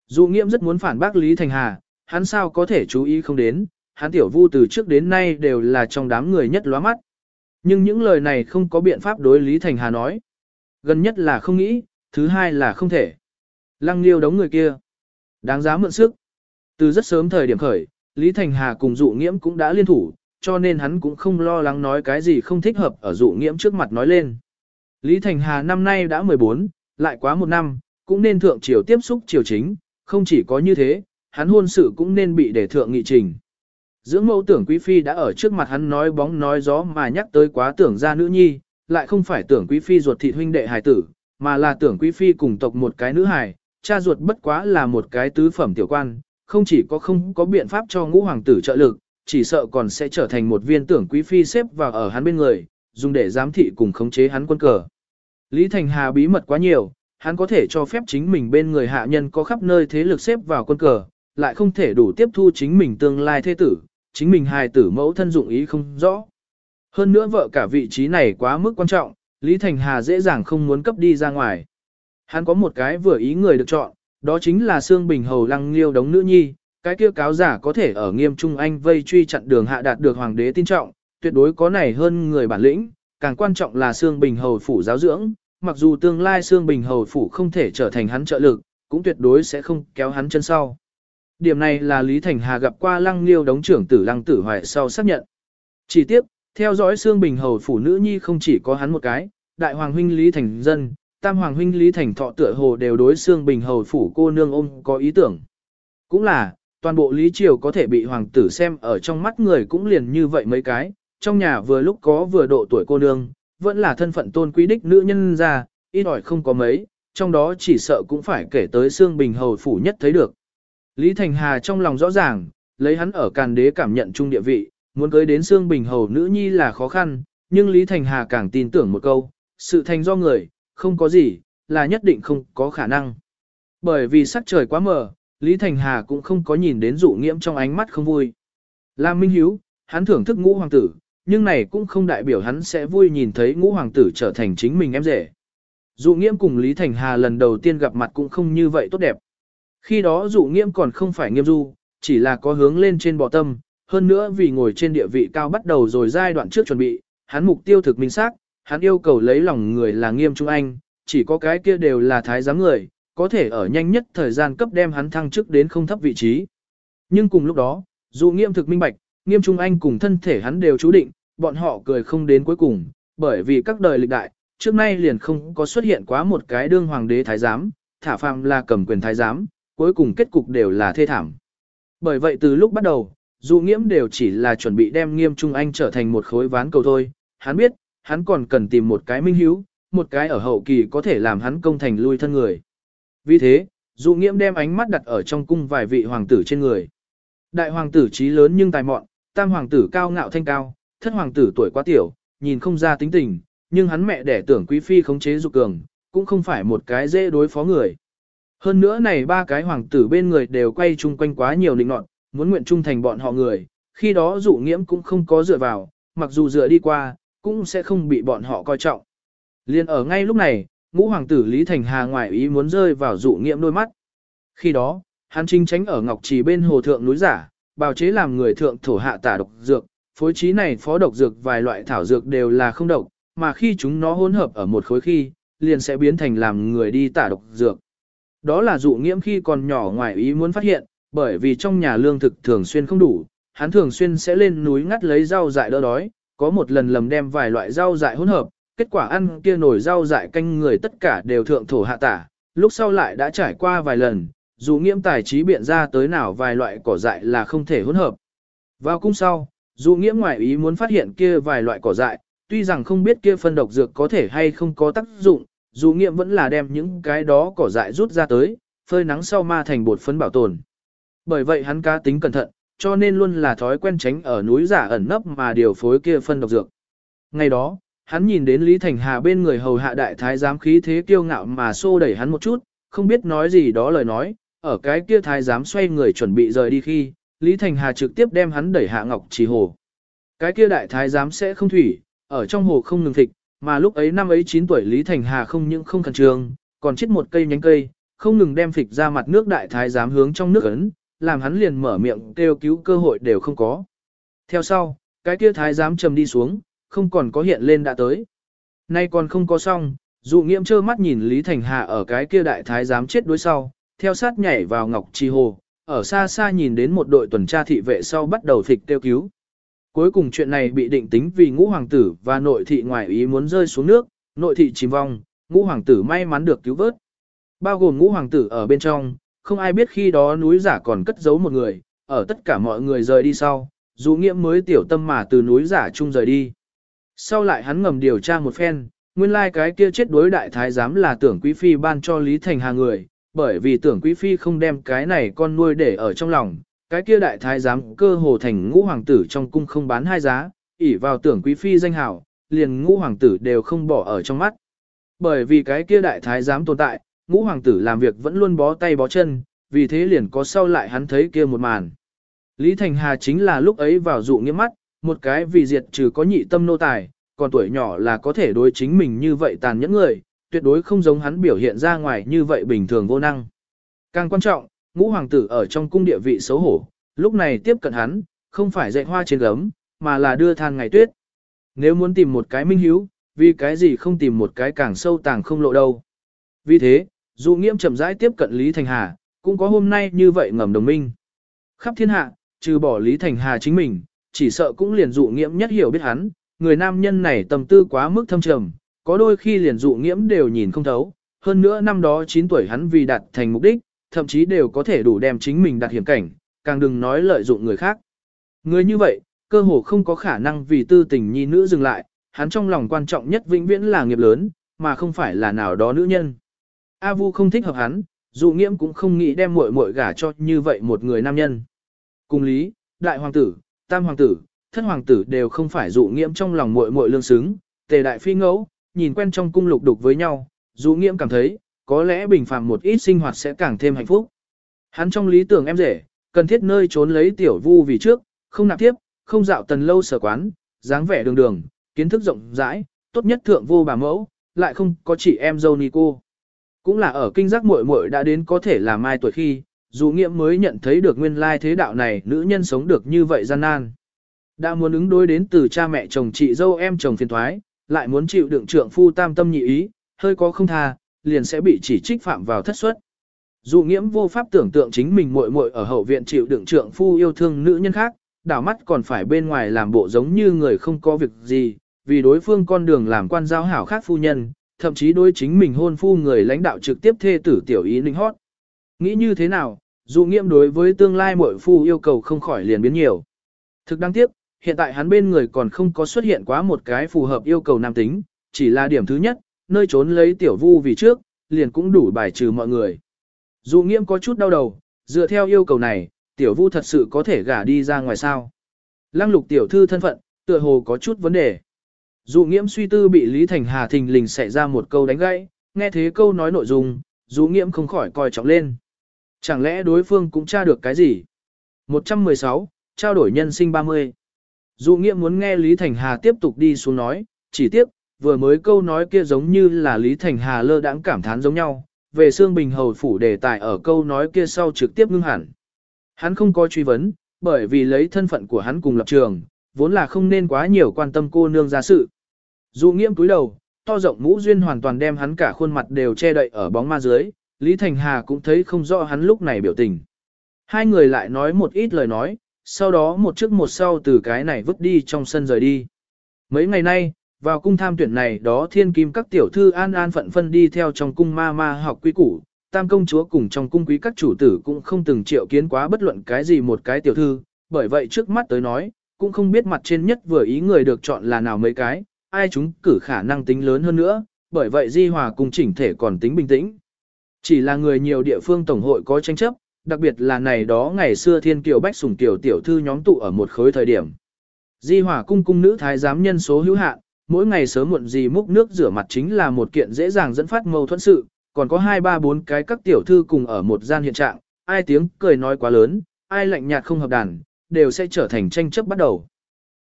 Dụ nghiễm rất muốn phản bác Lý Thành Hà, hắn sao có thể chú ý không đến, hắn tiểu vu từ trước đến nay đều là trong đám người nhất lóa mắt. Nhưng những lời này không có biện pháp đối Lý Thành Hà nói. Gần nhất là không nghĩ, thứ hai là không thể. Lăng liêu đống người kia. Đáng giá mượn sức. Từ rất sớm thời điểm khởi, Lý Thành Hà cùng dụ nghiễm cũng đã liên thủ, cho nên hắn cũng không lo lắng nói cái gì không thích hợp ở dụ nghiễm trước mặt nói lên. Lý Thành Hà năm nay đã 14, lại quá một năm, cũng nên thượng triều tiếp xúc triều chính, không chỉ có như thế, hắn hôn sự cũng nên bị để thượng nghị trình. Dưỡng mẫu tưởng quý phi đã ở trước mặt hắn nói bóng nói gió mà nhắc tới quá tưởng ra nữ nhi, lại không phải tưởng quý phi ruột thịt huynh đệ hài tử, mà là tưởng quý phi cùng tộc một cái nữ hài, cha ruột bất quá là một cái tứ phẩm tiểu quan, không chỉ có không có biện pháp cho ngũ hoàng tử trợ lực, chỉ sợ còn sẽ trở thành một viên tưởng quý phi xếp vào ở hắn bên người, dùng để giám thị cùng khống chế hắn quân cờ. Lý Thành Hà bí mật quá nhiều, hắn có thể cho phép chính mình bên người hạ nhân có khắp nơi thế lực xếp vào quân cờ, lại không thể đủ tiếp thu chính mình tương lai thế tử, chính mình hài tử mẫu thân dụng ý không rõ. Hơn nữa vợ cả vị trí này quá mức quan trọng, Lý Thành Hà dễ dàng không muốn cấp đi ra ngoài. Hắn có một cái vừa ý người được chọn, đó chính là Sương Bình Hầu Lăng Liêu đống nữ nhi, cái kia cáo giả có thể ở nghiêm trung anh vây truy chặn đường hạ đạt được hoàng đế tin trọng, tuyệt đối có này hơn người bản lĩnh, càng quan trọng là Sương Bình Hầu phủ giáo dưỡng, mặc dù tương lai Sương Bình Hầu phủ không thể trở thành hắn trợ lực, cũng tuyệt đối sẽ không kéo hắn chân sau. Điểm này là Lý Thành Hà gặp qua Lăng Liêu đống trưởng tử Lăng Tử Hoài sau xác nhận. Chỉ tiếp, theo dõi Sương Bình Hầu phủ nữ nhi không chỉ có hắn một cái, đại hoàng huynh Lý Thành Dân, tam hoàng huynh Lý Thành Thọ tựa hồ đều đối Sương Bình Hầu phủ cô nương ôm có ý tưởng. Cũng là, toàn bộ Lý Triều có thể bị hoàng tử xem ở trong mắt người cũng liền như vậy mấy cái, trong nhà vừa lúc có vừa độ tuổi cô nương, vẫn là thân phận tôn quý đích nữ nhân ra, ít ỏi không có mấy, trong đó chỉ sợ cũng phải kể tới Sương Bình Hầu phủ nhất thấy được. Lý Thành Hà trong lòng rõ ràng, lấy hắn ở càn đế cảm nhận trung địa vị, muốn cưới đến Sương Bình Hầu nữ nhi là khó khăn, nhưng Lý Thành Hà càng tin tưởng một câu, sự thành do người, không có gì, là nhất định không có khả năng. Bởi vì sắc trời quá mờ, Lý Thành Hà cũng không có nhìn đến dụ nghiễm trong ánh mắt không vui. Lam Minh Hiếu, hắn thưởng thức ngũ hoàng tử, nhưng này cũng không đại biểu hắn sẽ vui nhìn thấy ngũ hoàng tử trở thành chính mình em rể. Dụ nghiễm cùng Lý Thành Hà lần đầu tiên gặp mặt cũng không như vậy tốt đẹp. Khi đó dụ nghiễm còn không phải nghiêm du, chỉ là có hướng lên trên bò tâm, hơn nữa vì ngồi trên địa vị cao bắt đầu rồi giai đoạn trước chuẩn bị, hắn mục tiêu thực minh xác, hắn yêu cầu lấy lòng người là nghiêm trung anh, chỉ có cái kia đều là thái giám người, có thể ở nhanh nhất thời gian cấp đem hắn thăng chức đến không thấp vị trí. Nhưng cùng lúc đó, dụ nghiêm thực minh bạch, nghiêm trung anh cùng thân thể hắn đều chú định, bọn họ cười không đến cuối cùng, bởi vì các đời lịch đại, trước nay liền không có xuất hiện quá một cái đương hoàng đế thái giám, thả phàm là cầm quyền thái giám, cuối cùng kết cục đều là thê thảm. Bởi vậy từ lúc bắt đầu, dụ nghiễm đều chỉ là chuẩn bị đem nghiêm trung anh trở thành một khối ván cầu thôi, hắn biết, hắn còn cần tìm một cái minh hiếu, một cái ở hậu kỳ có thể làm hắn công thành lui thân người. Vì thế, dụ nghiễm đem ánh mắt đặt ở trong cung vài vị hoàng tử trên người. Đại hoàng tử trí lớn nhưng tài mọn, tam hoàng tử cao ngạo thanh cao, thất hoàng tử tuổi quá tiểu, nhìn không ra tính tình, nhưng hắn mẹ đẻ tưởng quý phi khống chế dục cường, cũng không phải một cái dễ đối phó người. Hơn nữa này ba cái hoàng tử bên người đều quay chung quanh quá nhiều định nọt, muốn nguyện trung thành bọn họ người, khi đó dụ nghiễm cũng không có dựa vào, mặc dù dựa đi qua, cũng sẽ không bị bọn họ coi trọng. Liên ở ngay lúc này, ngũ hoàng tử Lý Thành Hà ngoại ý muốn rơi vào dụ nghiễm đôi mắt. Khi đó, hắn trinh tránh ở Ngọc Trì bên hồ thượng núi giả, bào chế làm người thượng thổ hạ tả độc dược, phối trí này phó độc dược vài loại thảo dược đều là không độc, mà khi chúng nó hỗn hợp ở một khối khi, liền sẽ biến thành làm người đi tả độc dược. Đó là dụ nghiễm khi còn nhỏ ngoài ý muốn phát hiện, bởi vì trong nhà lương thực thường xuyên không đủ, hắn thường xuyên sẽ lên núi ngắt lấy rau dại đỡ đói, có một lần lầm đem vài loại rau dại hỗn hợp, kết quả ăn kia nổi rau dại canh người tất cả đều thượng thổ hạ tả, lúc sau lại đã trải qua vài lần, dù nghiễm tài trí biện ra tới nào vài loại cỏ dại là không thể hỗn hợp. Vào cung sau, dù nghiễm ngoại ý muốn phát hiện kia vài loại cỏ dại, tuy rằng không biết kia phân độc dược có thể hay không có tác dụng, dù nghiễm vẫn là đem những cái đó cỏ dại rút ra tới, phơi nắng sau ma thành bột phấn bảo tồn. Bởi vậy hắn cá tính cẩn thận, cho nên luôn là thói quen tránh ở núi giả ẩn nấp mà điều phối kia phân độc dược. Ngày đó, hắn nhìn đến Lý Thành Hà bên người hầu hạ đại thái giám khí thế kiêu ngạo mà xô đẩy hắn một chút, không biết nói gì đó lời nói, ở cái kia thái giám xoay người chuẩn bị rời đi khi, Lý Thành Hà trực tiếp đem hắn đẩy hạ ngọc trì hồ. Cái kia đại thái giám sẽ không thủy, ở trong hồ không ngừng thịt, mà lúc ấy năm ấy 9 tuổi Lý Thành Hà không những không khẩn trương, còn chết một cây nhánh cây, không ngừng đem phịch ra mặt nước đại thái giám hướng trong nước ấn, làm hắn liền mở miệng kêu cứu cơ hội đều không có. Theo sau, cái kia thái giám trầm đi xuống, không còn có hiện lên đã tới. Nay còn không có xong, dụ nghiệm trơ mắt nhìn Lý Thành Hà ở cái kia đại thái giám chết đối sau, theo sát nhảy vào ngọc trì hồ, ở xa xa nhìn đến một đội tuần tra thị vệ sau bắt đầu thịch tiêu cứu. Cuối cùng chuyện này bị định tính vì ngũ hoàng tử và nội thị ngoại ý muốn rơi xuống nước, nội thị chìm vong, ngũ hoàng tử may mắn được cứu vớt. Bao gồm ngũ hoàng tử ở bên trong, không ai biết khi đó núi giả còn cất giấu một người, ở tất cả mọi người rời đi sau, dù nghiệm mới tiểu tâm mà từ núi giả chung rời đi. Sau lại hắn ngầm điều tra một phen, nguyên lai like cái kia chết đối đại thái giám là tưởng quý phi ban cho Lý Thành Hà người, bởi vì tưởng quý phi không đem cái này con nuôi để ở trong lòng, cái kia đại thái giám cơ hồ thành ngũ hoàng tử trong cung không bán hai giá, ỷ vào tưởng quý phi danh hảo, liền ngũ hoàng tử đều không bỏ ở trong mắt. Bởi vì cái kia đại thái giám tồn tại, ngũ hoàng tử làm việc vẫn luôn bó tay bó chân, vì thế liền có sau lại hắn thấy kia một màn. Lý Thành Hà chính là lúc ấy vào dụ nghiêm mắt, một cái vì diệt trừ có nhị tâm nô tài, còn tuổi nhỏ là có thể đối chính mình như vậy tàn nhẫn người, tuyệt đối không giống hắn biểu hiện ra ngoài như vậy bình thường vô năng. Càng quan trọng, ngũ hoàng tử ở trong cung địa vị xấu hổ, lúc này tiếp cận hắn, không phải dạy hoa trên gấm, mà là đưa than ngày tuyết. Nếu muốn tìm một cái minh hiếu, vì cái gì không tìm một cái càng sâu tàng không lộ đâu. Vì thế, dù nghiễm chậm rãi tiếp cận Lý Thành Hà, cũng có hôm nay như vậy ngầm đồng minh. Khắp thiên hạ, trừ bỏ Lý Thành Hà chính mình, chỉ sợ cũng liền dụ nghiễm nhất hiểu biết hắn, người nam nhân này tâm tư quá mức thâm trầm, có đôi khi liền dụ nghiễm đều nhìn không thấu, hơn nữa năm đó 9 tuổi hắn vì đạt thành mục đích, thậm chí đều có thể đủ đem chính mình đặt hiểm cảnh, càng đừng nói lợi dụng người khác. Người như vậy, cơ hồ không có khả năng vì tư tình nhi nữ dừng lại, hắn trong lòng quan trọng nhất vĩnh viễn là nghiệp lớn, mà không phải là nào đó nữ nhân. A Vu không thích hợp hắn, dụ nghiễm cũng không nghĩ đem muội muội gả cho như vậy một người nam nhân. Cùng lý, đại hoàng tử, tam hoàng tử, thất hoàng tử đều không phải dụ nghiễm trong lòng muội muội lương xứng, tề đại phi ngẫu, nhìn quen trong cung lục đục với nhau, dụ nghiễm cảm thấy, có lẽ bình phàm một ít sinh hoạt sẽ càng thêm hạnh phúc. Hắn trong lý tưởng em rể, cần thiết nơi trốn lấy tiểu vu vì trước, không nạp tiếp, không dạo tần lâu sở quán, dáng vẻ đường đường, kiến thức rộng rãi, tốt nhất thượng vô bà mẫu, lại không có chị em dâu ni cô. Cũng là ở kinh giác muội muội đã đến có thể là mai tuổi khi, dù nghiệm mới nhận thấy được nguyên lai thế đạo này nữ nhân sống được như vậy gian nan. Đã muốn ứng đối đến từ cha mẹ chồng chị dâu em chồng phiền thoái, lại muốn chịu đựng trượng phu tam tâm nhị ý, hơi có không tha, liền sẽ bị chỉ trích phạm vào thất suất. Dù nghiễm vô pháp tưởng tượng chính mình muội muội ở hậu viện chịu đựng trượng phu yêu thương nữ nhân khác, đảo mắt còn phải bên ngoài làm bộ giống như người không có việc gì, vì đối phương con đường làm quan giao hảo khác phu nhân, thậm chí đối chính mình hôn phu người lãnh đạo trực tiếp thê tử tiểu ý ninh hót. Nghĩ như thế nào, dù nghiệm đối với tương lai muội phu yêu cầu không khỏi liền biến nhiều. Thực đáng tiếc, hiện tại hắn bên người còn không có xuất hiện quá một cái phù hợp yêu cầu nam tính, chỉ là điểm thứ nhất, nơi trốn lấy tiểu vu vì trước, liền cũng đủ bài trừ mọi người. Dù nghiêm có chút đau đầu, dựa theo yêu cầu này, tiểu vu thật sự có thể gả đi ra ngoài sao. Lăng lục tiểu thư thân phận, tựa hồ có chút vấn đề. Dù nghiễm suy tư bị Lý Thành Hà thình lình xảy ra một câu đánh gãy, nghe thế câu nói nội dung, dù nghiễm không khỏi coi trọng lên. Chẳng lẽ đối phương cũng tra được cái gì? 116, trao đổi nhân sinh 30. Dù nghĩa muốn nghe Lý Thành Hà tiếp tục đi xuống nói, chỉ tiếp, vừa mới câu nói kia giống như là Lý Thành Hà lơ đãng cảm thán giống nhau, về xương bình hầu phủ đề tài ở câu nói kia sau trực tiếp ngưng hẳn. Hắn không có truy vấn, bởi vì lấy thân phận của hắn cùng lập trường, vốn là không nên quá nhiều quan tâm cô nương ra sự. Dù nghiễm túi đầu, to rộng mũ duyên hoàn toàn đem hắn cả khuôn mặt đều che đậy ở bóng ma dưới, Lý Thành Hà cũng thấy không rõ hắn lúc này biểu tình. Hai người lại nói một ít lời nói, sau đó một trước một sau từ cái này vứt đi trong sân rời đi. Mấy ngày nay, vào cung tham tuyển này đó thiên kim các tiểu thư an an phận phân đi theo trong cung ma ma học quý củ, tam công chúa cùng trong cung quý các chủ tử cũng không từng triệu kiến quá bất luận cái gì một cái tiểu thư, bởi vậy trước mắt tới nói, cũng không biết mặt trên nhất vừa ý người được chọn là nào mấy cái, ai chúng cử khả năng tính lớn hơn nữa, bởi vậy di hòa cùng chỉnh thể còn tính bình tĩnh. Chỉ là người nhiều địa phương tổng hội có tranh chấp, đặc biệt là này đó ngày xưa thiên kiều bách sùng tiểu tiểu thư nhóm tụ ở một khối thời điểm. Di hỏa cung cung nữ thái giám nhân số hữu hạn, mỗi ngày sớm muộn gì múc nước rửa mặt chính là một kiện dễ dàng dẫn phát mâu thuẫn sự, còn có hai ba bốn cái các tiểu thư cùng ở một gian hiện trạng, ai tiếng cười nói quá lớn, ai lạnh nhạt không hợp đàn, đều sẽ trở thành tranh chấp bắt đầu.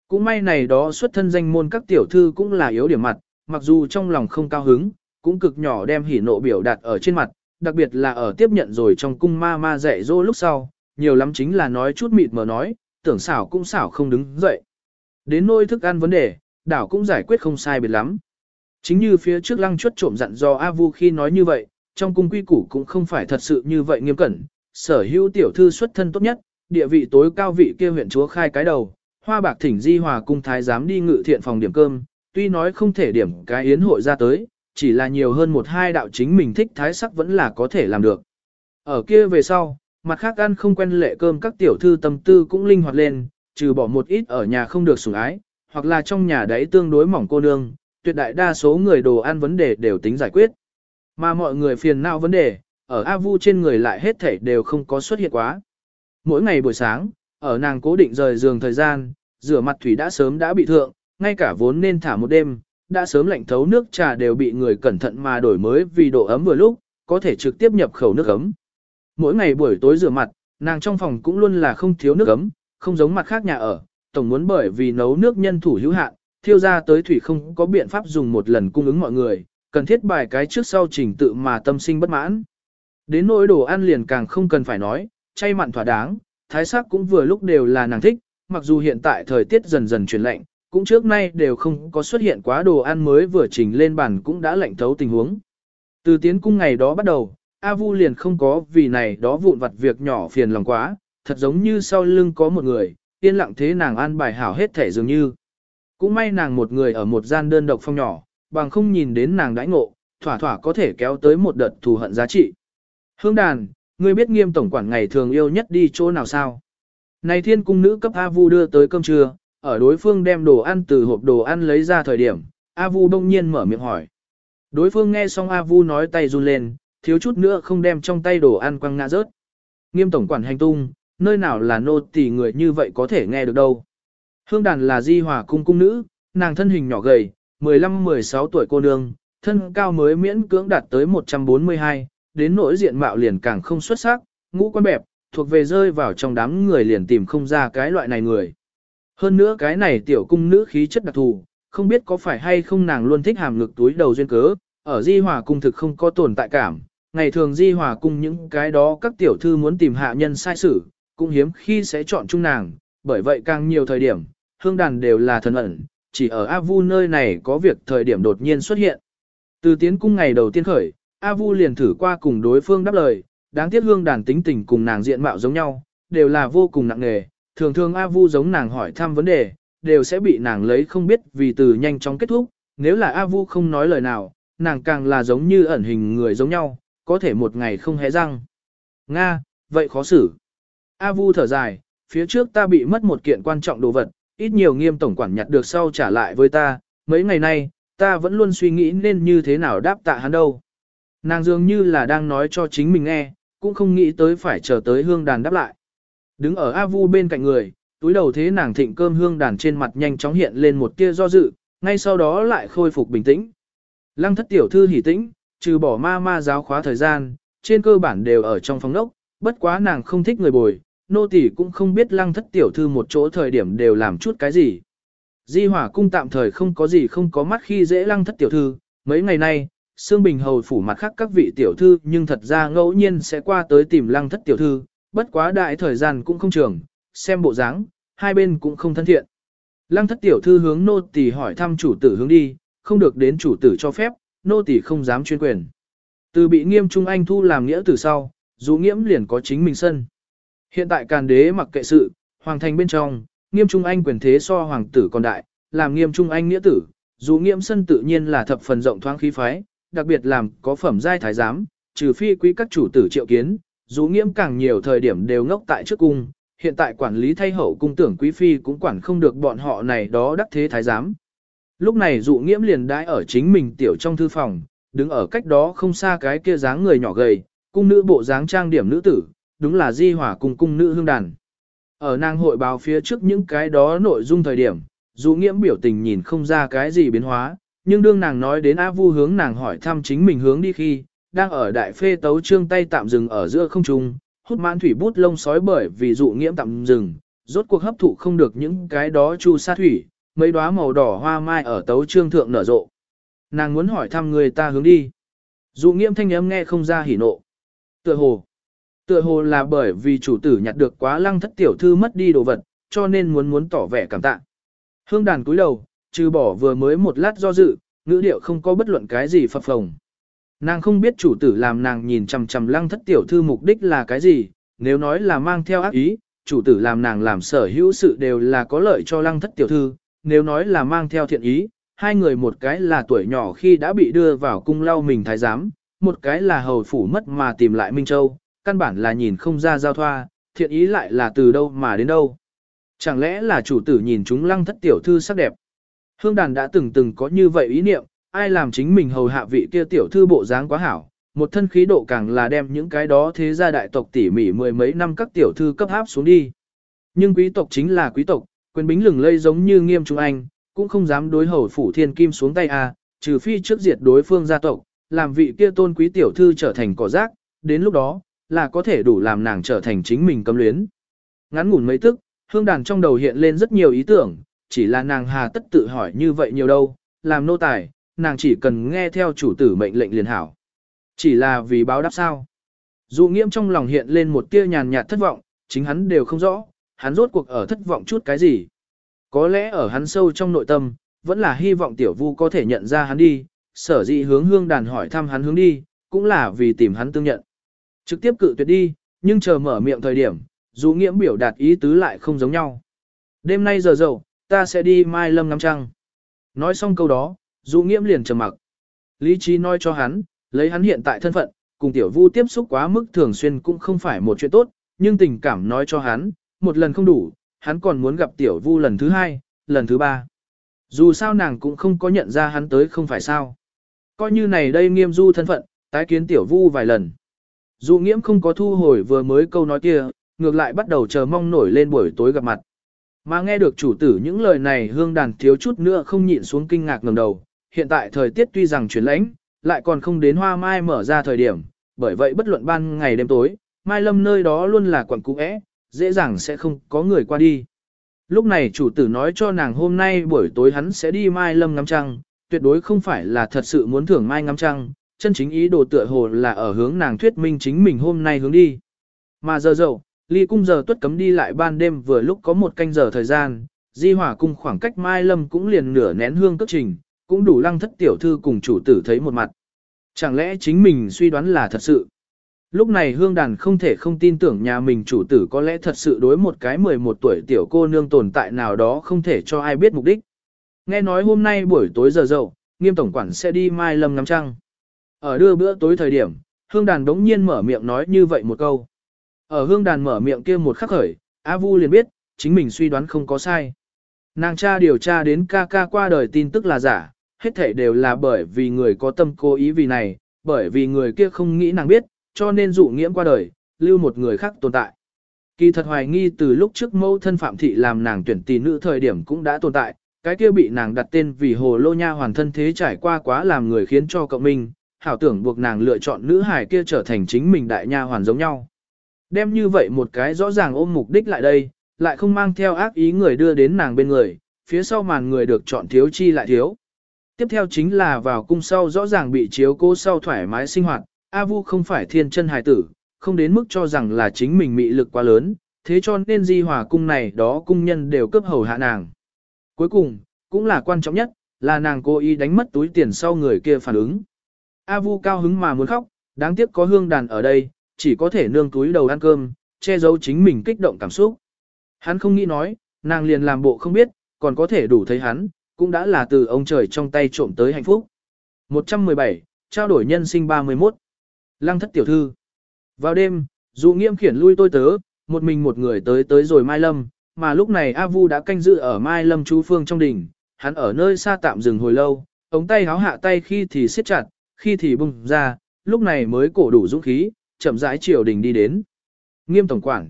Cũng may này đó xuất thân danh môn các tiểu thư cũng là yếu điểm mặt, mặc dù trong lòng không cao hứng, cũng cực nhỏ đem hỉ nộ biểu đạt ở trên mặt, đặc biệt là ở tiếp nhận rồi trong cung ma ma dạy dỗ lúc sau, nhiều lắm chính là nói chút mịt mờ nói, tưởng xảo cũng xảo không đứng dậy. Đến nôi thức ăn vấn đề, đảo cũng giải quyết không sai biệt lắm. Chính như phía trước lăng chuất trộm dặn do A Vu khi nói như vậy, trong cung quy củ cũng không phải thật sự như vậy nghiêm cẩn, sở hữu tiểu thư xuất thân tốt nhất, địa vị tối cao vị kia huyện chúa khai cái đầu, hoa bạc thỉnh di hòa cung thái giám đi ngự thiện phòng điểm cơm, tuy nói không thể điểm cái yến hội ra tới, chỉ là nhiều hơn một hai đạo chính mình thích thái sắc vẫn là có thể làm được. Ở kia về sau, mặt khác ăn không quen lệ cơm các tiểu thư tâm tư cũng linh hoạt lên, trừ bỏ một ít ở nhà không được sủng ái, hoặc là trong nhà đấy tương đối mỏng cô nương, tuyệt đại đa số người đồ ăn vấn đề đều tính giải quyết. Mà mọi người phiền não vấn đề, ở A Vu trên người lại hết thảy đều không có xuất hiện quá. Mỗi ngày buổi sáng, ở nàng cố định rời giường thời gian, rửa mặt thủy đã sớm đã bị thượng, ngay cả vốn nên thả một đêm, đã sớm lạnh thấu nước trà đều bị người cẩn thận mà đổi mới vì độ ấm vừa lúc, có thể trực tiếp nhập khẩu nước ấm. Mỗi ngày buổi tối rửa mặt, nàng trong phòng cũng luôn là không thiếu nước ấm, không giống mặt khác nhà ở, tổng muốn bởi vì nấu nước nhân thủ hữu hạn, thiêu ra tới thủy không có biện pháp dùng một lần cung ứng mọi người, cần thiết bài cái trước sau trình tự mà tâm sinh bất mãn. Đến nỗi đồ ăn liền càng không cần phải nói, chay mặn thỏa đáng, thái sắc cũng vừa lúc đều là nàng thích, mặc dù hiện tại thời tiết dần dần chuyển lạnh, cũng trước nay đều không có xuất hiện quá đồ ăn mới vừa trình lên bàn cũng đã lạnh thấu tình huống. Từ tiến cung ngày đó bắt đầu, A Vu liền không có vì này đó vụn vặt việc nhỏ phiền lòng quá, thật giống như sau lưng có một người, yên lặng thế nàng an bài hảo hết thể dường như. Cũng may nàng một người ở một gian đơn độc phong nhỏ, bằng không nhìn đến nàng đãi ngộ, thỏa thỏa có thể kéo tới một đợt thù hận giá trị. Hương đàn, ngươi biết nghiêm tổng quản ngày thường yêu nhất đi chỗ nào sao? Này thiên cung nữ cấp A Vu đưa tới cơm trưa, ở đối phương đem đồ ăn từ hộp đồ ăn lấy ra thời điểm, A Vu đông nhiên mở miệng hỏi. Đối phương nghe xong A Vu nói tay run lên, thiếu chút nữa không đem trong tay đồ ăn quăng ngã rớt. Nghiêm tổng quản hành tung, nơi nào là nô tỳ người như vậy có thể nghe được đâu. Hương đàn là di hòa cung cung nữ, nàng thân hình nhỏ gầy, 15-16 tuổi cô nương, thân cao mới miễn cưỡng đạt tới 142, đến nỗi diện mạo liền càng không xuất sắc, ngũ quan bẹp, thuộc về rơi vào trong đám người liền tìm không ra cái loại này người. Hơn nữa cái này tiểu cung nữ khí chất đặc thù, không biết có phải hay không nàng luôn thích hàm ngực túi đầu duyên cớ, ở di hòa cung thực không có tồn tại cảm, ngày thường di hòa cung những cái đó các tiểu thư muốn tìm hạ nhân sai sử, cũng hiếm khi sẽ chọn chung nàng, bởi vậy càng nhiều thời điểm, hương đàn đều là thần ẩn, chỉ ở A Vu nơi này có việc thời điểm đột nhiên xuất hiện. Từ tiến cung ngày đầu tiên khởi, A Vu liền thử qua cùng đối phương đáp lời, đáng tiếc hương đàn tính tình cùng nàng diện mạo giống nhau, đều là vô cùng nặng nề, thường thường A Vu giống nàng hỏi thăm vấn đề, đều sẽ bị nàng lấy không biết vì từ nhanh chóng kết thúc, nếu là A Vu không nói lời nào, nàng càng là giống như ẩn hình người giống nhau, có thể một ngày không hé răng. Nga, vậy khó xử. A Vu thở dài, phía trước ta bị mất một kiện quan trọng đồ vật, ít nhiều nghiêm tổng quản nhặt được sau trả lại với ta, mấy ngày nay, ta vẫn luôn suy nghĩ nên như thế nào đáp tạ hắn đâu. Nàng dường như là đang nói cho chính mình nghe, cũng không nghĩ tới phải chờ tới hương đàn đáp lại. Đứng ở A Vu bên cạnh người, túi đầu thế nàng thịnh cơm hương đàn trên mặt nhanh chóng hiện lên một tia do dự, ngay sau đó lại khôi phục bình tĩnh. Lăng thất tiểu thư hỉ tĩnh, trừ bỏ ma ma giáo khóa thời gian, trên cơ bản đều ở trong phòng đốc, bất quá nàng không thích người bồi, nô tỳ cũng không biết lăng thất tiểu thư một chỗ thời điểm đều làm chút cái gì. Di hỏa cung tạm thời không có gì không có mắt khi dễ lăng thất tiểu thư, mấy ngày nay, Sương Bình Hầu phủ mặt khác các vị tiểu thư nhưng thật ra ngẫu nhiên sẽ qua tới tìm lăng thất tiểu thư, bất quá đại thời gian cũng không trường, xem bộ dáng, hai bên cũng không thân thiện. Lăng thất tiểu thư hướng nô tỳ hỏi thăm chủ tử hướng đi, không được đến chủ tử cho phép, nô tỳ không dám chuyên quyền. Từ bị nghiêm trung anh thu làm nghĩa từ sau, dù nghiễm liền có chính mình sân. Hiện tại càn đế mặc kệ sự, hoàng thành bên trong, nghiêm trung anh quyền thế so hoàng tử còn đại, làm nghiêm trung anh nghĩa tử, dù nghiễm sân tự nhiên là thập phần rộng thoáng khí phái, đặc biệt làm có phẩm giai thái giám, trừ phi quý các chủ tử triệu kiến, dụ nghiễm càng nhiều thời điểm đều ngốc tại trước cung, hiện tại quản lý thay hậu cung tưởng quý phi cũng quản không được bọn họ này đó đắc thế thái giám. Lúc này dụ nghiễm liền đãi ở chính mình tiểu trong thư phòng, đứng ở cách đó không xa cái kia dáng người nhỏ gầy, cung nữ bộ dáng trang điểm nữ tử, đúng là di hỏa cùng cung nữ hương đàn. Ở nàng hội báo phía trước những cái đó nội dung thời điểm, dụ nghiễm biểu tình nhìn không ra cái gì biến hóa, nhưng đương nàng nói đến A Vu hướng nàng hỏi thăm chính mình hướng đi khi, đang ở đại phê tấu trương tay tạm dừng ở giữa không trung, hút mãn thủy bút lông sói bởi vì dụ nghiễm tạm dừng, rốt cuộc hấp thụ không được những cái đó chu sa thủy, mấy đóa màu đỏ hoa mai ở tấu trương thượng nở rộ. Nàng muốn hỏi thăm người ta hướng đi. Dụ nghiễm thanh âm nghe không ra hỉ nộ. Tựa hồ. Tựa hồ là bởi vì chủ tử nhặt được quá lăng thất tiểu thư mất đi đồ vật, cho nên muốn muốn tỏ vẻ cảm tạ. Hương đàn cúi đầu, trừ bỏ vừa mới một lát do dự, ngữ điệu không có bất luận cái gì phập phồng. Nàng không biết chủ tử làm nàng nhìn chằm chằm lăng thất tiểu thư mục đích là cái gì, nếu nói là mang theo ác ý, chủ tử làm nàng làm sở hữu sự đều là có lợi cho lăng thất tiểu thư, nếu nói là mang theo thiện ý, hai người một cái là tuổi nhỏ khi đã bị đưa vào cung lau mình thái giám, một cái là hầu phủ mất mà tìm lại Minh Châu, căn bản là nhìn không ra giao thoa, thiện ý lại là từ đâu mà đến đâu. Chẳng lẽ là chủ tử nhìn chúng lăng thất tiểu thư sắc đẹp? Hương đàn đã từng từng có như vậy ý niệm, ai làm chính mình hầu hạ vị kia tiểu thư bộ dáng quá hảo, một thân khí độ càng là đem những cái đó thế gia đại tộc tỉ mỉ mười mấy năm các tiểu thư cấp áp xuống đi. Nhưng quý tộc chính là quý tộc, quyền bính lừng lây giống như nghiêm trung anh, cũng không dám đối hầu phủ thiên kim xuống tay a, à, trừ phi trước diệt đối phương gia tộc, làm vị kia tôn quý tiểu thư trở thành cỏ rác, đến lúc đó, là có thể đủ làm nàng trở thành chính mình cấm luyến. Ngắn ngủn mấy tức, hương đàn trong đầu hiện lên rất nhiều ý tưởng, chỉ là nàng hà tất tự hỏi như vậy nhiều đâu, làm nô tài, nàng chỉ cần nghe theo chủ tử mệnh lệnh liền hảo. Chỉ là vì báo đáp sao. Dụ nghiễm trong lòng hiện lên một tia nhàn nhạt thất vọng, chính hắn đều không rõ, hắn rốt cuộc ở thất vọng chút cái gì. Có lẽ ở hắn sâu trong nội tâm, vẫn là hy vọng tiểu vu có thể nhận ra hắn đi, sở dĩ hướng hương đàn hỏi thăm hắn hướng đi, cũng là vì tìm hắn tương nhận. Trực tiếp cự tuyệt đi, nhưng chờ mở miệng thời điểm, dù nghiễm biểu đạt ý tứ lại không giống nhau. Đêm nay giờ dậu, ta sẽ đi mai lâm ngắm trăng. Nói xong câu đó, Dụ nghiễm liền trầm mặc. Lý trí nói cho hắn, lấy hắn hiện tại thân phận, cùng tiểu vu tiếp xúc quá mức thường xuyên cũng không phải một chuyện tốt, nhưng tình cảm nói cho hắn, một lần không đủ, hắn còn muốn gặp tiểu vu lần thứ hai, lần thứ ba. Dù sao nàng cũng không có nhận ra hắn tới không phải sao. Coi như này đây nghiêm du thân phận, tái kiến tiểu vu vài lần. dụ nghiễm không có thu hồi vừa mới câu nói kia, ngược lại bắt đầu chờ mong nổi lên buổi tối gặp mặt. Mà nghe được chủ tử những lời này hương đàn thiếu chút nữa không nhịn xuống kinh ngạc ngầm đầu, hiện tại thời tiết tuy rằng chuyển lãnh, lại còn không đến hoa mai mở ra thời điểm, bởi vậy bất luận ban ngày đêm tối, mai lâm nơi đó luôn là quận cũ é, dễ dàng sẽ không có người qua đi. Lúc này chủ tử nói cho nàng hôm nay buổi tối hắn sẽ đi mai lâm ngắm trăng, tuyệt đối không phải là thật sự muốn thưởng mai ngắm trăng, chân chính ý đồ tựa hồ là ở hướng nàng thuyết minh chính mình hôm nay hướng đi. Mà giờ dậu, ly cung giờ tuất cấm đi lại ban đêm vừa lúc có một canh giờ thời gian, di hỏa cung khoảng cách mai lâm cũng liền nửa nén hương cất trình, cũng đủ lăng thất tiểu thư cùng chủ tử thấy một mặt. Chẳng lẽ chính mình suy đoán là thật sự? Lúc này hương đàn không thể không tin tưởng nhà mình chủ tử có lẽ thật sự đối một cái 11 tuổi tiểu cô nương tồn tại nào đó không thể cho ai biết mục đích. Nghe nói hôm nay buổi tối giờ dậu, nghiêm tổng quản sẽ đi mai lâm ngắm trăng. Ở đưa bữa tối thời điểm, hương đàn đống nhiên mở miệng nói như vậy một câu. Ở hương đàn mở miệng kia một khắc khởi, A Vu liền biết, chính mình suy đoán không có sai. Nàng cha điều tra đến ca ca qua đời tin tức là giả, hết thể đều là bởi vì người có tâm cố ý vì này, bởi vì người kia không nghĩ nàng biết, cho nên dụ nghiễm qua đời, lưu một người khác tồn tại. Kỳ thật hoài nghi từ lúc trước mẫu thân Phạm Thị làm nàng tuyển tỷ nữ thời điểm cũng đã tồn tại, cái kia bị nàng đặt tên vì hồ lô nha hoàn thân thế trải qua quá làm người khiến cho cộng minh, hảo tưởng buộc nàng lựa chọn nữ hài kia trở thành chính mình đại nha hoàn giống nhau. Đem như vậy một cái rõ ràng ôm mục đích lại đây, lại không mang theo ác ý người đưa đến nàng bên người, phía sau màn người được chọn thiếu chi lại thiếu. Tiếp theo chính là vào cung sau rõ ràng bị chiếu cố sau thoải mái sinh hoạt, A Vu không phải thiên chân hài tử, không đến mức cho rằng là chính mình mị lực quá lớn, thế cho nên di hòa cung này đó cung nhân đều cấp hầu hạ nàng. Cuối cùng, cũng là quan trọng nhất, là nàng cố ý đánh mất túi tiền sau người kia phản ứng. A Vu cao hứng mà muốn khóc, đáng tiếc có hương đàn ở đây, chỉ có thể nương túi đầu ăn cơm, che giấu chính mình kích động cảm xúc. Hắn không nghĩ nói, nàng liền làm bộ không biết, còn có thể đủ thấy hắn, cũng đã là từ ông trời trong tay trộm tới hạnh phúc. 117, trao đổi nhân sinh 31. Lăng thất tiểu thư. Vào đêm, dù nghiêm khiển lui tôi tớ, một mình một người tới tới rồi Mai Lâm, mà lúc này A Vu đã canh giữ ở Mai Lâm chú phương trong đỉnh, hắn ở nơi xa tạm dừng hồi lâu, ống tay háo hạ tay khi thì siết chặt, khi thì bung ra, lúc này mới cổ đủ dũng khí, chậm rãi triều đình đi đến. Nghiêm tổng quản.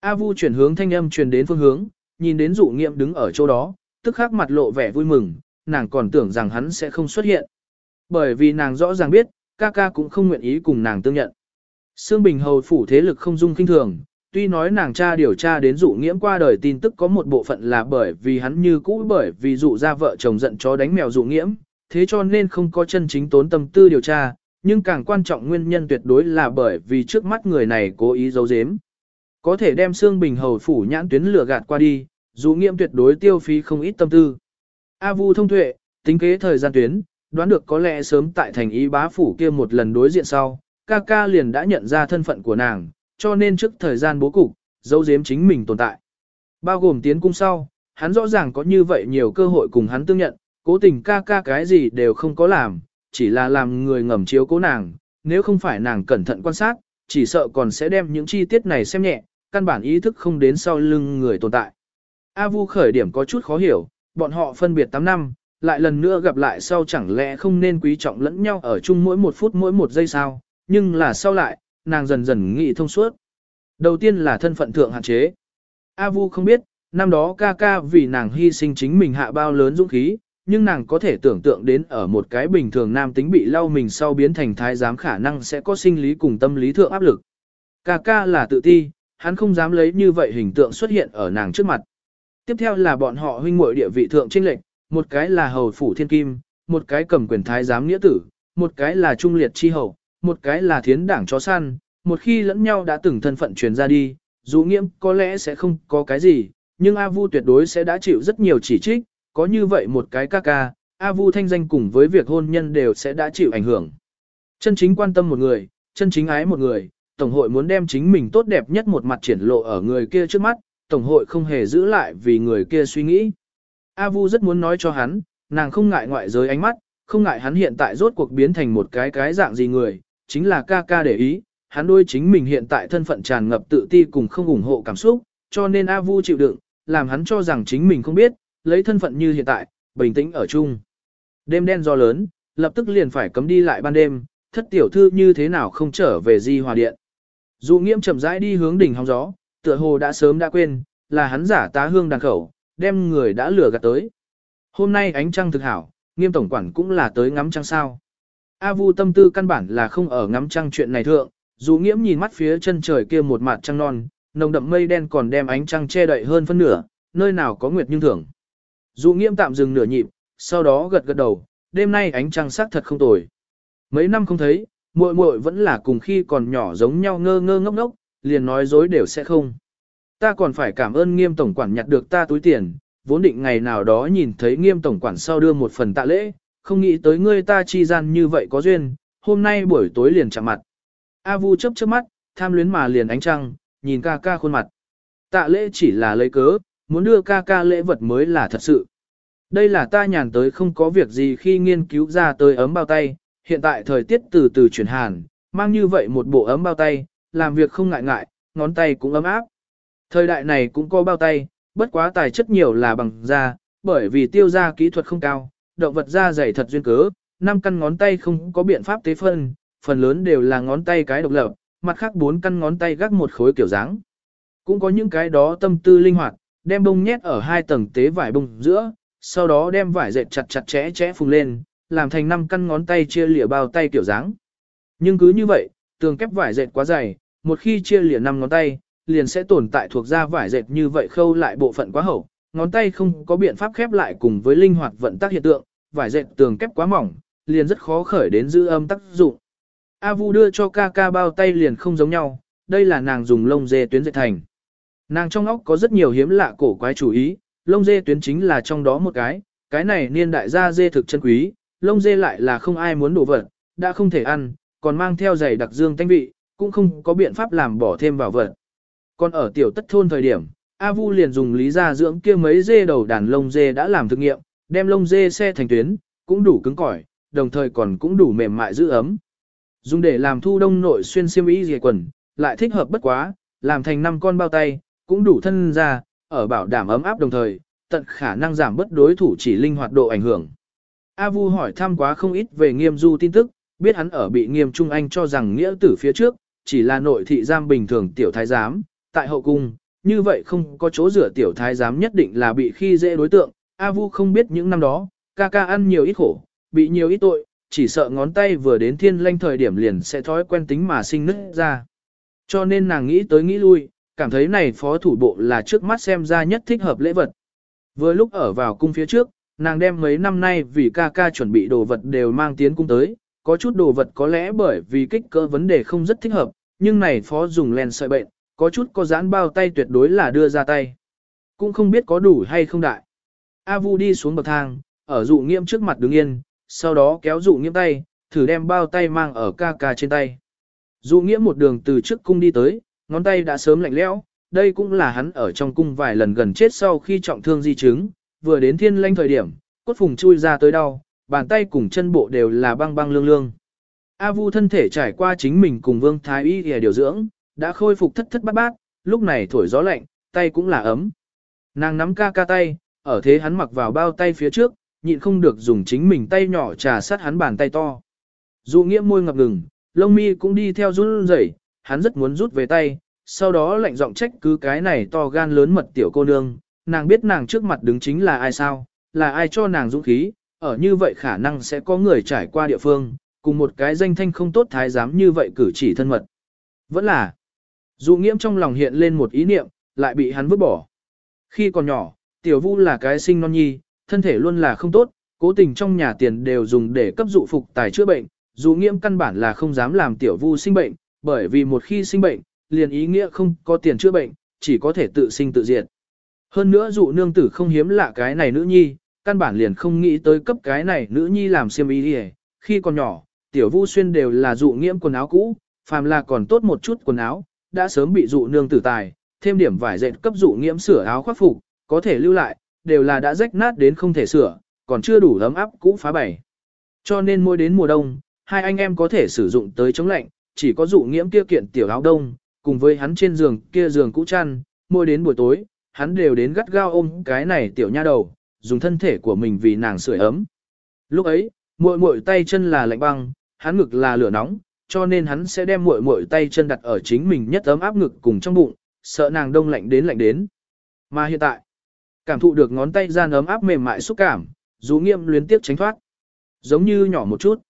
A Vu chuyển hướng thanh âm truyền đến phương hướng, nhìn đến dụ nghiệm đứng ở chỗ đó, tức khắc mặt lộ vẻ vui mừng, nàng còn tưởng rằng hắn sẽ không xuất hiện. Bởi vì nàng rõ ràng biết, ca ca cũng không nguyện ý cùng nàng tương nhận. Sương Bình Hầu phủ thế lực không dung kinh thường, tuy nói nàng cha điều tra đến dụ nghiễm qua đời tin tức có một bộ phận là bởi vì hắn như cũ bởi vì dụ ra vợ chồng giận chó đánh mèo dụ nghiễm, thế cho nên không có chân chính tốn tâm tư điều tra, nhưng càng quan trọng nguyên nhân tuyệt đối là bởi vì trước mắt người này cố ý giấu giếm. Có thể đem Sương Bình Hầu phủ nhãn tuyến lửa gạt qua đi, dù nghiêm tuyệt đối tiêu phí không ít tâm tư. A Vu thông tuệ, tính kế thời gian tuyến, đoán được có lẽ sớm tại thành ý bá phủ kia một lần đối diện sau, ca ca liền đã nhận ra thân phận của nàng, cho nên trước thời gian bố cục, giấu giếm chính mình tồn tại. Bao gồm tiến cung sau, hắn rõ ràng có như vậy nhiều cơ hội cùng hắn tương nhận, cố tình ca ca cái gì đều không có làm, chỉ là làm người ngầm chiếu cố nàng, nếu không phải nàng cẩn thận quan sát, chỉ sợ còn sẽ đem những chi tiết này xem nhẹ, căn bản ý thức không đến sau lưng người tồn tại. A Vu khởi điểm có chút khó hiểu, bọn họ phân biệt 8 năm, lại lần nữa gặp lại sau chẳng lẽ không nên quý trọng lẫn nhau ở chung mỗi một phút mỗi một giây sao, nhưng là sau lại, nàng dần dần nghĩ thông suốt. Đầu tiên là thân phận thượng hạn chế. A Vu không biết, năm đó ca ca vì nàng hy sinh chính mình hạ bao lớn dũng khí, nhưng nàng có thể tưởng tượng đến ở một cái bình thường nam tính bị lau mình sau biến thành thái giám khả năng sẽ có sinh lý cùng tâm lý thượng áp lực. Ca ca là tự ti, hắn không dám lấy như vậy hình tượng xuất hiện ở nàng trước mặt. Tiếp theo là bọn họ huynh muội địa vị thượng trinh lệnh, một cái là hầu phủ thiên kim, một cái cầm quyền thái giám nghĩa tử, một cái là trung liệt chi hầu, một cái là thiến đảng chó săn, một khi lẫn nhau đã từng thân phận truyền ra đi, dù nghiễm có lẽ sẽ không có cái gì, nhưng A Vu tuyệt đối sẽ đã chịu rất nhiều chỉ trích, có như vậy một cái ca ca, A Vu thanh danh cùng với việc hôn nhân đều sẽ đã chịu ảnh hưởng. Chân chính quan tâm một người, chân chính ái một người, Tổng hội muốn đem chính mình tốt đẹp nhất một mặt triển lộ ở người kia trước mắt, Tổng hội không hề giữ lại vì người kia suy nghĩ. A Vu rất muốn nói cho hắn, nàng không ngại ngoại giới ánh mắt, không ngại hắn hiện tại rốt cuộc biến thành một cái cái dạng gì người, chính là ca ca để ý, hắn đôi chính mình hiện tại thân phận tràn ngập tự ti cùng không ủng hộ cảm xúc, cho nên A Vu chịu đựng, làm hắn cho rằng chính mình không biết, lấy thân phận như hiện tại, bình tĩnh ở chung. Đêm đen do lớn, lập tức liền phải cấm đi lại ban đêm, thất tiểu thư như thế nào không trở về di hòa điện. Dụ nghiễm chậm rãi đi hướng đỉnh hóng gió, tựa hồ đã sớm đã quên, là hắn giả tá hương đàn khẩu, đem người đã lừa gạt tới. Hôm nay ánh trăng thực hảo, nghiêm tổng quản cũng là tới ngắm trăng sao. A Vu tâm tư căn bản là không ở ngắm trăng chuyện này thượng, dù nghiễm nhìn mắt phía chân trời kia một mặt trăng non, nồng đậm mây đen còn đem ánh trăng che đậy hơn phân nửa, nơi nào có nguyệt nhưng thưởng. Dù nghiễm tạm dừng nửa nhịp, sau đó gật gật đầu, đêm nay ánh trăng sắc thật không tồi. Mấy năm không thấy, muội muội vẫn là cùng khi còn nhỏ giống nhau ngơ ngơ ngốc ngốc, liền nói dối đều sẽ không. Ta còn phải cảm ơn nghiêm tổng quản nhặt được ta túi tiền, vốn định ngày nào đó nhìn thấy nghiêm tổng quản sau đưa một phần tạ lễ, không nghĩ tới ngươi ta chi gian như vậy có duyên, hôm nay buổi tối liền chạm mặt. A Vu chớp chớp mắt, tham luyến mà liền ánh trăng, nhìn ca ca khuôn mặt. Tạ lễ chỉ là lấy cớ, muốn đưa ca ca lễ vật mới là thật sự. Đây là ta nhàn tới không có việc gì khi nghiên cứu ra tới ấm bao tay, hiện tại thời tiết từ từ chuyển hàn, mang như vậy một bộ ấm bao tay, làm việc không ngại ngại, ngón tay cũng ấm áp. Thời đại này cũng có bao tay, bất quá tài chất nhiều là bằng da, bởi vì tiêu da kỹ thuật không cao, động vật da dày thật duyên cớ, năm căn ngón tay không có biện pháp tế phân, phần lớn đều là ngón tay cái độc lập, mặt khác bốn căn ngón tay gác một khối kiểu dáng. Cũng có những cái đó tâm tư linh hoạt, đem bông nhét ở hai tầng tế vải bông giữa, sau đó đem vải dệt chặt chặt chẽ chẽ phùng lên, làm thành năm căn ngón tay chia lịa bao tay kiểu dáng. Nhưng cứ như vậy, tường kép vải dệt quá dày, một khi chia liền năm ngón tay, liền sẽ tồn tại thuộc ra vải dệt như vậy khâu lại bộ phận quá hậu, ngón tay không có biện pháp khép lại cùng với linh hoạt vận tác hiện tượng, vải dệt tường kép quá mỏng, liền rất khó khởi đến giữ âm tác dụng. A Vu đưa cho ca ca bao tay liền không giống nhau, đây là nàng dùng lông dê tuyến dệt thành. Nàng trong óc có rất nhiều hiếm lạ cổ quái chủ ý, lông dê tuyến chính là trong đó một cái, cái này niên đại gia dê thực chân quý, lông dê lại là không ai muốn đổ vật, đã không thể ăn, còn mang theo giày đặc dương tanh vị, cũng không có biện pháp làm bỏ thêm vào vật. Còn ở tiểu tất thôn thời điểm, A Vu liền dùng lý gia dưỡng kia mấy dê đầu đàn lông dê đã làm thực nghiệm, đem lông dê xe thành tuyến, cũng đủ cứng cỏi, đồng thời còn cũng đủ mềm mại giữ ấm. Dùng để làm thu đông nội xuyên xiêm y dề quần, lại thích hợp bất quá, làm thành năm con bao tay, cũng đủ thân ra, ở bảo đảm ấm áp đồng thời, tận khả năng giảm bất đối thủ chỉ linh hoạt độ ảnh hưởng. A Vu hỏi thăm quá không ít về nghiêm du tin tức, biết hắn ở bị nghiêm trung anh cho rằng nghĩa tử phía trước, chỉ là nội thị giam bình thường tiểu thái giám, tại hậu cung, như vậy không có chỗ rửa tiểu thái giám nhất định là bị khi dễ đối tượng. A Vu không biết những năm đó, ca ca ăn nhiều ít khổ, bị nhiều ít tội, chỉ sợ ngón tay vừa đến thiên lanh thời điểm liền sẽ thói quen tính mà sinh nứt ra. Cho nên nàng nghĩ tới nghĩ lui, cảm thấy này phó thủ bộ là trước mắt xem ra nhất thích hợp lễ vật. Vừa lúc ở vào cung phía trước, nàng đem mấy năm nay vì ca ca chuẩn bị đồ vật đều mang tiến cung tới, có chút đồ vật có lẽ bởi vì kích cỡ vấn đề không rất thích hợp, nhưng này phó dùng len sợi bệnh, có chút có giãn bao tay tuyệt đối là đưa ra tay. Cũng không biết có đủ hay không đại. A Vu đi xuống bậc thang, ở dụ nghiêm trước mặt đứng yên, sau đó kéo dụ nghiêm tay, thử đem bao tay mang ở ca ca trên tay. Dụ nghĩa một đường từ trước cung đi tới, ngón tay đã sớm lạnh lẽo, đây cũng là hắn ở trong cung vài lần gần chết sau khi trọng thương di chứng, vừa đến thiên lanh thời điểm, cốt phùng chui ra tới đau, bàn tay cùng chân bộ đều là băng băng lương lương. A Vu thân thể trải qua chính mình cùng Vương Thái Y để điều dưỡng, đã khôi phục thất thất bát bát, lúc này thổi gió lạnh, tay cũng là ấm. Nàng nắm ca ca tay, ở thế hắn mặc vào bao tay phía trước, nhịn không được dùng chính mình tay nhỏ trà sát hắn bàn tay to. Dụ nghĩa môi ngập ngừng, lông mi cũng đi theo run rẩy, hắn rất muốn rút về tay, sau đó lạnh giọng trách cứ cái này to gan lớn mật tiểu cô nương, nàng biết nàng trước mặt đứng chính là ai sao, là ai cho nàng dũng khí, ở như vậy khả năng sẽ có người trải qua địa phương, cùng một cái danh thanh không tốt thái giám như vậy cử chỉ thân mật. Vẫn là, dụ nghiễm trong lòng hiện lên một ý niệm, lại bị hắn vứt bỏ. Khi còn nhỏ, tiểu vu là cái sinh non nhi, thân thể luôn là không tốt, cố tình trong nhà tiền đều dùng để cấp dụ phục tài chữa bệnh, dụ nghiễm căn bản là không dám làm tiểu vu sinh bệnh, bởi vì một khi sinh bệnh, liền ý nghĩa không có tiền chữa bệnh, chỉ có thể tự sinh tự diệt. Hơn nữa dụ nương tử không hiếm lạ cái này nữ nhi, căn bản liền không nghĩ tới cấp cái này nữ nhi làm xiêm y đi khi còn nhỏ, tiểu vu xuyên đều là dụ nghiễm quần áo cũ, phàm là còn tốt một chút quần áo, đã sớm bị dụ nương tử tài, thêm điểm vải dệt cấp dụ nghiễm sửa áo khoác phục, có thể lưu lại, đều là đã rách nát đến không thể sửa, còn chưa đủ ấm áp cũ phá bảy. Cho nên mỗi đến mùa đông, hai anh em có thể sử dụng tới chống lạnh, chỉ có dụ nghiễm kia kiện tiểu áo đông, cùng với hắn trên giường kia giường cũ chăn, mỗi đến buổi tối, hắn đều đến gắt gao ôm cái này tiểu nha đầu, dùng thân thể của mình vì nàng sưởi ấm. Lúc ấy, muội muội tay chân là lạnh băng, hắn ngực là lửa nóng, cho nên hắn sẽ đem muội muội tay chân đặt ở chính mình nhất ấm áp ngực cùng trong bụng, sợ nàng đông lạnh đến lạnh đến. Mà hiện tại, cảm thụ được ngón tay gian ấm áp mềm mại xúc cảm, dù nghiêm luyến tiếp tránh thoát. Giống như nhỏ một chút.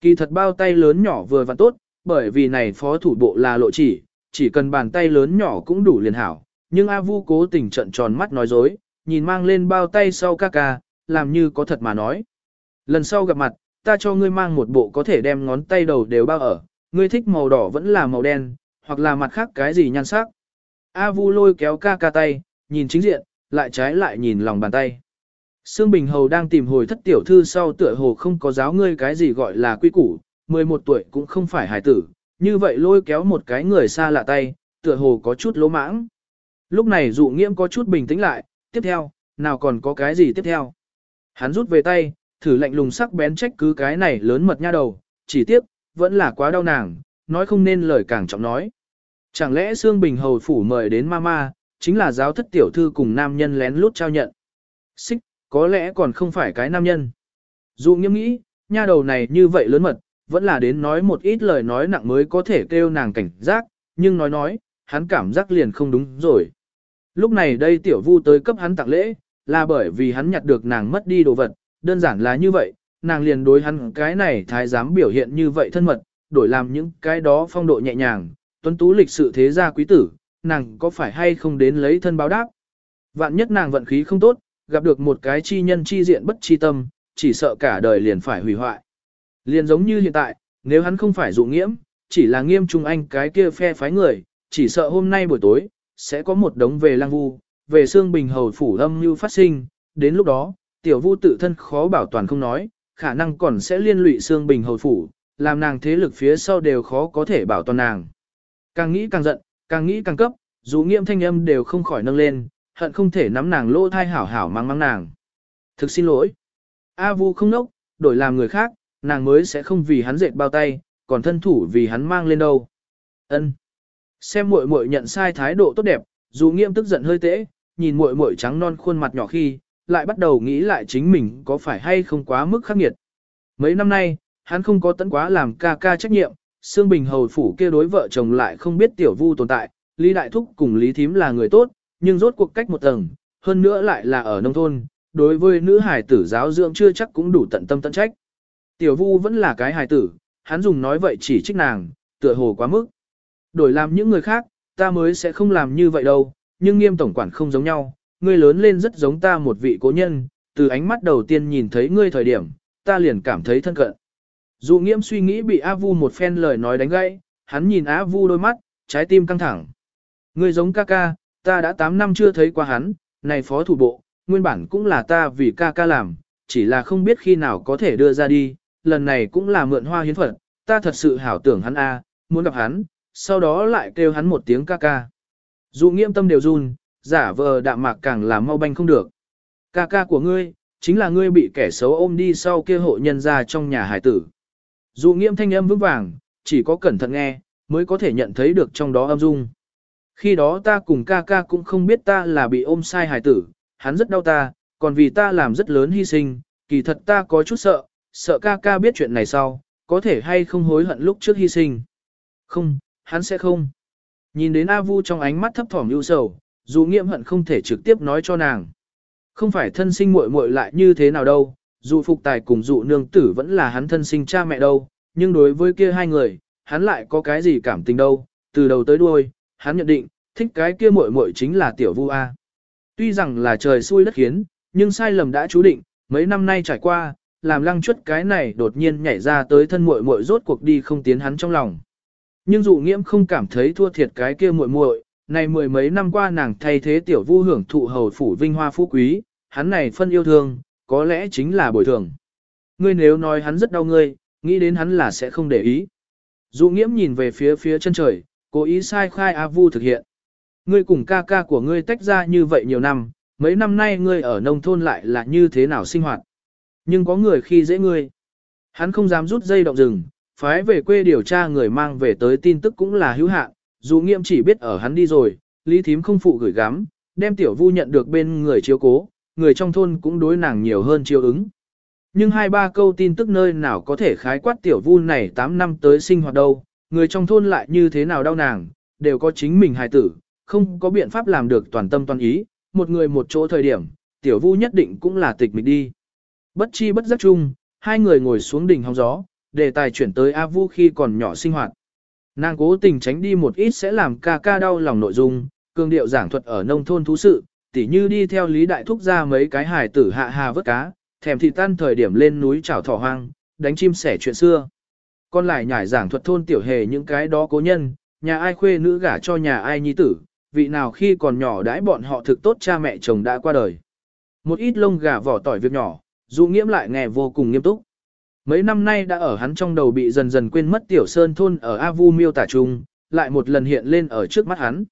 Kỳ thật bao tay lớn nhỏ vừa và tốt, bởi vì này phó thủ bộ là lộ chỉ, chỉ cần bàn tay lớn nhỏ cũng đủ liền hảo. Nhưng A Vu cố tình trận tròn mắt nói dối, nhìn mang lên bao tay sau ca ca, làm như có thật mà nói. Lần sau gặp mặt, ta cho ngươi mang một bộ có thể đem ngón tay đầu đều bao ở, ngươi thích màu đỏ vẫn là màu đen, hoặc là mặt khác cái gì nhan sắc. A Vu lôi kéo ca ca tay, nhìn chính diện, lại trái lại nhìn lòng bàn tay. Sương Bình Hầu đang tìm hồi thất tiểu thư sau tựa hồ không có giáo ngươi cái gì gọi là quy củ, 11 tuổi cũng không phải hải tử, như vậy lôi kéo một cái người xa lạ tay, tựa hồ có chút lỗ mãng. Lúc này dụ nghiễm có chút bình tĩnh lại, tiếp theo, nào còn có cái gì tiếp theo. Hắn rút về tay, thử lạnh lùng sắc bén trách cứ cái này lớn mật nha đầu, chỉ tiếp, vẫn là quá đau nàng, nói không nên lời càng trọng nói. Chẳng lẽ Sương Bình Hầu phủ mời đến mama, chính là giáo thất tiểu thư cùng nam nhân lén lút trao nhận. Xích, có lẽ còn không phải cái nam nhân. Dù nghiêm nghĩ, nha đầu này như vậy lớn mật, vẫn là đến nói một ít lời nói nặng mới có thể kêu nàng cảnh giác, nhưng nói nói, hắn cảm giác liền không đúng rồi. Lúc này đây tiểu vu tới cấp hắn tặng lễ, là bởi vì hắn nhặt được nàng mất đi đồ vật, đơn giản là như vậy, nàng liền đối hắn cái này thái dám biểu hiện như vậy thân mật, đổi làm những cái đó phong độ nhẹ nhàng, tuấn tú lịch sự thế gia quý tử, nàng có phải hay không đến lấy thân báo đáp. Vạn nhất nàng vận khí không tốt, gặp được một cái chi nhân chi diện bất chi tâm, chỉ sợ cả đời liền phải hủy hoại. Liền giống như hiện tại, nếu hắn không phải dụ nghiễm, chỉ là nghiêm trung anh cái kia phe phái người, chỉ sợ hôm nay buổi tối, sẽ có một đống về lang vu, về xương bình hầu phủ âm như phát sinh, đến lúc đó, tiểu vu tự thân khó bảo toàn không nói, khả năng còn sẽ liên lụy xương bình hầu phủ, làm nàng thế lực phía sau đều khó có thể bảo toàn nàng. Càng nghĩ càng giận, càng nghĩ càng cấp, dù nghiêm thanh âm đều không khỏi nâng lên, hận không thể nắm nàng lỗ thai hảo hảo mang mang nàng. Thực xin lỗi. A Vu không nốc, đổi làm người khác, nàng mới sẽ không vì hắn dệt bao tay, còn thân thủ vì hắn mang lên đâu. Ân. Xem muội muội nhận sai thái độ tốt đẹp, dù nghiêm tức giận hơi tễ, nhìn muội muội trắng non khuôn mặt nhỏ khi, lại bắt đầu nghĩ lại chính mình có phải hay không quá mức khắc nghiệt. Mấy năm nay, hắn không có tận quá làm ca ca trách nhiệm, Sương Bình hầu phủ kia đối vợ chồng lại không biết tiểu vu tồn tại, Lý Đại Thúc cùng Lý Thím là người tốt, nhưng rốt cuộc cách một tầng, hơn nữa lại là ở nông thôn, đối với nữ hài tử giáo dưỡng chưa chắc cũng đủ tận tâm tận trách. Tiểu vu vẫn là cái hài tử, hắn dùng nói vậy chỉ trích nàng, tựa hồ quá mức. Đổi làm những người khác, ta mới sẽ không làm như vậy đâu, nhưng nghiêm tổng quản không giống nhau, ngươi lớn lên rất giống ta một vị cố nhân, từ ánh mắt đầu tiên nhìn thấy ngươi thời điểm, ta liền cảm thấy thân cận. Dụ nghiêm suy nghĩ bị A Vu một phen lời nói đánh gãy, hắn nhìn A Vu đôi mắt, trái tim căng thẳng. Ngươi giống ca ca, ta đã 8 năm chưa thấy qua hắn, này phó thủ bộ, nguyên bản cũng là ta vì ca ca làm, chỉ là không biết khi nào có thể đưa ra đi, lần này cũng là mượn hoa hiến phật, ta thật sự hảo tưởng hắn A, muốn gặp hắn, sau đó lại kêu hắn một tiếng ca ca. Dụ nghiêm tâm đều run, giả vờ đạm mạc càng làm mau banh không được. Ca ca của ngươi, chính là ngươi bị kẻ xấu ôm đi sau kia hộ nhân ra trong nhà hải tử. Dụ nghiêm thanh âm vững vàng, chỉ có cẩn thận nghe, mới có thể nhận thấy được trong đó âm dung. Khi đó ta cùng ca ca cũng không biết ta là bị ôm sai hải tử, hắn rất đau ta, còn vì ta làm rất lớn hy sinh, kỳ thật ta có chút sợ, sợ ca ca biết chuyện này sau, có thể hay không hối hận lúc trước hy sinh. Không, hắn sẽ không. Nhìn đến A Vu trong ánh mắt thấp thỏm ưu sầu, dù nghiệm hận không thể trực tiếp nói cho nàng. Không phải thân sinh muội muội lại như thế nào đâu, dù phục tài cùng dụ nương tử vẫn là hắn thân sinh cha mẹ đâu, nhưng đối với kia hai người, hắn lại có cái gì cảm tình đâu, từ đầu tới đuôi, hắn nhận định, thích cái kia muội muội chính là tiểu vu A. Tuy rằng là trời xui đất khiến, nhưng sai lầm đã chú định, mấy năm nay trải qua, làm lăng chuất cái này đột nhiên nhảy ra tới thân muội muội rốt cuộc đi không tiến hắn trong lòng. Nhưng dụ nghiễm không cảm thấy thua thiệt cái kia muội muội, này mười mấy năm qua nàng thay thế tiểu vu hưởng thụ hầu phủ vinh hoa phú quý, hắn này phân yêu thương, có lẽ chính là bồi thường. Ngươi nếu nói hắn rất đau ngươi, nghĩ đến hắn là sẽ không để ý. Dụ nghiễm nhìn về phía phía chân trời, cố ý sai khai A Vu thực hiện. Ngươi cùng ca ca của ngươi tách ra như vậy nhiều năm, mấy năm nay ngươi ở nông thôn lại là như thế nào sinh hoạt. Nhưng có người khi dễ ngươi. Hắn không dám rút dây động rừng, phái về quê điều tra người mang về tới tin tức cũng là hữu hạn, dù nghiêm chỉ biết ở hắn đi rồi, Lý Thím không phụ gửi gắm, đem tiểu vu nhận được bên người chiếu cố, người trong thôn cũng đối nàng nhiều hơn chiếu ứng. Nhưng hai ba câu tin tức nơi nào có thể khái quát tiểu vu này 8 năm tới sinh hoạt đâu, người trong thôn lại như thế nào đau nàng, đều có chính mình hài tử, không có biện pháp làm được toàn tâm toàn ý, một người một chỗ thời điểm, tiểu vu nhất định cũng là tịch mịch đi. Bất chi bất giác chung, hai người ngồi xuống đỉnh hóng gió, đề tài chuyển tới A Vu khi còn nhỏ sinh hoạt. Nàng cố tình tránh đi một ít sẽ làm ca ca đau lòng nội dung, cường điệu giảng thuật ở nông thôn thú sự, tỉ như đi theo Lý Đại Thúc ra mấy cái hài tử hạ hà vớt cá, thèm thị tan thời điểm lên núi chảo thỏ hoang, đánh chim sẻ chuyện xưa. Còn lại nhải giảng thuật thôn tiểu hề những cái đó cố nhân, nhà ai khuê nữ gả cho nhà ai nhi tử, vị nào khi còn nhỏ đãi bọn họ thực tốt cha mẹ chồng đã qua đời. Một ít lông gà vỏ tỏi việc nhỏ, dụ nghiễm lại nghe vô cùng nghiêm túc. Mấy năm nay đã ở hắn trong đầu bị dần dần quên mất tiểu sơn thôn ở A Vu miêu tả chung, lại một lần hiện lên ở trước mắt hắn.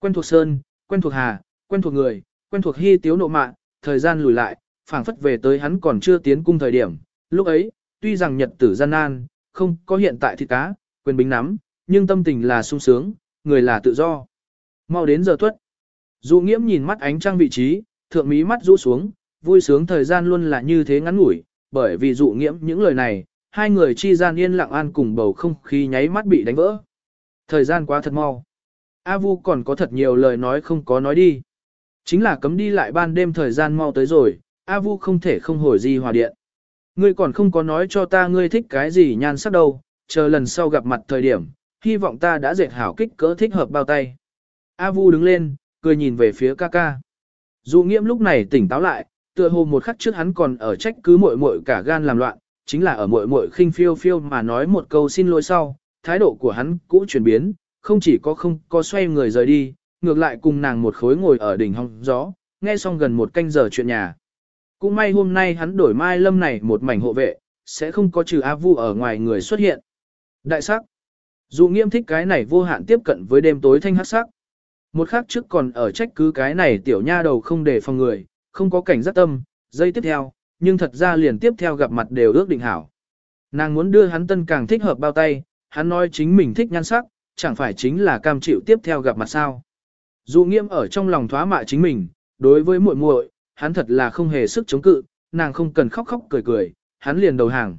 Quen thuộc sơn, quen thuộc hà, quen thuộc người, quen thuộc hy tiếu nộ mạng, thời gian lùi lại, phảng phất về tới hắn còn chưa tiến cung thời điểm. Lúc ấy, tuy rằng nhật tử gian nan, không có hiện tại thịt cá, quyền bính nắm, nhưng tâm tình là sung sướng, người là tự do. Mau đến giờ tuất. Dụ nghiễm nhìn mắt ánh trăng vị trí, thượng mí mắt rũ xuống, vui sướng thời gian luôn là như thế ngắn ngủi, bởi vì dụ nghiễm những lời này, hai người chi gian yên lặng an cùng bầu không khí nháy mắt bị đánh vỡ. Thời gian quá thật mau. A Vu còn có thật nhiều lời nói không có nói đi. Chính là cấm đi lại ban đêm thời gian mau tới rồi, A Vu không thể không hồi di hòa điện. Ngươi còn không có nói cho ta ngươi thích cái gì nhan sắc đâu, chờ lần sau gặp mặt thời điểm, hy vọng ta đã dệt hảo kích cỡ thích hợp bao tay. A Vu đứng lên, cười nhìn về phía ca ca. Dụ nghiễm lúc này tỉnh táo lại, tựa hồ một khắc trước hắn còn ở trách cứ muội muội cả gan làm loạn, chính là ở muội muội khinh phiêu phiêu mà nói một câu xin lỗi sau, thái độ của hắn cũ chuyển biến, không chỉ có không có xoay người rời đi, ngược lại cùng nàng một khối ngồi ở đỉnh hong gió, nghe xong gần một canh giờ chuyện nhà. Cũng may hôm nay hắn đổi mai lâm này một mảnh hộ vệ, sẽ không có trừ A Vu ở ngoài người xuất hiện. Đại sắc. Dụ nghiêm thích cái này vô hạn tiếp cận với đêm tối thanh hắc sắc. Một khắc trước còn ở trách cứ cái này tiểu nha đầu không để phòng người, không có cảnh giác tâm, dây tiếp theo, nhưng thật ra liền tiếp theo gặp mặt đều ước định hảo. Nàng muốn đưa hắn tân càng thích hợp bao tay, hắn nói chính mình thích nhan sắc, chẳng phải chính là cam chịu tiếp theo gặp mặt sao. Dụ nghiêm ở trong lòng thoá mạ chính mình, đối với muội muội, hắn thật là không hề sức chống cự, nàng không cần khóc khóc cười cười, hắn liền đầu hàng.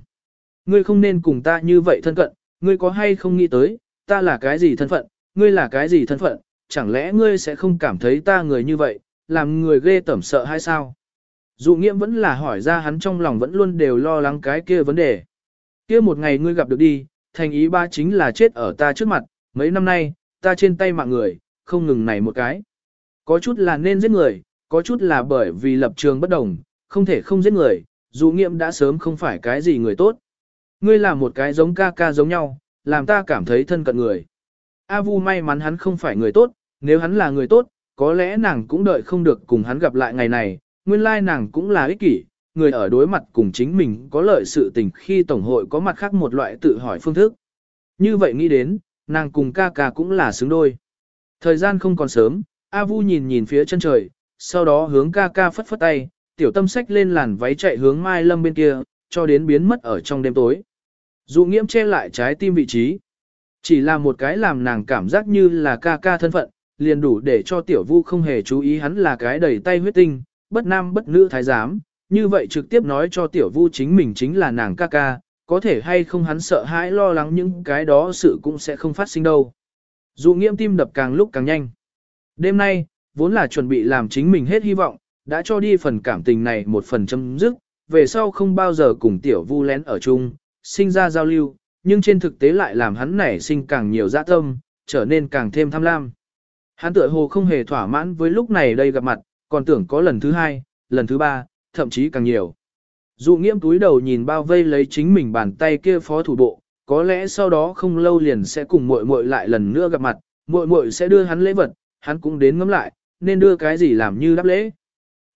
Ngươi không nên cùng ta như vậy thân cận, ngươi có hay không nghĩ tới, ta là cái gì thân phận, ngươi là cái gì thân phận, chẳng lẽ ngươi sẽ không cảm thấy ta người như vậy, làm người ghê tẩm sợ hay sao? Dụ nghiễm vẫn là hỏi ra hắn trong lòng vẫn luôn đều lo lắng cái kia vấn đề. Kia một ngày ngươi gặp được đi, thành ý ba chính là chết ở ta trước mặt, mấy năm nay, ta trên tay mạng người, không ngừng này một cái. Có chút là nên giết người, có chút là bởi vì lập trường bất đồng, không thể không giết người, dù nghiệm đã sớm không phải cái gì người tốt. Ngươi là một cái giống ca ca giống nhau, làm ta cảm thấy thân cận người. A Vu may mắn hắn không phải người tốt, nếu hắn là người tốt, có lẽ nàng cũng đợi không được cùng hắn gặp lại ngày này, nguyên lai nàng cũng là ích kỷ, người ở đối mặt cùng chính mình có lợi sự tình khi Tổng hội có mặt khác một loại tự hỏi phương thức. Như vậy nghĩ đến, nàng cùng ca ca cũng là xứng đôi. Thời gian không còn sớm, A Vu nhìn nhìn phía chân trời, sau đó hướng ca ca phất phất tay, tiểu tâm sách lên làn váy chạy hướng Mai Lâm bên kia, cho đến biến mất ở trong đêm tối. Dụ nghiễm che lại trái tim vị trí. Chỉ là một cái làm nàng cảm giác như là ca ca thân phận, liền đủ để cho tiểu vu không hề chú ý hắn là cái đầy tay huyết tinh, bất nam bất nữ thái giám, như vậy trực tiếp nói cho tiểu vu chính mình chính là nàng ca ca, có thể hay không hắn sợ hãi lo lắng những cái đó sự cũng sẽ không phát sinh đâu. Dù nghiêm tim đập càng lúc càng nhanh. Đêm nay, vốn là chuẩn bị làm chính mình hết hy vọng, đã cho đi phần cảm tình này một phần chấm dứt, về sau không bao giờ cùng tiểu vu lén ở chung, sinh ra giao lưu, nhưng trên thực tế lại làm hắn nảy sinh càng nhiều dạ tâm, trở nên càng thêm tham lam. Hắn tựa hồ không hề thỏa mãn với lúc này đây gặp mặt, còn tưởng có lần thứ hai, lần thứ ba, thậm chí càng nhiều. Dụ nghiễm túi đầu nhìn bao vây lấy chính mình bàn tay kia phó thủ bộ, có lẽ sau đó không lâu liền sẽ cùng muội muội lại lần nữa gặp mặt, muội muội sẽ đưa hắn lễ vật, hắn cũng đến ngắm lại, nên đưa cái gì làm như đáp lễ.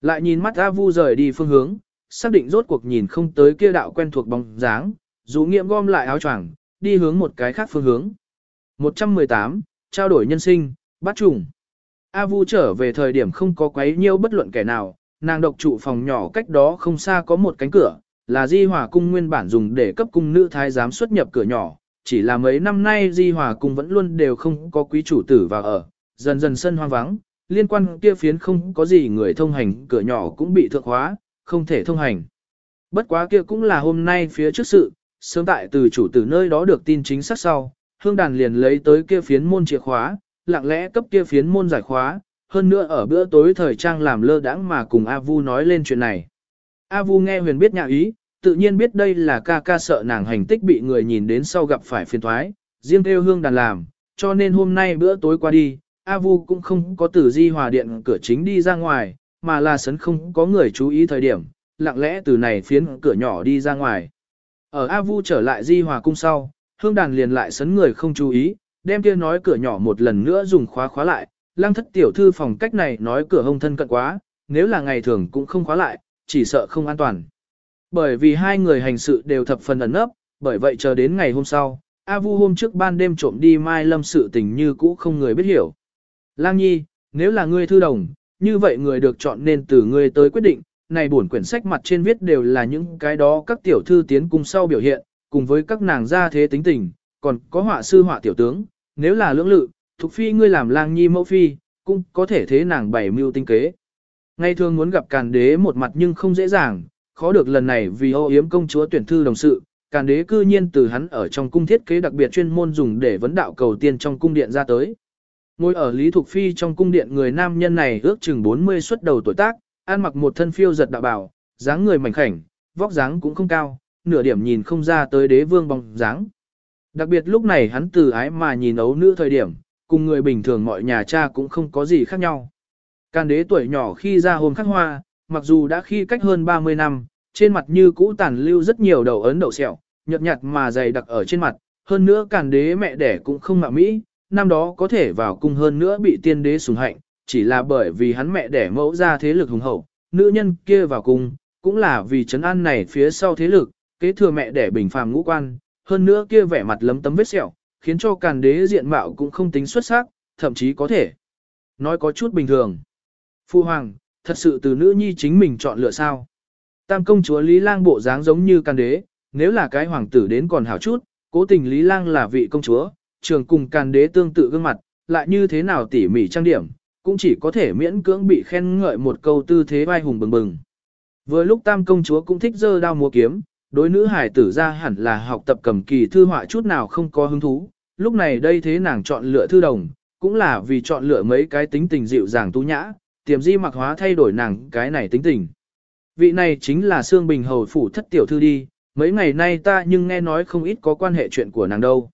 Lại nhìn mắt A Vu rời đi phương hướng, xác định rốt cuộc nhìn không tới kia đạo quen thuộc bóng dáng, dụ nghiệm gom lại áo choàng, đi hướng một cái khác phương hướng. 118, trao đổi nhân sinh, bắt trùng. A Vu trở về thời điểm không có quấy nhiêu bất luận kẻ nào, nàng độc trụ phòng nhỏ cách đó không xa có một cánh cửa, là di hòa cung nguyên bản dùng để cấp cung nữ thái giám xuất nhập cửa nhỏ, chỉ là mấy năm nay di hòa cung vẫn luôn đều không có quý chủ tử vào ở, dần dần sân hoang vắng, liên quan kia phiến không có gì người thông hành cửa nhỏ cũng bị thượng hóa, không thể thông hành. Bất quá kia cũng là hôm nay phía trước sự, sớm tại từ chủ tử nơi đó được tin chính xác sau, hương đàn liền lấy tới kia phiến môn chìa khóa, lặng lẽ cấp kia phiến môn giải khóa, hơn nữa ở bữa tối thời trang làm lơ đãng mà cùng A Vu nói lên chuyện này. A Vu nghe huyền biết nhà ý, tự nhiên biết đây là ca ca sợ nàng hành tích bị người nhìn đến sau gặp phải phiền thoái, riêng theo hương đàn làm, cho nên hôm nay bữa tối qua đi, A Vu cũng không có từ di hòa điện cửa chính đi ra ngoài, mà là sấn không có người chú ý thời điểm, lặng lẽ từ này phiến cửa nhỏ đi ra ngoài. Ở A Vu trở lại di hòa cung sau, hương đàn liền lại sấn người không chú ý, đem kia nói cửa nhỏ một lần nữa dùng khóa khóa lại, lăng thất tiểu thư phòng cách này nói cửa hông thân cận quá, nếu là ngày thường cũng không khóa lại, chỉ sợ không an toàn. Bởi vì hai người hành sự đều thập phần ẩn nấp, bởi vậy chờ đến ngày hôm sau, A Vu hôm trước ban đêm trộm đi Mai Lâm sự tình như cũ không người biết hiểu. Lang Nhi, nếu là ngươi thư đồng, như vậy người được chọn nên từ ngươi tới quyết định, này buồn quyển sách mặt trên viết đều là những cái đó các tiểu thư tiến cung sau biểu hiện, cùng với các nàng gia thế tính tình, còn có họa sư họa tiểu tướng, nếu là lưỡng lự, thuộc phi ngươi làm lang nhi mẫu phi, cũng có thể thế nàng bảy mưu tinh kế. Ngay thường muốn gặp càn đế một mặt nhưng không dễ dàng, khó được lần này vì ô yếm công chúa tuyển thư đồng sự, càn đế cư nhiên từ hắn ở trong cung thiết kế đặc biệt chuyên môn dùng để vấn đạo cầu tiên trong cung điện ra tới. Ngồi ở Lý Thục Phi trong cung điện người nam nhân này ước chừng 40 xuất đầu tuổi tác, ăn mặc một thân phiêu giật đạo bảo, dáng người mảnh khảnh, vóc dáng cũng không cao, nửa điểm nhìn không ra tới đế vương bóng dáng. Đặc biệt lúc này hắn từ ái mà nhìn ấu nữ thời điểm, cùng người bình thường mọi nhà cha cũng không có gì khác nhau. càn đế tuổi nhỏ khi ra hôm khắc hoa, mặc dù đã khi cách hơn 30 năm, trên mặt như cũ tàn lưu rất nhiều đầu ấn đậu sẹo, nhợt nhạt mà dày đặc ở trên mặt, hơn nữa càn đế mẹ đẻ cũng không mạ mỹ, năm đó có thể vào cung hơn nữa bị tiên đế sủng hạnh, chỉ là bởi vì hắn mẹ đẻ mẫu ra thế lực hùng hậu, nữ nhân kia vào cung, cũng là vì trấn an này phía sau thế lực, kế thừa mẹ đẻ bình phàm ngũ quan, hơn nữa kia vẻ mặt lấm tấm vết sẹo, khiến cho càn đế diện mạo cũng không tính xuất sắc, thậm chí có thể nói có chút bình thường. Phu hoàng, thật sự từ nữ nhi chính mình chọn lựa sao? Tam công chúa Lý Lang bộ dáng giống như càn đế, nếu là cái hoàng tử đến còn hảo chút, cố tình Lý Lang là vị công chúa, trường cùng càn đế tương tự gương mặt, lại như thế nào tỉ mỉ trang điểm, cũng chỉ có thể miễn cưỡng bị khen ngợi một câu tư thế vai hùng bừng bừng. Vừa lúc tam công chúa cũng thích dơ đao múa kiếm, đối nữ hải tử ra hẳn là học tập cầm kỳ thư họa chút nào không có hứng thú, lúc này đây thế nàng chọn lựa thư đồng, cũng là vì chọn lựa mấy cái tính tình dịu dàng tú nhã, tiềm di mặc hóa thay đổi nàng cái này tính tình. Vị này chính là Sương Bình Hầu phủ thất tiểu thư đi, mấy ngày nay ta nhưng nghe nói không ít có quan hệ chuyện của nàng đâu.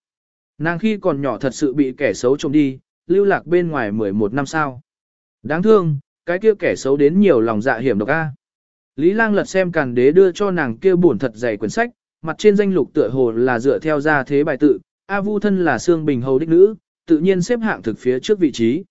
Nàng khi còn nhỏ thật sự bị kẻ xấu trộm đi, lưu lạc bên ngoài 11 năm sao. Đáng thương, cái kia kẻ xấu đến nhiều lòng dạ hiểm độc a. Lý Lang lật xem càn đế đưa cho nàng kia buồn thật dày quyển sách, mặt trên danh lục tựa hồ là dựa theo gia thế bài tự, A Vu thân là xương Bình Hầu đích nữ, tự nhiên xếp hạng thực phía trước vị trí.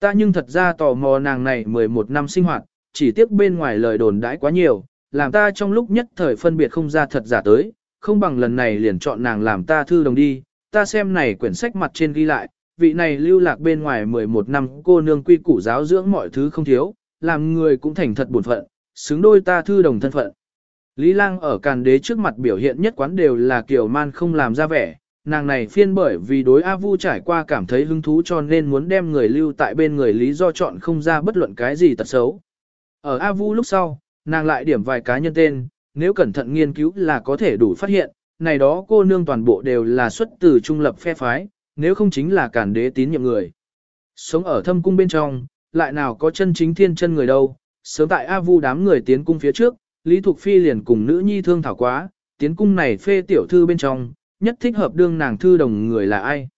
Ta nhưng thật ra tò mò nàng này 11 năm sinh hoạt, chỉ tiếc bên ngoài lời đồn đãi quá nhiều, làm ta trong lúc nhất thời phân biệt không ra thật giả tới, không bằng lần này liền chọn nàng làm ta thư đồng đi, ta xem này quyển sách mặt trên ghi lại, vị này lưu lạc bên ngoài 11 năm cô nương quy củ giáo dưỡng mọi thứ không thiếu, làm người cũng thành thật buồn phận, xứng đôi ta thư đồng thân phận. Lý Lang ở càn đế trước mặt biểu hiện nhất quán đều là kiểu man không làm ra vẻ, nàng này phiên bởi vì đối A Vu trải qua cảm thấy hứng thú cho nên muốn đem người lưu tại bên người lý do chọn không ra bất luận cái gì tật xấu. Ở A Vu lúc sau, nàng lại điểm vài cá nhân tên, nếu cẩn thận nghiên cứu là có thể đủ phát hiện, này đó cô nương toàn bộ đều là xuất từ trung lập phe phái, nếu không chính là cản đế tín nhiệm người. Sống ở thâm cung bên trong, lại nào có chân chính thiên chân người đâu, sớm tại A Vu đám người tiến cung phía trước, Lý Thục Phi liền cùng nữ nhi thương thảo quá, tiến cung này phê tiểu thư bên trong, nhất thích hợp đương nàng thư đồng người là ai.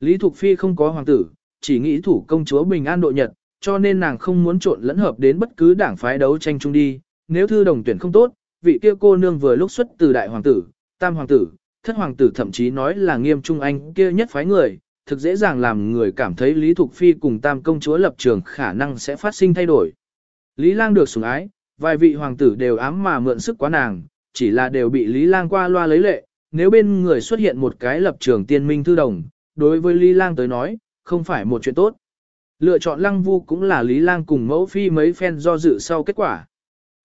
Lý Thục Phi không có hoàng tử, chỉ nghĩ thủ công chúa bình an độ nhật, cho nên nàng không muốn trộn lẫn hợp đến bất cứ đảng phái đấu tranh chung đi, nếu thư đồng tuyển không tốt, vị kia cô nương vừa lúc xuất từ đại hoàng tử, tam hoàng tử, thất hoàng tử thậm chí nói là nghiêm trung anh kia nhất phái người, thực dễ dàng làm người cảm thấy Lý Thục Phi cùng tam công chúa lập trường khả năng sẽ phát sinh thay đổi. Lý Lang được sủng ái, vài vị hoàng tử đều ám mà mượn sức quá nàng, chỉ là đều bị Lý Lang qua loa lấy lệ, nếu bên người xuất hiện một cái lập trường tiên minh thư đồng, đối với Lý Lang tới nói, không phải một chuyện tốt. Lựa chọn Lăng Vu cũng là Lý Lang cùng mẫu phi mấy phen do dự sau kết quả.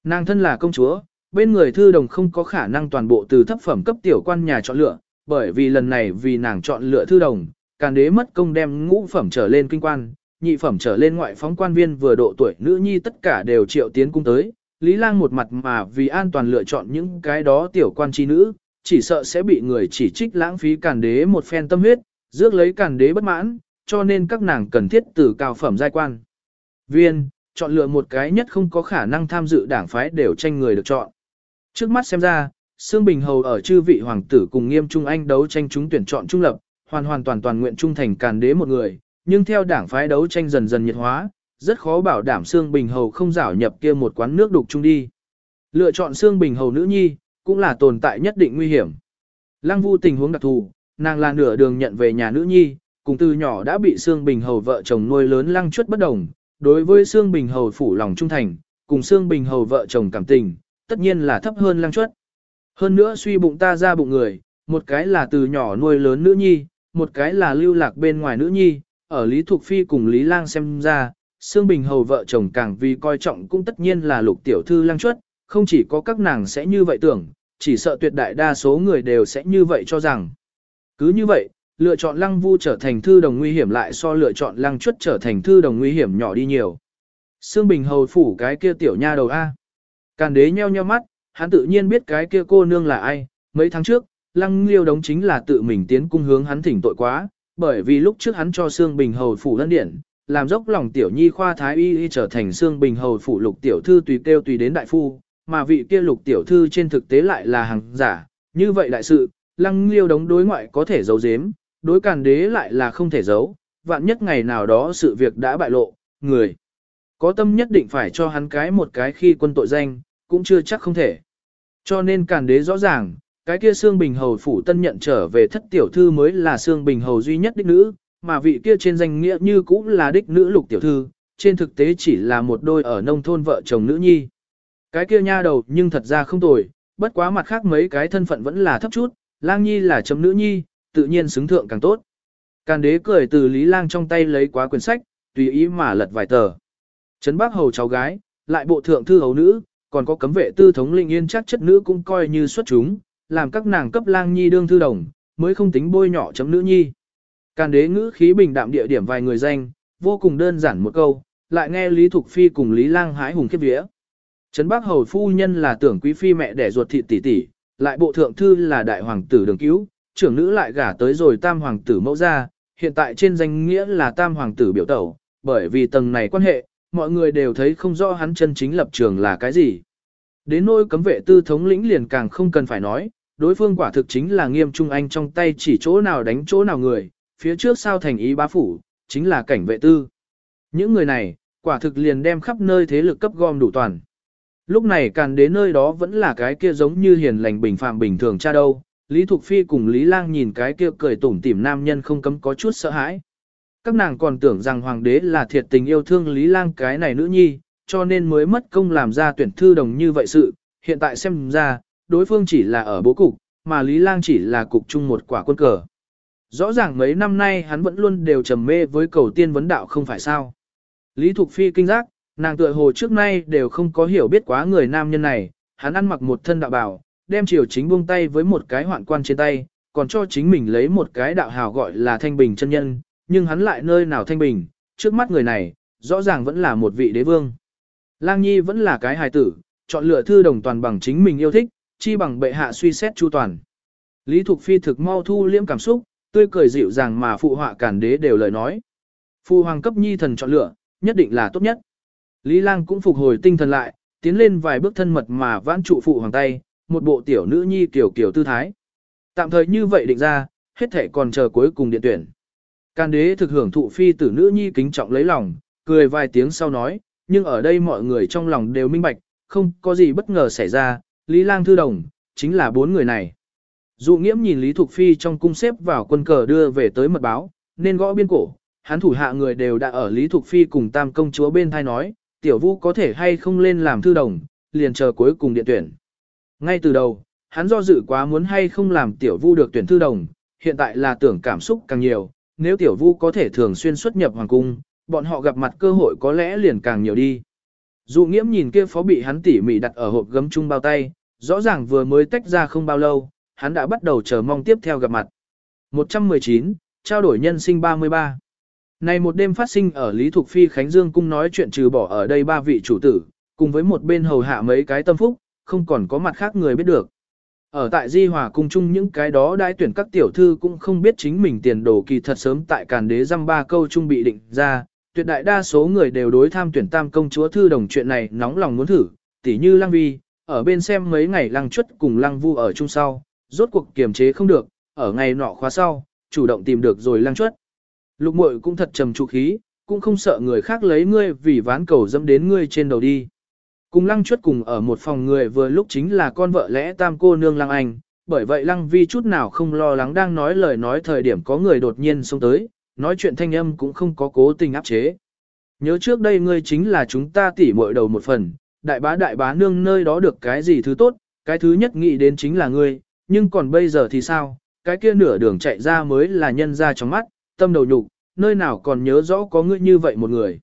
Nàng thân là công chúa, bên người thư đồng không có khả năng toàn bộ từ thấp phẩm cấp tiểu quan nhà chọn lựa, bởi vì lần này vì nàng chọn lựa thư đồng, càn đế mất công đem ngũ phẩm trở lên kinh quan, nhị phẩm trở lên ngoại phóng quan viên vừa độ tuổi nữ nhi tất cả đều triệu tiến cung tới. Lý Lang một mặt mà vì an toàn lựa chọn những cái đó tiểu quan chi nữ, chỉ sợ sẽ bị người chỉ trích lãng phí càn đế một phen tâm huyết, rước lấy càn đế bất mãn, cho nên các nàng cần thiết từ cao phẩm giai quan. Viên, chọn lựa một cái nhất không có khả năng tham dự đảng phái đều tranh người được chọn. Trước mắt xem ra, Sương Bình Hầu ở chư vị hoàng tử cùng nghiêm trung anh đấu tranh chúng tuyển chọn trung lập, hoàn hoàn toàn toàn nguyện trung thành càn đế một người, nhưng theo đảng phái đấu tranh dần dần nhiệt hóa, rất khó bảo đảm Sương Bình Hầu không rảo nhập kia một quán nước đục chung đi. Lựa chọn Sương Bình Hầu nữ nhi, cũng là tồn tại nhất định nguy hiểm. Lăng Vu tình huống đặc thù, nàng là nửa đường nhận về nhà nữ nhi, cùng từ nhỏ đã bị Sương Bình Hầu vợ chồng nuôi lớn lăng chuất bất đồng, đối với Sương Bình Hầu phủ lòng trung thành, cùng Sương Bình Hầu vợ chồng cảm tình, tất nhiên là thấp hơn lăng chuất. Hơn nữa suy bụng ta ra bụng người, một cái là từ nhỏ nuôi lớn nữ nhi, một cái là lưu lạc bên ngoài nữ nhi, ở Lý Thục Phi cùng Lý Lang xem ra, Sương Bình Hầu vợ chồng càng vì coi trọng cũng tất nhiên là lục tiểu thư lang chuất, không chỉ có các nàng sẽ như vậy tưởng, chỉ sợ tuyệt đại đa số người đều sẽ như vậy cho rằng. Cứ như vậy, lựa chọn lăng vu trở thành thư đồng nguy hiểm lại so lựa chọn lăng chuất trở thành thư đồng nguy hiểm nhỏ đi nhiều. Sương Bình hầu phủ cái kia tiểu nha đầu A. Càn đế nheo nheo mắt, hắn tự nhiên biết cái kia cô nương là ai, mấy tháng trước, lăng liêu đống chính là tự mình tiến cung hướng hắn thỉnh tội quá, bởi vì lúc trước hắn cho Sương Bình hầu phủ lân điển làm dốc lòng tiểu nhi khoa thái y y trở thành Sương Bình hầu phủ lục tiểu thư tùy kêu tùy đến đại phu, mà vị kia lục tiểu thư trên thực tế lại là hàng giả, như vậy đại sự, lăng liêu đống đối ngoại có thể giấu giếm, đối càn đế lại là không thể giấu, vạn nhất ngày nào đó sự việc đã bại lộ, người có tâm nhất định phải cho hắn cái một cái khi quân tội danh, cũng chưa chắc không thể. Cho nên càn đế rõ ràng, cái kia xương bình hầu phủ tân nhận trở về thất tiểu thư mới là xương bình hầu duy nhất đích nữ, mà vị kia trên danh nghĩa như cũng là đích nữ lục tiểu thư, trên thực tế chỉ là một đôi ở nông thôn vợ chồng nữ nhi. Cái kia nha đầu nhưng thật ra không tồi, bất quá mặt khác mấy cái thân phận vẫn là thấp chút, lang nhi là chấm nữ nhi, tự nhiên xứng thượng càng tốt. Càn đế cười từ Lý Lang trong tay lấy quá quyển sách, tùy ý mà lật vài tờ. Trấn bác Hầu cháu gái, lại bộ thượng thư hầu nữ, còn có cấm vệ tư thống linh yên chắc chất nữ cũng coi như xuất chúng, làm các nàng cấp lang nhi đương thư đồng, mới không tính bôi nhỏ chấm nữ nhi. Càn đế ngữ khí bình đạm địa điểm vài người danh, vô cùng đơn giản một câu, lại nghe Lý Thục Phi cùng Lý Lang hái hùng khiếp vía. Trấn Bắc Hầu phu nhân là tưởng quý phi mẹ đẻ ruột thịt tỷ tỷ, lại bộ thượng thư là đại hoàng tử đường cứu, trưởng nữ lại gả tới rồi tam hoàng tử mẫu gia, hiện tại trên danh nghĩa là tam hoàng tử biểu tẩu, bởi vì tầng này quan hệ, mọi người đều thấy không rõ hắn chân chính lập trường là cái gì. Đến nỗi cấm vệ tư thống lĩnh liền càng không cần phải nói, đối phương quả thực chính là nghiêm trung anh trong tay chỉ chỗ nào đánh chỗ nào người, phía trước sao thành ý bá phủ, chính là cảnh vệ tư. Những người này, quả thực liền đem khắp nơi thế lực cấp gom đủ toàn. Lúc này càng đến nơi đó vẫn là cái kia giống như hiền lành bình phạm bình thường cha đâu, Lý Thục Phi cùng Lý Lang nhìn cái kia cười tủm tỉm nam nhân không cấm có chút sợ hãi. Các nàng còn tưởng rằng hoàng đế là thiệt tình yêu thương Lý Lang cái này nữ nhi, cho nên mới mất công làm ra tuyển thư đồng như vậy sự, hiện tại xem ra, đối phương chỉ là ở bố cục, mà Lý Lang chỉ là cục chung một quả quân cờ. Rõ ràng mấy năm nay hắn vẫn luôn đều trầm mê với cầu tiên vấn đạo không phải sao. Lý Thục Phi kinh giác, nàng tựa hồ trước nay đều không có hiểu biết quá người nam nhân này, hắn ăn mặc một thân đạo bào, đem triều chính buông tay với một cái hoạn quan trên tay, còn cho chính mình lấy một cái đạo hào gọi là thanh bình chân nhân, nhưng hắn lại nơi nào thanh bình, trước mắt người này, rõ ràng vẫn là một vị đế vương. Lang Nhi vẫn là cái hài tử, chọn lựa thư đồng toàn bằng chính mình yêu thích, chi bằng bệ hạ suy xét chu toàn. Lý Thục Phi thực mau thu liễm cảm xúc, tươi cười dịu dàng mà phụ họa cản đế đều lời nói. Phu hoàng cấp nhi thần chọn lựa, nhất định là tốt nhất. Lý Lang cũng phục hồi tinh thần lại, tiến lên vài bước thân mật mà vãn trụ phụ hoàng tay, một bộ tiểu nữ nhi kiểu kiểu tư thái. Tạm thời như vậy định ra, hết thể còn chờ cuối cùng điện tuyển. Can đế thực hưởng thụ phi tử nữ nhi kính trọng lấy lòng, cười vài tiếng sau nói, nhưng ở đây mọi người trong lòng đều minh bạch, không có gì bất ngờ xảy ra, Lý Lang Thư Đồng, chính là bốn người này. Dụ nghiễm nhìn Lý Thục Phi trong cung xếp vào quân cờ đưa về tới mật báo, nên gõ biên cổ, hắn thủ hạ người đều đã ở Lý Thục Phi cùng tam công chúa bên thai nói, tiểu vũ có thể hay không lên làm thư đồng, liền chờ cuối cùng điện tuyển. Ngay từ đầu, hắn do dự quá muốn hay không làm tiểu vu được tuyển thư đồng, hiện tại là tưởng cảm xúc càng nhiều, nếu tiểu vu có thể thường xuyên xuất nhập hoàng cung, bọn họ gặp mặt cơ hội có lẽ liền càng nhiều đi. Dụ nghiễm nhìn kia phó bị hắn tỉ mỉ đặt ở hộp gấm chung bao tay, rõ ràng vừa mới tách ra không bao lâu, hắn đã bắt đầu chờ mong tiếp theo gặp mặt. 119, trao đổi nhân sinh 33. Này một đêm phát sinh ở Lý Thục Phi Khánh Dương cung nói chuyện trừ bỏ ở đây ba vị chủ tử, cùng với một bên hầu hạ mấy cái tâm phúc, không còn có mặt khác người biết được. Ở tại Di Hòa cung chung những cái đó đại tuyển các tiểu thư cũng không biết chính mình tiền đồ kỳ thật sớm tại càn đế dăm ba câu chung bị định ra, tuyệt đại đa số người đều đối tham tuyển tam công chúa thư đồng chuyện này nóng lòng muốn thử, tỉ như Lăng Vi, ở bên xem mấy ngày Lăng Chuất cùng Lăng Vu ở chung sau, rốt cuộc kiềm chế không được, ở ngày nọ khóa sau, chủ động tìm được rồi Lăng Chuất. Lục muội cũng thật trầm trụ khí, cũng không sợ người khác lấy ngươi vì ván cầu dẫm đến ngươi trên đầu đi. Cùng lăng chuất cùng ở một phòng người vừa lúc chính là con vợ lẽ tam cô nương lăng anh, bởi vậy lăng vi chút nào không lo lắng đang nói lời nói thời điểm có người đột nhiên xông tới, nói chuyện thanh âm cũng không có cố tình áp chế. Nhớ trước đây ngươi chính là chúng ta tỉ muội đầu một phần, đại bá đại bá nương nơi đó được cái gì thứ tốt, cái thứ nhất nghĩ đến chính là ngươi, nhưng còn bây giờ thì sao, cái kia nửa đường chạy ra mới là nhân ra trong mắt, tâm đầu nhục, nơi nào còn nhớ rõ có ngươi như vậy một người.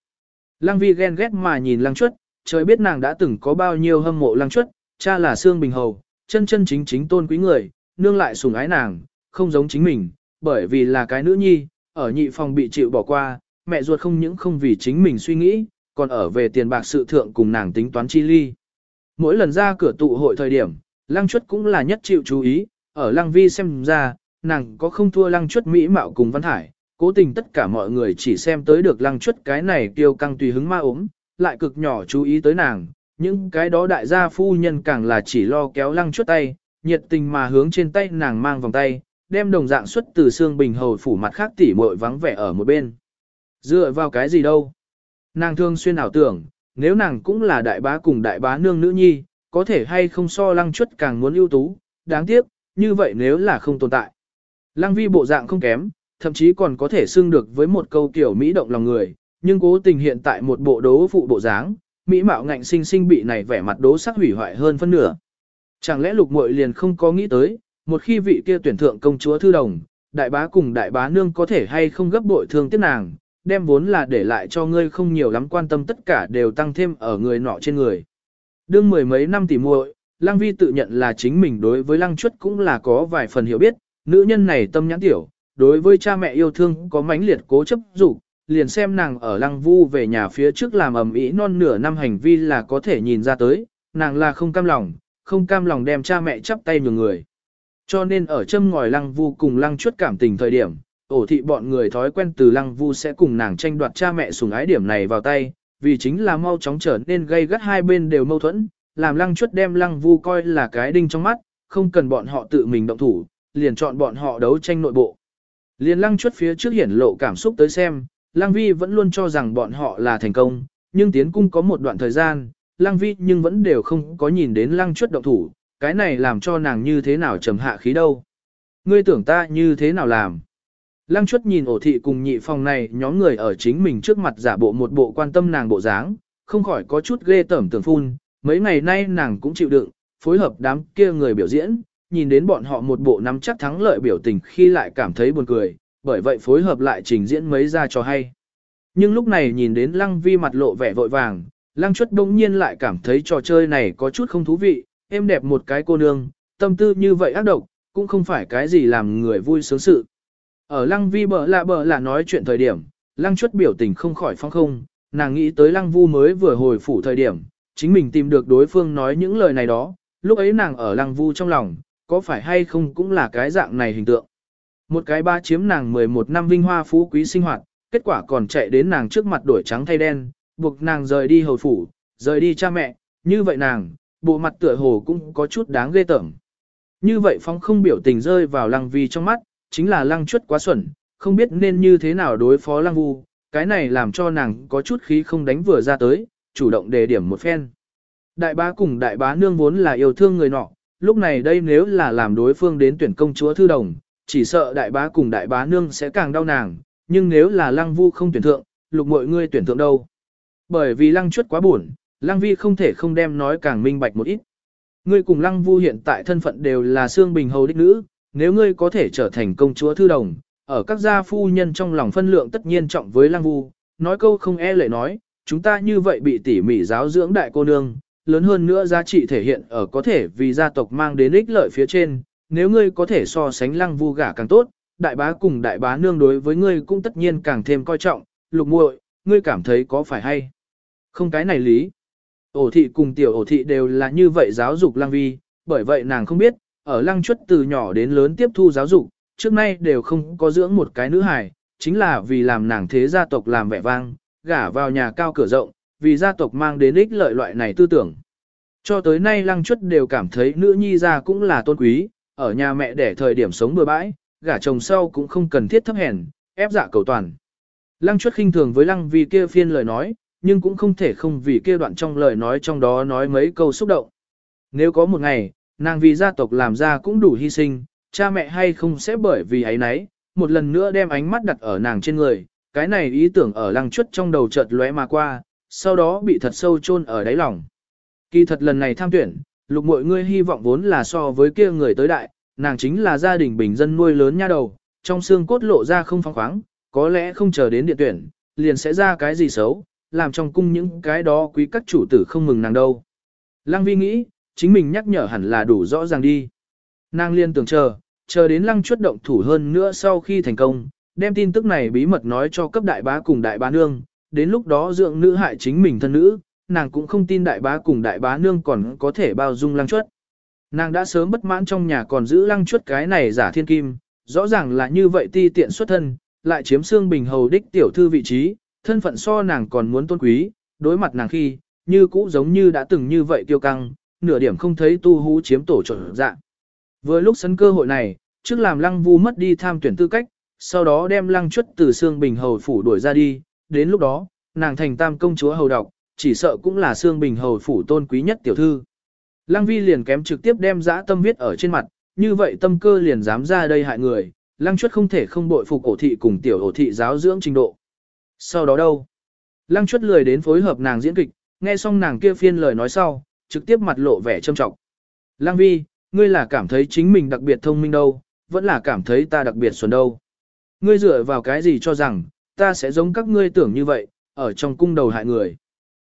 Lăng vi ghen ghét mà nhìn lăng chuất, trời biết nàng đã từng có bao nhiêu hâm mộ lăng chuất, cha là xương Bình Hầu, chân chân chính chính tôn quý người, nương lại sủng ái nàng, không giống chính mình, bởi vì là cái nữ nhi, ở nhị phòng bị chịu bỏ qua, mẹ ruột không những không vì chính mình suy nghĩ, còn ở về tiền bạc sự thượng cùng nàng tính toán chi ly. Mỗi lần ra cửa tụ hội thời điểm, lăng chuất cũng là nhất chịu chú ý, ở lăng vi xem ra, nàng có không thua lăng chuất mỹ mạo cùng văn hải, cố tình tất cả mọi người chỉ xem tới được lăng chuất cái này tiêu căng tùy hứng ma ốm, lại cực nhỏ chú ý tới nàng, những cái đó đại gia phu nhân càng là chỉ lo kéo lăng chuất tay, nhiệt tình mà hướng trên tay nàng mang vòng tay, đem đồng dạng xuất từ xương bình hầu phủ mặt khác tỉ muội vắng vẻ ở một bên. Dựa vào cái gì đâu? Nàng thương xuyên ảo tưởng, nếu nàng cũng là đại bá cùng đại bá nương nữ nhi, có thể hay không so lăng chuất càng muốn ưu tú, đáng tiếc, như vậy nếu là không tồn tại. Lăng vi bộ dạng không kém, thậm chí còn có thể xưng được với một câu kiểu Mỹ động lòng người, nhưng cố tình hiện tại một bộ đố phụ bộ dáng, Mỹ mạo ngạnh sinh sinh bị này vẻ mặt đố sắc hủy hoại hơn phân nửa. Chẳng lẽ lục muội liền không có nghĩ tới, một khi vị kia tuyển thượng công chúa thư đồng, đại bá cùng đại bá nương có thể hay không gấp bội thương tiếc nàng, đem vốn là để lại cho ngươi không nhiều lắm quan tâm tất cả đều tăng thêm ở người nọ trên người. Đương mười mấy năm tỉ muội, Lăng Vi tự nhận là chính mình đối với Lăng Chuất cũng là có vài phần hiểu biết, nữ nhân này tâm nhãn tiểu, đối với cha mẹ yêu thương có mãnh liệt cố chấp dục, liền xem nàng ở Lăng Vu về nhà phía trước làm ầm ĩ non nửa năm hành vi là có thể nhìn ra tới, nàng là không cam lòng, không cam lòng đem cha mẹ chắp tay nhường người. Cho nên ở châm ngòi Lăng Vu cùng Lăng Chuất cảm tình thời điểm, ổ thị bọn người thói quen từ Lăng Vu sẽ cùng nàng tranh đoạt cha mẹ sủng ái điểm này vào tay, vì chính là mau chóng trở nên gây gắt hai bên đều mâu thuẫn, làm Lăng Chuất đem Lăng Vu coi là cái đinh trong mắt, không cần bọn họ tự mình động thủ, liền chọn bọn họ đấu tranh nội bộ. Liền Lăng Chuất phía trước hiển lộ cảm xúc tới xem, Lăng Vi vẫn luôn cho rằng bọn họ là thành công, nhưng tiến cung có một đoạn thời gian, Lăng Vi nhưng vẫn đều không có nhìn đến Lăng Chuất động thủ, cái này làm cho nàng như thế nào trầm hạ khí đâu. Ngươi tưởng ta như thế nào làm? Lăng Chuất nhìn ổ thị cùng nhị phòng này nhóm người ở chính mình trước mặt giả bộ một bộ quan tâm nàng bộ dáng, không khỏi có chút ghê tởm tưởng phun, mấy ngày nay nàng cũng chịu đựng, phối hợp đám kia người biểu diễn, nhìn đến bọn họ một bộ nắm chắc thắng lợi biểu tình khi lại cảm thấy buồn cười, bởi vậy phối hợp lại trình diễn mấy ra cho hay. Nhưng lúc này nhìn đến Lăng Vi mặt lộ vẻ vội vàng, Lăng Chuất đông nhiên lại cảm thấy trò chơi này có chút không thú vị, em đẹp một cái cô nương, tâm tư như vậy ác độc, cũng không phải cái gì làm người vui sướng sự. Ở Lăng Vi bờ lạ bờ là nói chuyện thời điểm, Lăng Chuất biểu tình không khỏi phong không, nàng nghĩ tới Lăng Vu mới vừa hồi phủ thời điểm, chính mình tìm được đối phương nói những lời này đó, lúc ấy nàng ở Lăng Vu trong lòng, có phải hay không cũng là cái dạng này hình tượng. Một cái ba chiếm nàng 11 năm vinh hoa phú quý sinh hoạt, kết quả còn chạy đến nàng trước mặt đổi trắng thay đen, buộc nàng rời đi hầu phủ, rời đi cha mẹ, như vậy nàng, bộ mặt tựa hồ cũng có chút đáng ghê tởm. Như vậy phong không biểu tình rơi vào lăng vi trong mắt, chính là lăng chuất quá xuẩn, không biết nên như thế nào đối phó lăng vu, cái này làm cho nàng có chút khí không đánh vừa ra tới, chủ động đề điểm một phen. Đại bá cùng đại bá nương vốn là yêu thương người nọ, lúc này đây nếu là làm đối phương đến tuyển công chúa thư đồng, chỉ sợ đại bá cùng đại bá nương sẽ càng đau nàng, nhưng nếu là lăng vu không tuyển thượng, lục mọi ngươi tuyển thượng đâu. Bởi vì lăng chuất quá buồn, lăng vi không thể không đem nói càng minh bạch một ít. Ngươi cùng lăng vu hiện tại thân phận đều là xương bình hầu đích nữ, nếu ngươi có thể trở thành công chúa thư đồng, ở các gia phu nhân trong lòng phân lượng tất nhiên trọng với lăng vu, nói câu không e lệ nói, chúng ta như vậy bị tỉ mỉ giáo dưỡng đại cô nương, lớn hơn nữa giá trị thể hiện ở có thể vì gia tộc mang đến ích lợi phía trên, nếu ngươi có thể so sánh lăng vu gả càng tốt, đại bá cùng đại bá nương đối với ngươi cũng tất nhiên càng thêm coi trọng, lục muội, ngươi cảm thấy có phải hay? Không cái này lý. Ổ thị cùng tiểu ổ thị đều là như vậy giáo dục lăng vi, bởi vậy nàng không biết, ở lăng chuất từ nhỏ đến lớn tiếp thu giáo dục, trước nay đều không có dưỡng một cái nữ hài, chính là vì làm nàng thế gia tộc làm vẻ vang, gả vào nhà cao cửa rộng, vì gia tộc mang đến ích lợi loại này tư tưởng. Cho tới nay lăng chuất đều cảm thấy nữ nhi gia cũng là tôn quý, ở nhà mẹ để thời điểm sống bừa bãi, gả chồng sau cũng không cần thiết thấp hèn, ép dạ cầu toàn. Lăng chuất khinh thường với lăng vì kia phiên lời nói, nhưng cũng không thể không vì kia đoạn trong lời nói trong đó nói mấy câu xúc động. Nếu có một ngày, nàng vì gia tộc làm ra cũng đủ hy sinh, cha mẹ hay không sẽ bởi vì ấy nấy, một lần nữa đem ánh mắt đặt ở nàng trên người, cái này ý tưởng ở lăng chuất trong đầu chợt lóe mà qua, sau đó bị thật sâu chôn ở đáy lòng. Kỳ thật lần này tham tuyển, lục mọi người hy vọng vốn là so với kia người tới đại, nàng chính là gia đình bình dân nuôi lớn nha đầu, trong xương cốt lộ ra không phóng khoáng, có lẽ không chờ đến điện tuyển, liền sẽ ra cái gì xấu, làm trong cung những cái đó quý các chủ tử không mừng nàng đâu. Lăng vi nghĩ, chính mình nhắc nhở hẳn là đủ rõ ràng đi. Nàng liên tưởng chờ, chờ đến lăng chuất động thủ hơn nữa sau khi thành công, đem tin tức này bí mật nói cho cấp đại bá cùng đại bá nương, đến lúc đó dưỡng nữ hại chính mình thân nữ, nàng cũng không tin đại bá cùng đại bá nương còn có thể bao dung lăng chuất. Nàng đã sớm bất mãn trong nhà còn giữ lăng chuất cái này giả thiên kim, rõ ràng là như vậy ti tiện xuất thân, lại chiếm xương bình hầu đích tiểu thư vị trí, thân phận so nàng còn muốn tôn quý, đối mặt nàng khi, như cũ giống như đã từng như vậy kiêu căng, nửa điểm không thấy tu hú chiếm tổ trộn dạng. Vừa lúc sân cơ hội này, trước làm lăng vu mất đi tham tuyển tư cách, sau đó đem lăng chuất từ xương bình hầu phủ đuổi ra đi, đến lúc đó, nàng thành tam công chúa hầu độc, chỉ sợ cũng là xương bình hầu phủ tôn quý nhất tiểu thư. Lăng vi liền kém trực tiếp đem dã tâm viết ở trên mặt, như vậy tâm cơ liền dám ra đây hại người, lăng chuất không thể không bội phục ổ thị cùng tiểu ổ thị giáo dưỡng trình độ. Sau đó đâu? Lăng chuất lười đến phối hợp nàng diễn kịch, nghe xong nàng kia phiên lời nói sau, trực tiếp mặt lộ vẻ trâm trọng. Lăng vi, ngươi là cảm thấy chính mình đặc biệt thông minh đâu, vẫn là cảm thấy ta đặc biệt xuân đâu. Ngươi dựa vào cái gì cho rằng, ta sẽ giống các ngươi tưởng như vậy, ở trong cung đầu hại người.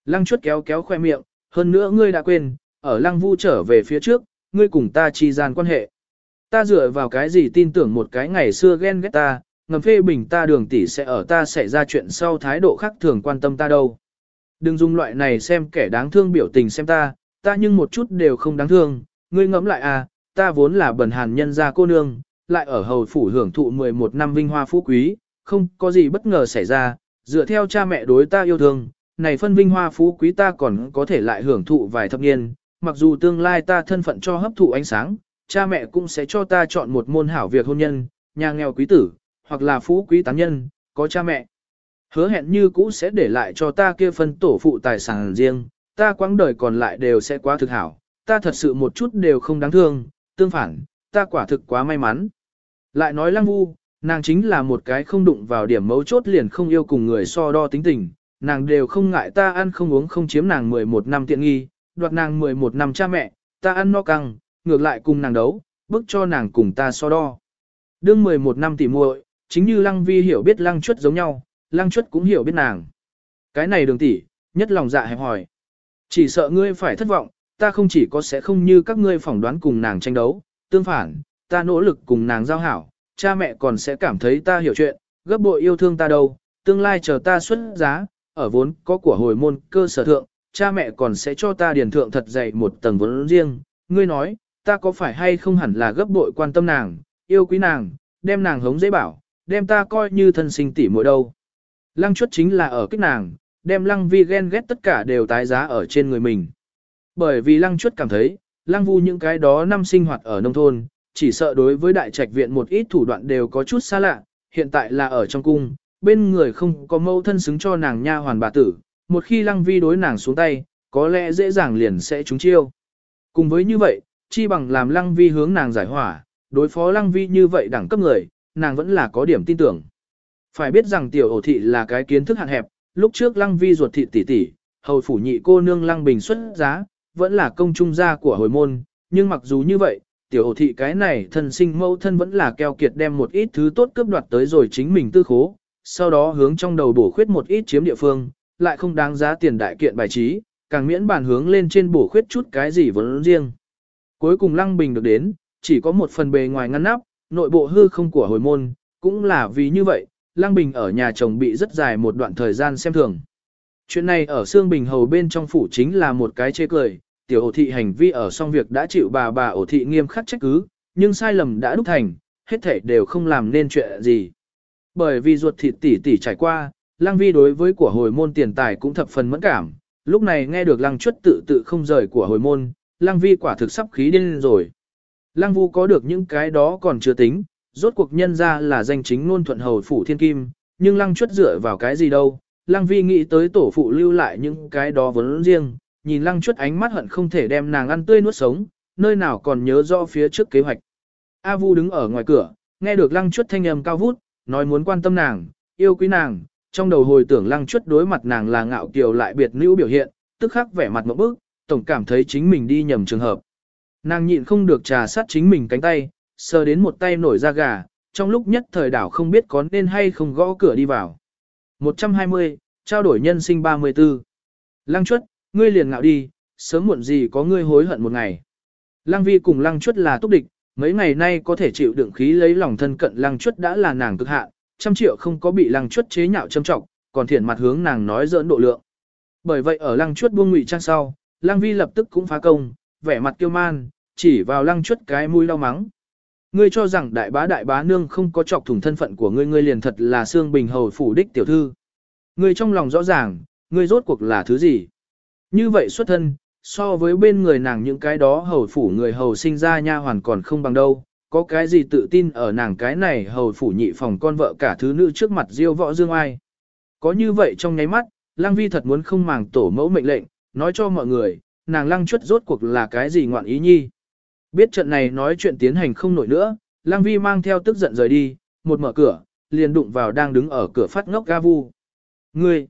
Lăng chuất kéo kéo khoe miệng, hơn nữa ngươi đã quên, ở lăng vu trở về phía trước, ngươi cùng ta chi gian quan hệ. Ta dựa vào cái gì tin tưởng một cái ngày xưa ghen ghét ta, ngầm phê bình ta đường tỷ sẽ ở ta xảy ra chuyện sau thái độ khác thường quan tâm ta đâu. Đừng dùng loại này xem kẻ đáng thương biểu tình xem ta, ta nhưng một chút đều không đáng thương, ngươi ngẫm lại à, ta vốn là bần hàn nhân gia cô nương, lại ở hầu phủ hưởng thụ 11 năm vinh hoa phú quý, không có gì bất ngờ xảy ra, dựa theo cha mẹ đối ta yêu thương, này phân vinh hoa phú quý ta còn có thể lại hưởng thụ vài thập niên, mặc dù tương lai ta thân phận cho hấp thụ ánh sáng, cha mẹ cũng sẽ cho ta chọn một môn hảo việc hôn nhân, nhà nghèo quý tử, hoặc là phú quý tán nhân, có cha mẹ. Hứa hẹn như cũ sẽ để lại cho ta kia phân tổ phụ tài sản riêng, ta quãng đời còn lại đều sẽ quá thực hảo, ta thật sự một chút đều không đáng thương, tương phản, ta quả thực quá may mắn. Lại nói lăng vu, nàng chính là một cái không đụng vào điểm mấu chốt liền không yêu cùng người so đo tính tình, nàng đều không ngại ta ăn không uống không chiếm nàng 11 năm tiện nghi, đoạt nàng 11 năm cha mẹ, ta ăn no căng, ngược lại cùng nàng đấu, bức cho nàng cùng ta so đo. Đương 11 năm tỉ muội, chính như lăng vi hiểu biết lăng chuất giống nhau, lăng chuất cũng hiểu biết nàng. Cái này đường tỷ, nhất lòng dạ hẹp hỏi. Chỉ sợ ngươi phải thất vọng, ta không chỉ có sẽ không như các ngươi phỏng đoán cùng nàng tranh đấu, tương phản, ta nỗ lực cùng nàng giao hảo, cha mẹ còn sẽ cảm thấy ta hiểu chuyện, gấp bội yêu thương ta đâu, tương lai chờ ta xuất giá, ở vốn có của hồi môn cơ sở thượng, cha mẹ còn sẽ cho ta điền thượng thật dày một tầng vốn riêng, ngươi nói, ta có phải hay không hẳn là gấp bội quan tâm nàng, yêu quý nàng, đem nàng hống dễ bảo, đem ta coi như thân sinh tỷ muội đâu. Lăng chuất chính là ở kích nàng, đem lăng vi ghen ghét tất cả đều tái giá ở trên người mình. Bởi vì lăng chuất cảm thấy, lăng vu những cái đó năm sinh hoạt ở nông thôn, chỉ sợ đối với đại trạch viện một ít thủ đoạn đều có chút xa lạ, hiện tại là ở trong cung, bên người không có mâu thân xứng cho nàng nha hoàn bà tử, một khi lăng vi đối nàng xuống tay, có lẽ dễ dàng liền sẽ trúng chiêu. Cùng với như vậy, chi bằng làm lăng vi hướng nàng giải hỏa, đối phó lăng vi như vậy đẳng cấp người, nàng vẫn là có điểm tin tưởng. Phải biết rằng tiểu ổ thị là cái kiến thức hạn hẹp, lúc trước lăng vi ruột thị tỷ tỷ, hầu phủ nhị cô nương lăng bình xuất giá, vẫn là công trung gia của hồi môn, nhưng mặc dù như vậy, tiểu ổ thị cái này thân sinh mẫu thân vẫn là keo kiệt đem một ít thứ tốt cướp đoạt tới rồi chính mình tư khố, sau đó hướng trong đầu bổ khuyết một ít chiếm địa phương, lại không đáng giá tiền đại kiện bài trí, càng miễn bàn hướng lên trên bổ khuyết chút cái gì vốn riêng. Cuối cùng Lăng Bình được đến, chỉ có một phần bề ngoài ngăn nắp, nội bộ hư không của hồi môn, cũng là vì như vậy, Lăng Bình ở nhà chồng bị rất dài một đoạn thời gian xem thường. Chuyện này ở Sương Bình Hầu bên trong phủ chính là một cái chê cười, tiểu ổ thị hành vi ở xong việc đã chịu bà bà ổ thị nghiêm khắc trách cứ, nhưng sai lầm đã đúc thành, hết thể đều không làm nên chuyện gì. Bởi vì ruột thịt tỷ tỷ trải qua, Lăng Vi đối với của hồi môn tiền tài cũng thập phần mẫn cảm, lúc này nghe được Lăng Chuất tự tự không rời của hồi môn, Lăng Vi quả thực sắp khí điên rồi. Lăng Vu có được những cái đó còn chưa tính, rốt cuộc nhân ra là danh chính ngôn thuận hầu phủ thiên kim, nhưng Lăng Chuất dựa vào cái gì đâu. Lăng Vi nghĩ tới tổ phụ lưu lại những cái đó vốn riêng, nhìn Lăng Chuất ánh mắt hận không thể đem nàng ăn tươi nuốt sống, nơi nào còn nhớ rõ phía trước kế hoạch. A Vu đứng ở ngoài cửa, nghe được Lăng Chuất thanh âm cao vút, nói muốn quan tâm nàng, yêu quý nàng, trong đầu hồi tưởng Lăng Chuất đối mặt nàng là ngạo kiều lại biệt nữ biểu hiện, tức khắc vẻ mặt ngộp bức, tổng cảm thấy chính mình đi nhầm trường hợp. Nàng nhịn không được trà sát chính mình cánh tay, sờ đến một tay nổi da gà, trong lúc nhất thời đảo không biết có nên hay không gõ cửa đi vào. 120, trao đổi nhân sinh 34. Lăng chuất, ngươi liền ngạo đi, sớm muộn gì có ngươi hối hận một ngày. Lăng vi cùng lăng chuất là túc địch, mấy ngày nay có thể chịu đựng khí lấy lòng thân cận lăng chuất đã là nàng cực hạ, trăm triệu không có bị lăng chuất chế nhạo châm trọng, còn thiện mặt hướng nàng nói dỡn độ lượng. Bởi vậy ở lăng chuất buông ngụy trang sau, lăng vi lập tức cũng phá công, vẻ mặt kiêu man, chỉ vào lăng chuất cái mũi đau mắng. Ngươi cho rằng đại bá đại bá nương không có chọc thủng thân phận của ngươi ngươi liền thật là xương bình hầu phủ đích tiểu thư. Ngươi trong lòng rõ ràng, ngươi rốt cuộc là thứ gì? Như vậy xuất thân, so với bên người nàng những cái đó hầu phủ người hầu sinh ra nha hoàn còn không bằng đâu, có cái gì tự tin ở nàng cái này hầu phủ nhị phòng con vợ cả thứ nữ trước mặt diêu võ dương ai. Có như vậy trong nháy mắt, lang Vi thật muốn không màng tổ mẫu mệnh lệnh, nói cho mọi người, nàng lăng chuất rốt cuộc là cái gì ngoạn ý nhi. Biết trận này nói chuyện tiến hành không nổi nữa, lăng vi mang theo tức giận rời đi, một mở cửa, liền đụng vào đang đứng ở cửa phát ngốc ga vu. Ngươi!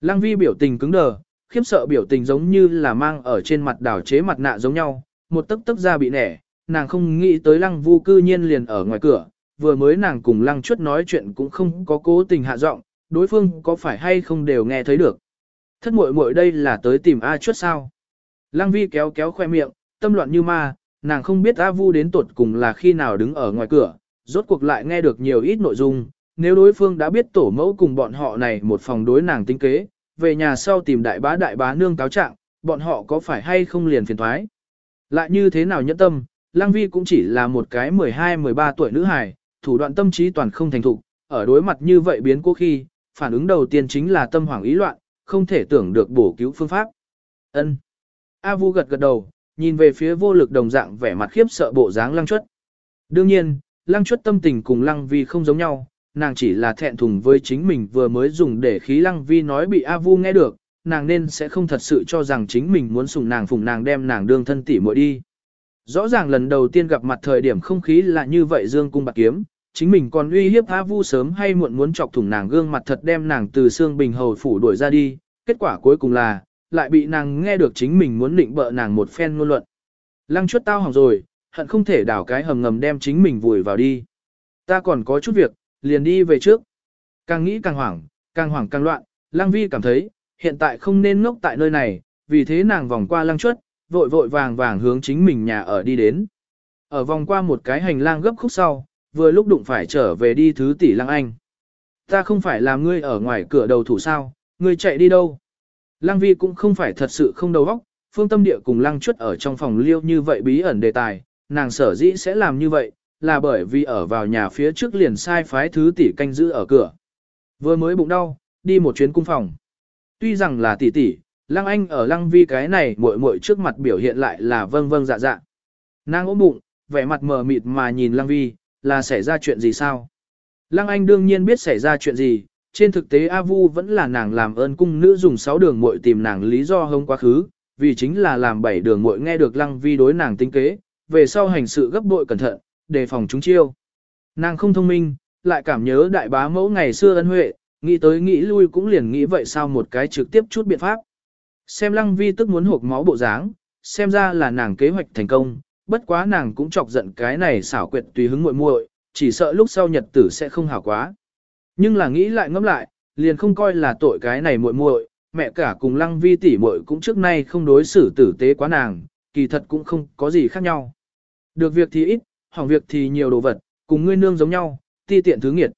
Lăng vi biểu tình cứng đờ, khiếp sợ biểu tình giống như là mang ở trên mặt đảo chế mặt nạ giống nhau, một tấc tấc ra bị nẻ, nàng không nghĩ tới lăng vu cư nhiên liền ở ngoài cửa, vừa mới nàng cùng lăng chuất nói chuyện cũng không có cố tình hạ giọng, đối phương có phải hay không đều nghe thấy được. Thất muội muội đây là tới tìm A chuất sao. Lăng vi kéo kéo khoe miệng, tâm loạn như ma, nàng không biết A vu đến tuột cùng là khi nào đứng ở ngoài cửa, rốt cuộc lại nghe được nhiều ít nội dung, nếu đối phương đã biết tổ mẫu cùng bọn họ này một phòng đối nàng tính kế, về nhà sau tìm đại bá đại bá nương cáo trạng, bọn họ có phải hay không liền phiền thoái. Lại như thế nào nhẫn tâm, Lăng Vi cũng chỉ là một cái 12-13 tuổi nữ hài, thủ đoạn tâm trí toàn không thành thục, ở đối mặt như vậy biến cố khi, phản ứng đầu tiên chính là tâm hoảng ý loạn, không thể tưởng được bổ cứu phương pháp. Ân. A Vu gật gật đầu, nhìn về phía vô lực đồng dạng vẻ mặt khiếp sợ bộ dáng Lăng Chuất. Đương nhiên, Lăng Chuất tâm tình cùng Lăng Vi không giống nhau, nàng chỉ là thẹn thùng với chính mình vừa mới dùng để khí Lăng Vi nói bị A Vu nghe được, nàng nên sẽ không thật sự cho rằng chính mình muốn sủng nàng phụng nàng đem nàng đương thân tỷ muội đi. Rõ ràng lần đầu tiên gặp mặt thời điểm không khí là như vậy dương cung bạc kiếm, chính mình còn uy hiếp A Vu sớm hay muộn muốn chọc thủng nàng gương mặt thật đem nàng từ xương bình hầu phủ đuổi ra đi, kết quả cuối cùng là, lại bị nàng nghe được chính mình muốn định bợ nàng một phen ngôn luận. Lăng chuất tao hỏng rồi, hận không thể đảo cái hầm ngầm đem chính mình vùi vào đi. Ta còn có chút việc, liền đi về trước. Càng nghĩ càng hoảng, càng hoảng càng loạn, Lăng Vi cảm thấy, hiện tại không nên ngốc tại nơi này, vì thế nàng vòng qua lăng chuất, vội vội vàng vàng hướng chính mình nhà ở đi đến. Ở vòng qua một cái hành lang gấp khúc sau, vừa lúc đụng phải trở về đi thứ tỷ lăng anh. Ta không phải làm ngươi ở ngoài cửa đầu thủ sao, ngươi chạy đi đâu? Lăng vi cũng không phải thật sự không đầu óc, phương tâm địa cùng lăng chuất ở trong phòng liêu như vậy bí ẩn đề tài, nàng sở dĩ sẽ làm như vậy, là bởi vì ở vào nhà phía trước liền sai phái thứ tỷ canh giữ ở cửa. Vừa mới bụng đau, đi một chuyến cung phòng. Tuy rằng là tỷ tỷ, Lăng Anh ở Lăng Vi cái này muội muội trước mặt biểu hiện lại là vâng vâng dạ dạ. Nàng ốm bụng, vẻ mặt mờ mịt mà nhìn Lăng Vi, là xảy ra chuyện gì sao? Lăng Anh đương nhiên biết xảy ra chuyện gì, trên thực tế A Vu vẫn là nàng làm ơn cung nữ dùng 6 đường muội tìm nàng lý do hông quá khứ, vì chính là làm 7 đường muội nghe được Lăng Vi đối nàng tính kế, về sau hành sự gấp bội cẩn thận, đề phòng chúng chiêu. Nàng không thông minh, lại cảm nhớ đại bá mẫu ngày xưa ân huệ, nghĩ tới nghĩ lui cũng liền nghĩ vậy sao một cái trực tiếp chút biện pháp. Xem lăng vi tức muốn hộp máu bộ dáng, xem ra là nàng kế hoạch thành công, bất quá nàng cũng chọc giận cái này xảo quyệt tùy hứng muội muội, chỉ sợ lúc sau nhật tử sẽ không hảo quá. Nhưng là nghĩ lại ngẫm lại, liền không coi là tội cái này muội muội, mẹ cả cùng lăng vi tỷ muội cũng trước nay không đối xử tử tế quá nàng, kỳ thật cũng không có gì khác nhau. Được việc thì ít, hỏng việc thì nhiều đồ vật, cùng ngươi nương giống nhau, ti tiện thứ nghiệt.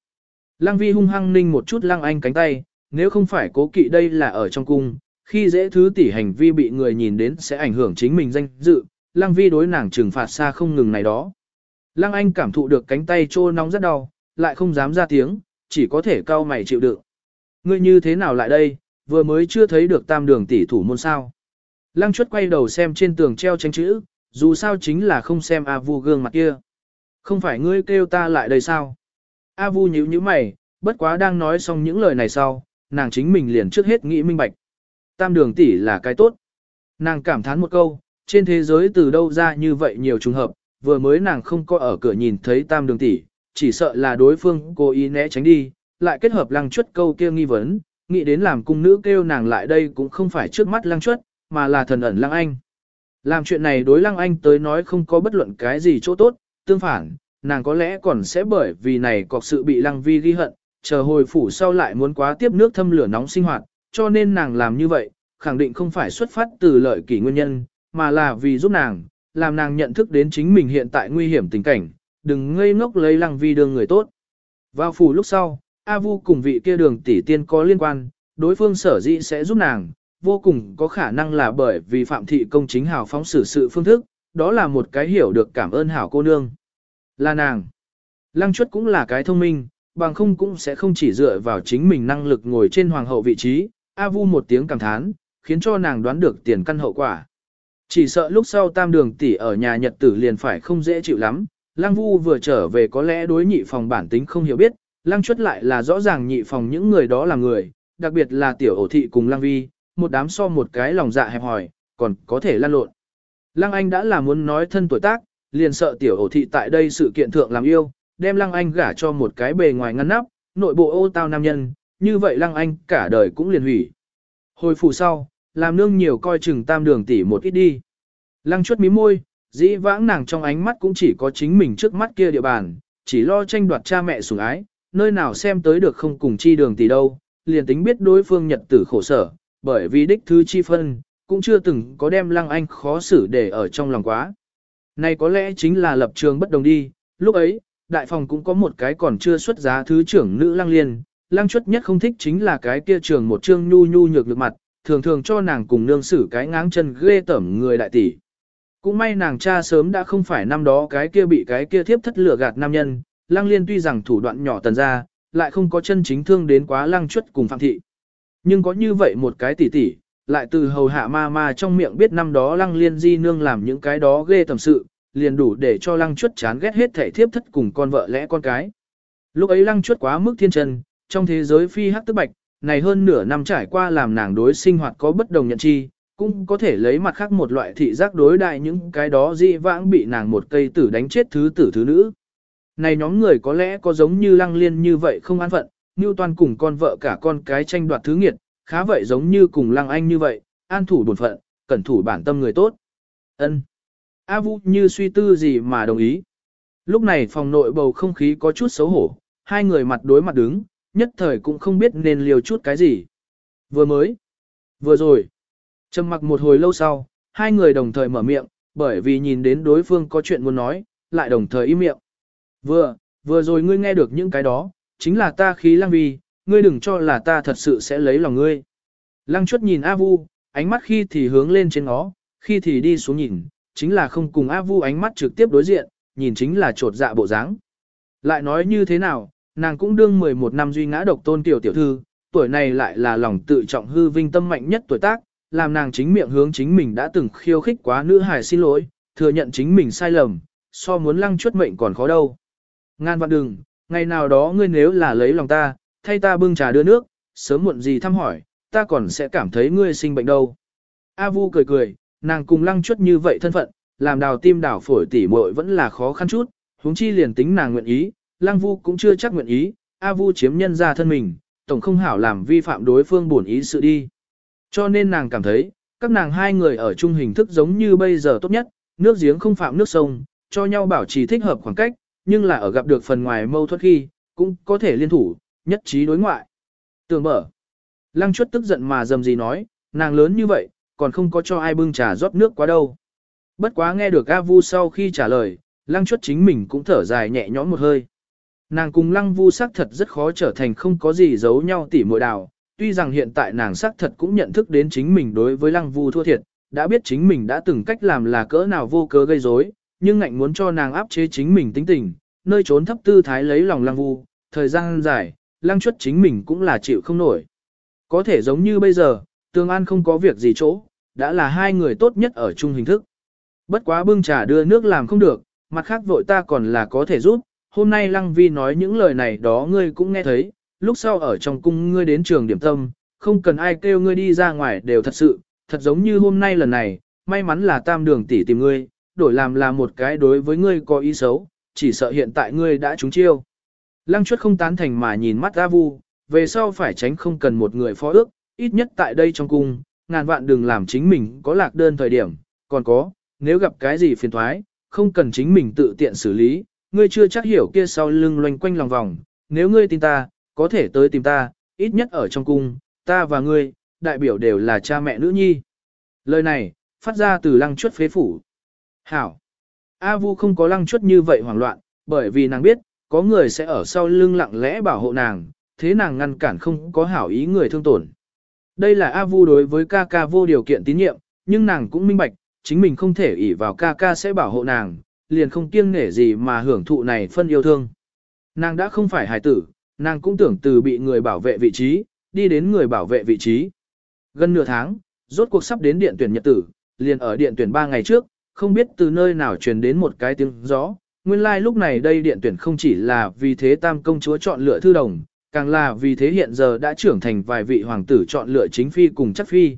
Lăng vi hung hăng ninh một chút lăng anh cánh tay, nếu không phải cố kỵ đây là ở trong cung, khi dễ thứ tỷ hành vi bị người nhìn đến sẽ ảnh hưởng chính mình danh dự, lăng vi đối nàng trừng phạt xa không ngừng này đó. Lăng anh cảm thụ được cánh tay trô nóng rất đau, lại không dám ra tiếng, chỉ có thể cau mày chịu đựng. Ngươi như thế nào lại đây, vừa mới chưa thấy được tam đường tỷ thủ môn sao. Lăng chuất quay đầu xem trên tường treo tranh chữ, dù sao chính là không xem A Vu gương mặt kia. Không phải ngươi kêu ta lại đây sao? A Vu nhíu nhíu mày, bất quá đang nói xong những lời này sau, nàng chính mình liền trước hết nghĩ minh bạch. Tam đường tỷ là cái tốt. Nàng cảm thán một câu, trên thế giới từ đâu ra như vậy nhiều trùng hợp, vừa mới nàng không có ở cửa nhìn thấy tam đường tỷ, chỉ sợ là đối phương cố ý né tránh đi, lại kết hợp lăng chuất câu kia nghi vấn, nghĩ đến làm cung nữ kêu nàng lại đây cũng không phải trước mắt lăng chuất, mà là thần ẩn lăng anh. Làm chuyện này đối lăng anh tới nói không có bất luận cái gì chỗ tốt, tương phản, nàng có lẽ còn sẽ bởi vì này cọc sự bị lăng vi ghi hận, chờ hồi phủ sau lại muốn quá tiếp nước thâm lửa nóng sinh hoạt, cho nên nàng làm như vậy, khẳng định không phải xuất phát từ lợi kỷ nguyên nhân, mà là vì giúp nàng, làm nàng nhận thức đến chính mình hiện tại nguy hiểm tình cảnh, đừng ngây ngốc lấy lăng vi đương người tốt. Vào phủ lúc sau, A Vu cùng vị kia đường tỷ tiên có liên quan, đối phương sở dĩ sẽ giúp nàng, vô cùng có khả năng là bởi vì Phạm Thị công chính hào phóng xử sự phương thức, đó là một cái hiểu được cảm ơn hảo cô nương. Là nàng. Lăng chuất cũng là cái thông minh, bằng không cũng sẽ không chỉ dựa vào chính mình năng lực ngồi trên hoàng hậu vị trí, A Vu một tiếng cảm thán, khiến cho nàng đoán được tiền căn hậu quả. Chỉ sợ lúc sau tam đường tỷ ở nhà nhật tử liền phải không dễ chịu lắm, Lăng Vu vừa trở về có lẽ đối nhị phòng bản tính không hiểu biết, Lăng chuất lại là rõ ràng nhị phòng những người đó là người, đặc biệt là tiểu ổ thị cùng Lăng Vi, một đám so một cái lòng dạ hẹp hòi, còn có thể lan lộn. Lăng Anh đã là muốn nói thân tuổi tác, liền sợ tiểu ổ thị tại đây sự kiện thượng làm yêu, đem Lăng Anh gả cho một cái bề ngoài ngăn nắp, nội bộ ô tao nam nhân, như vậy Lăng Anh cả đời cũng liền hủy. Hồi phủ sau, làm nương nhiều coi chừng tam đường tỷ một ít đi. Lăng chuất mí môi, Dĩ vãng nàng trong ánh mắt cũng chỉ có chính mình trước mắt kia địa bàn, chỉ lo tranh đoạt cha mẹ sủng ái, nơi nào xem tới được không cùng chi đường tỷ đâu, liền tính biết đối phương nhật tử khổ sở, bởi vì đích thứ chi phân, cũng chưa từng có đem lăng anh khó xử để ở trong lòng quá. Này có lẽ chính là lập trường bất đồng đi, lúc ấy, đại phòng cũng có một cái còn chưa xuất giá thứ trưởng nữ lăng liên, lăng chuất nhất không thích chính là cái kia trường một trương nhu nhu nhược được mặt, thường thường cho nàng cùng nương xử cái ngáng chân ghê tẩm người đại tỷ. Cũng may nàng cha sớm đã không phải năm đó cái kia bị cái kia thiếp thất lửa gạt nam nhân, lăng liên tuy rằng thủ đoạn nhỏ tần ra, lại không có chân chính thương đến quá lăng chuất cùng phạm thị. Nhưng có như vậy một cái tỷ tỷ, lại từ hầu hạ ma ma trong miệng biết năm đó lăng liên di nương làm những cái đó ghê tầm sự, liền đủ để cho lăng chuất chán ghét hết thể thiếp thất cùng con vợ lẽ con cái. Lúc ấy lăng chuất quá mức thiên trần, trong thế giới phi hắc tức bạch, này hơn nửa năm trải qua làm nàng đối sinh hoạt có bất đồng nhận chi, cũng có thể lấy mặt khác một loại thị giác đối đại những cái đó dị vãng bị nàng một cây tử đánh chết thứ tử thứ nữ. Này nhóm người có lẽ có giống như lăng liên như vậy không an phận, như toàn cùng con vợ cả con cái tranh đoạt thứ nghiệt, khá vậy giống như cùng lăng anh như vậy, an thủ bổn phận, cẩn thủ bản tâm người tốt. ân A Vũ như suy tư gì mà đồng ý. Lúc này phòng nội bầu không khí có chút xấu hổ, hai người mặt đối mặt đứng, nhất thời cũng không biết nên liều chút cái gì. Vừa mới, vừa rồi, trầm mặc một hồi lâu sau, hai người đồng thời mở miệng, bởi vì nhìn đến đối phương có chuyện muốn nói, lại đồng thời im miệng. Vừa, vừa rồi ngươi nghe được những cái đó, chính là ta khí lăng vi, ngươi đừng cho là ta thật sự sẽ lấy lòng ngươi. Lăng chuất nhìn A Vu, ánh mắt khi thì hướng lên trên nó, khi thì đi xuống nhìn, chính là không cùng A Vu ánh mắt trực tiếp đối diện, nhìn chính là trột dạ bộ dáng. Lại nói như thế nào, nàng cũng đương 11 năm duy ngã độc tôn tiểu tiểu thư, tuổi này lại là lòng tự trọng hư vinh tâm mạnh nhất tuổi tác, làm nàng chính miệng hướng chính mình đã từng khiêu khích quá nữ hài xin lỗi, thừa nhận chính mình sai lầm, so muốn lăng chuất mệnh còn khó đâu. Ngan vạn đừng, ngày nào đó ngươi nếu là lấy lòng ta, thay ta bưng trà đưa nước, sớm muộn gì thăm hỏi, ta còn sẽ cảm thấy ngươi sinh bệnh đâu. A Vu cười cười, nàng cùng lăng chuất như vậy thân phận, làm đào tim đảo phổi tỉ muội vẫn là khó khăn chút, huống chi liền tính nàng nguyện ý, lăng vu cũng chưa chắc nguyện ý, A Vu chiếm nhân ra thân mình, tổng không hảo làm vi phạm đối phương buồn ý sự đi. Cho nên nàng cảm thấy, các nàng hai người ở chung hình thức giống như bây giờ tốt nhất, nước giếng không phạm nước sông, cho nhau bảo trì thích hợp khoảng cách, nhưng là ở gặp được phần ngoài mâu thuẫn khi, cũng có thể liên thủ, nhất trí đối ngoại. Tường mở. Lăng chuất tức giận mà dầm gì nói, nàng lớn như vậy, còn không có cho ai bưng trà rót nước quá đâu. Bất quá nghe được A Vu sau khi trả lời, lăng chuất chính mình cũng thở dài nhẹ nhõm một hơi. Nàng cùng lăng vu sắc thật rất khó trở thành không có gì giấu nhau tỉ mội đào, tuy rằng hiện tại nàng xác thật cũng nhận thức đến chính mình đối với lăng vu thua thiệt, đã biết chính mình đã từng cách làm là cỡ nào vô cớ gây rối, nhưng ngạnh muốn cho nàng áp chế chính mình tính tình, nơi trốn thấp tư thái lấy lòng lăng vu, thời gian dài, lăng chuất chính mình cũng là chịu không nổi. Có thể giống như bây giờ, tương an không có việc gì chỗ, đã là hai người tốt nhất ở chung hình thức. Bất quá bưng trà đưa nước làm không được, mặt khác vội ta còn là có thể giúp, hôm nay lăng vi nói những lời này đó ngươi cũng nghe thấy, lúc sau ở trong cung ngươi đến trường điểm tâm, không cần ai kêu ngươi đi ra ngoài đều thật sự, thật giống như hôm nay lần này, may mắn là tam đường tỷ tìm ngươi, đổi làm là một cái đối với ngươi có ý xấu, chỉ sợ hiện tại ngươi đã trúng chiêu. Lăng chuất không tán thành mà nhìn mắt A Vu, về sau phải tránh không cần một người phó ước, ít nhất tại đây trong cung, ngàn vạn đừng làm chính mình có lạc đơn thời điểm, còn có, nếu gặp cái gì phiền thoái, không cần chính mình tự tiện xử lý, ngươi chưa chắc hiểu kia sau lưng loanh quanh lòng vòng, nếu ngươi tin ta, có thể tới tìm ta, ít nhất ở trong cung, ta và ngươi, đại biểu đều là cha mẹ nữ nhi. Lời này, phát ra từ lăng chuất phế phủ. Hảo! A Vu không có lăng chuất như vậy hoảng loạn, bởi vì nàng biết, có người sẽ ở sau lưng lặng lẽ bảo hộ nàng, thế nàng ngăn cản không có hảo ý người thương tổn. Đây là A Vu đối với ca ca vô điều kiện tín nhiệm, nhưng nàng cũng minh bạch, chính mình không thể ỷ vào ca ca sẽ bảo hộ nàng, liền không kiêng nể gì mà hưởng thụ này phân yêu thương. Nàng đã không phải hài tử, nàng cũng tưởng từ bị người bảo vệ vị trí, đi đến người bảo vệ vị trí. Gần nửa tháng, rốt cuộc sắp đến điện tuyển nhật tử, liền ở điện tuyển 3 ngày trước, không biết từ nơi nào truyền đến một cái tiếng gió. Nguyên lai like lúc này đây điện tuyển không chỉ là vì thế tam công chúa chọn lựa thư đồng, càng là vì thế hiện giờ đã trưởng thành vài vị hoàng tử chọn lựa chính phi cùng chắc phi.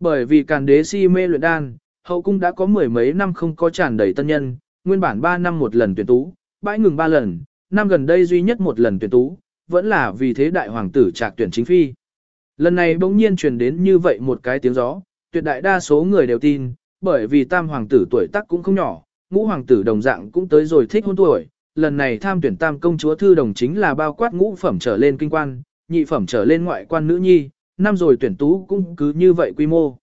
Bởi vì càn đế si mê luyện đan, hậu cung đã có mười mấy năm không có tràn đầy tân nhân, nguyên bản 3 năm một lần tuyển tú, bãi ngừng 3 lần, năm gần đây duy nhất một lần tuyển tú, vẫn là vì thế đại hoàng tử trạc tuyển chính phi. Lần này bỗng nhiên truyền đến như vậy một cái tiếng gió, tuyệt đại đa số người đều tin, bởi vì tam hoàng tử tuổi tác cũng không nhỏ, ngũ hoàng tử đồng dạng cũng tới rồi thích hôn tuổi, lần này tham tuyển tam công chúa thư đồng chính là bao quát ngũ phẩm trở lên kinh quan, nhị phẩm trở lên ngoại quan nữ nhi, năm rồi tuyển tú cũng cứ như vậy quy mô.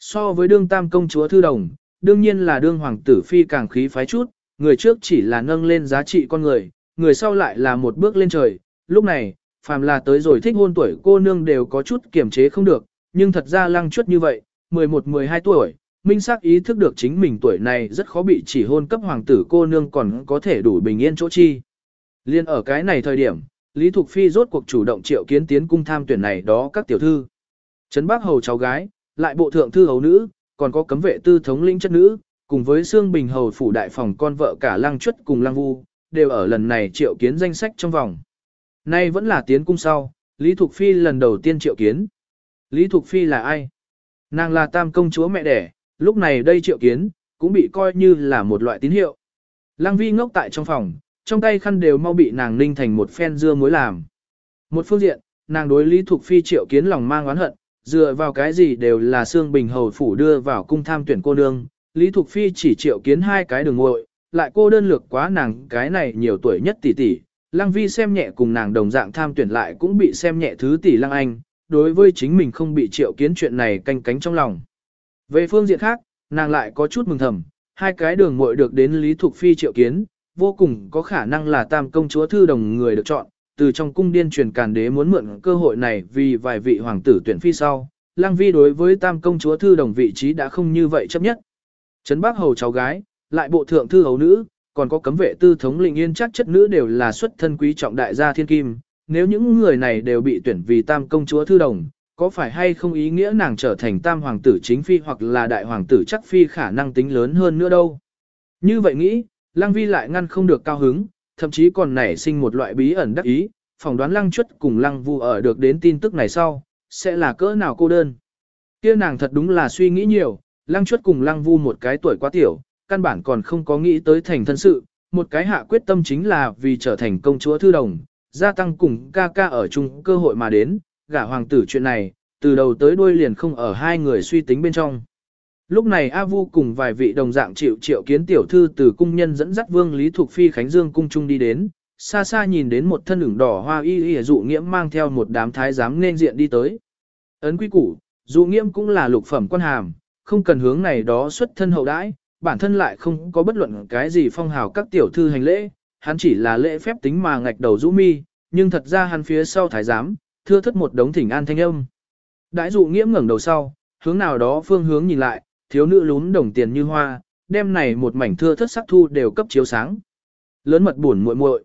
So với đương tam công chúa thư đồng, đương nhiên là đương hoàng tử phi càng khí phái chút, người trước chỉ là nâng lên giá trị con người, người sau lại là một bước lên trời, lúc này, phàm là tới rồi thích hôn tuổi cô nương đều có chút kiềm chế không được, nhưng thật ra lăng chuất như vậy, 11-12 tuổi, minh xác ý thức được chính mình tuổi này rất khó bị chỉ hôn cấp hoàng tử cô nương còn có thể đủ bình yên chỗ chi. Liên ở cái này thời điểm, Lý Thục Phi rốt cuộc chủ động triệu kiến tiến cung tham tuyển này đó các tiểu thư. Trấn bác Hầu cháu gái, lại bộ thượng thư hầu nữ, còn có cấm vệ tư thống lĩnh chất nữ, cùng với xương Bình Hầu phủ đại phòng con vợ cả Lăng Chuất cùng Lăng Vu, đều ở lần này triệu kiến danh sách trong vòng. Nay vẫn là tiến cung sau, Lý Thục Phi lần đầu tiên triệu kiến. Lý Thục Phi là ai? Nàng là tam công chúa mẹ đẻ, lúc này đây triệu kiến, cũng bị coi như là một loại tín hiệu. Lăng Vi ngốc tại trong phòng, trong tay khăn đều mau bị nàng ninh thành một phen dưa muối làm. Một phương diện, nàng đối Lý Thục Phi triệu kiến lòng mang oán hận, dựa vào cái gì đều là Sương Bình Hầu Phủ đưa vào cung tham tuyển cô nương, Lý Thục Phi chỉ triệu kiến hai cái đường ngội, lại cô đơn lược quá nàng cái này nhiều tuổi nhất tỷ tỷ. Lăng Vi xem nhẹ cùng nàng đồng dạng tham tuyển lại cũng bị xem nhẹ thứ tỷ Lăng Anh, đối với chính mình không bị triệu kiến chuyện này canh cánh trong lòng. Về phương diện khác, nàng lại có chút mừng thầm, hai cái đường muội được đến Lý Thục Phi triệu kiến, vô cùng có khả năng là tam công chúa thư đồng người được chọn, từ trong cung điên truyền càn đế muốn mượn cơ hội này vì vài vị hoàng tử tuyển phi sau. Lăng vi đối với tam công chúa thư đồng vị trí đã không như vậy chấp nhất. Trấn Bắc hầu cháu gái, lại bộ thượng thư hầu nữ, còn có cấm vệ tư thống lĩnh yên chắc chất nữ đều là xuất thân quý trọng đại gia thiên kim. Nếu những người này đều bị tuyển vì tam công chúa thư đồng, có phải hay không ý nghĩa nàng trở thành tam hoàng tử chính phi hoặc là đại hoàng tử chắc phi khả năng tính lớn hơn nữa đâu. Như vậy nghĩ, Lăng Vi lại ngăn không được cao hứng, thậm chí còn nảy sinh một loại bí ẩn đắc ý, phỏng đoán Lăng Chuất cùng Lăng Vu ở được đến tin tức này sau, sẽ là cỡ nào cô đơn. Kia nàng thật đúng là suy nghĩ nhiều, Lăng Chuất cùng Lăng Vu một cái tuổi quá tiểu, căn bản còn không có nghĩ tới thành thân sự, một cái hạ quyết tâm chính là vì trở thành công chúa thư đồng, gia tăng cùng ca ca ở chung cơ hội mà đến, gả hoàng tử chuyện này, từ đầu tới đuôi liền không ở hai người suy tính bên trong. Lúc này A Vu cùng vài vị đồng dạng chịu triệu kiến tiểu thư từ cung nhân dẫn dắt vương Lý Thục Phi Khánh Dương cung trung đi đến, xa xa nhìn đến một thân ửng đỏ hoa y y dụ nghiễm mang theo một đám thái giám nên diện đi tới. Ấn quý củ, dụ nghiễm cũng là lục phẩm quan hàm, không cần hướng này đó xuất thân hậu đãi, bản thân lại không có bất luận cái gì phong hào các tiểu thư hành lễ, hắn chỉ là lễ phép tính mà ngạch đầu rũ mi, nhưng thật ra hắn phía sau thái giám, thưa thất một đống thỉnh an thanh âm. Đãi dụ nghiễm ngẩng đầu sau, hướng nào đó phương hướng nhìn lại, thiếu nữ lún đồng tiền như hoa, đem này một mảnh thưa thất sắc thu đều cấp chiếu sáng. Lớn mật buồn muội muội.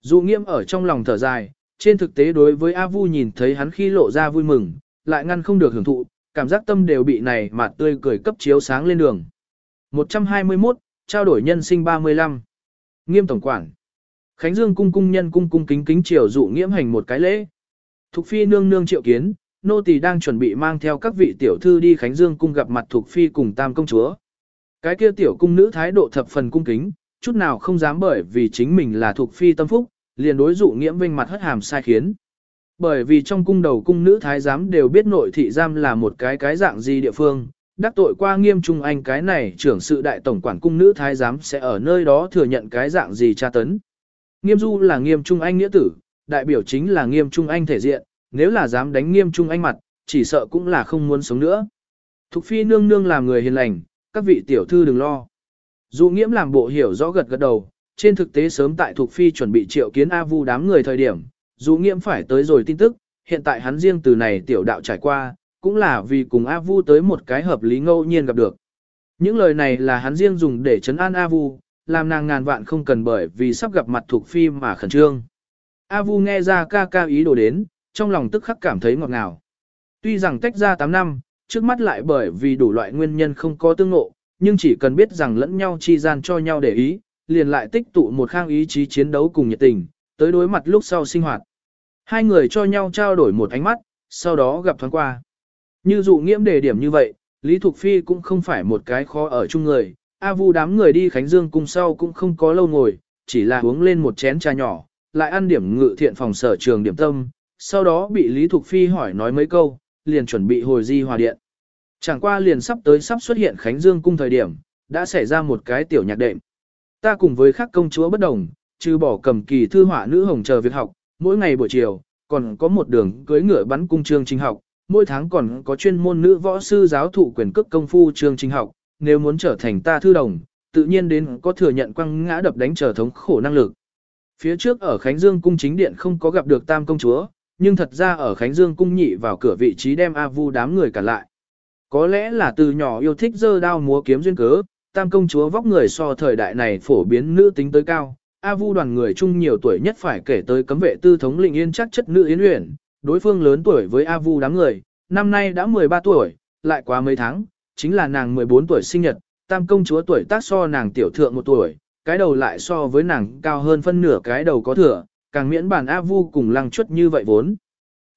Dụ nghiễm ở trong lòng thở dài, trên thực tế đối với A Vu nhìn thấy hắn khi lộ ra vui mừng, lại ngăn không được hưởng thụ, cảm giác tâm đều bị này mà tươi cười cấp chiếu sáng lên đường. 121, trao đổi nhân sinh 35. Nghiêm tổng quản. Khánh Dương cung cung nhân cung cung kính kính triều dụ nghiễm hành một cái lễ. Thục phi nương nương triệu kiến, nô tỳ đang chuẩn bị mang theo các vị tiểu thư đi Khánh Dương cung gặp mặt thuộc phi cùng tam công chúa. Cái kia tiểu cung nữ thái độ thập phần cung kính, chút nào không dám bởi vì chính mình là thuộc phi tâm phúc, liền đối dụ nghiễm vinh mặt hất hàm sai khiến. Bởi vì trong cung đầu cung nữ thái giám đều biết nội thị giam là một cái cái dạng gì địa phương, đắc tội qua nghiêm trung anh cái này trưởng sự đại tổng quản cung nữ thái giám sẽ ở nơi đó thừa nhận cái dạng gì tra tấn. Nghiêm du là nghiêm trung anh nghĩa tử, đại biểu chính là nghiêm trung anh thể diện, nếu là dám đánh nghiêm trung anh mặt, chỉ sợ cũng là không muốn sống nữa. Thục phi nương nương làm người hiền lành, các vị tiểu thư đừng lo. dù nghiễm làm bộ hiểu rõ gật gật đầu, trên thực tế sớm tại Thục phi chuẩn bị triệu kiến A Vu đám người thời điểm, dù nghiễm phải tới rồi tin tức, hiện tại hắn riêng từ này tiểu đạo trải qua, cũng là vì cùng A Vu tới một cái hợp lý ngẫu nhiên gặp được. Những lời này là hắn riêng dùng để chấn an A Vu, làm nàng ngàn vạn không cần bởi vì sắp gặp mặt thuộc phi mà khẩn trương. A Vu nghe ra ca ca ý đồ đến, trong lòng tức khắc cảm thấy ngọt ngào. Tuy rằng tách ra 8 năm, trước mắt lại bởi vì đủ loại nguyên nhân không có tương ngộ, nhưng chỉ cần biết rằng lẫn nhau chi gian cho nhau để ý, liền lại tích tụ một khang ý chí chiến đấu cùng nhiệt tình, tới đối mặt lúc sau sinh hoạt. Hai người cho nhau trao đổi một ánh mắt, sau đó gặp thoáng qua. Như dụ nghiễm đề điểm như vậy, Lý Thục Phi cũng không phải một cái khó ở chung người, A Vu đám người đi Khánh Dương Cung sau cũng không có lâu ngồi, chỉ là uống lên một chén trà nhỏ, lại ăn điểm ngự thiện phòng sở trường điểm tâm, sau đó bị Lý Thục Phi hỏi nói mấy câu, liền chuẩn bị hồi di hòa điện. Chẳng qua liền sắp tới sắp xuất hiện Khánh Dương cung thời điểm, đã xảy ra một cái tiểu nhạc đệm. Ta cùng với các công chúa bất đồng, trừ bỏ cầm kỳ thư họa nữ hồng chờ việc học, mỗi ngày buổi chiều, còn có một đường cưới ngựa bắn cung chương trình học, mỗi tháng còn có chuyên môn nữ võ sư giáo thụ quyền cước công phu chương trình học, nếu muốn trở thành ta thư đồng, tự nhiên đến có thừa nhận quăng ngã đập đánh trở thống khổ năng lực. Phía trước ở Khánh Dương cung chính điện không có gặp được tam công chúa, nhưng thật ra ở Khánh Dương cung nhị vào cửa vị trí đem A Vu đám người cản lại. Có lẽ là từ nhỏ yêu thích dơ đao múa kiếm duyên cớ, tam công chúa vóc người so thời đại này phổ biến nữ tính tới cao. A Vu đoàn người chung nhiều tuổi nhất phải kể tới cấm vệ tư thống lĩnh yên chắc chất nữ Yến Uyển, đối phương lớn tuổi với A Vu đám người, năm nay đã 13 tuổi, lại quá mấy tháng, chính là nàng 14 tuổi sinh nhật, tam công chúa tuổi tác so nàng tiểu thượng một tuổi, cái đầu lại so với nàng cao hơn phân nửa cái đầu có thừa, càng miễn bản A Vu cùng lăng chuất như vậy vốn.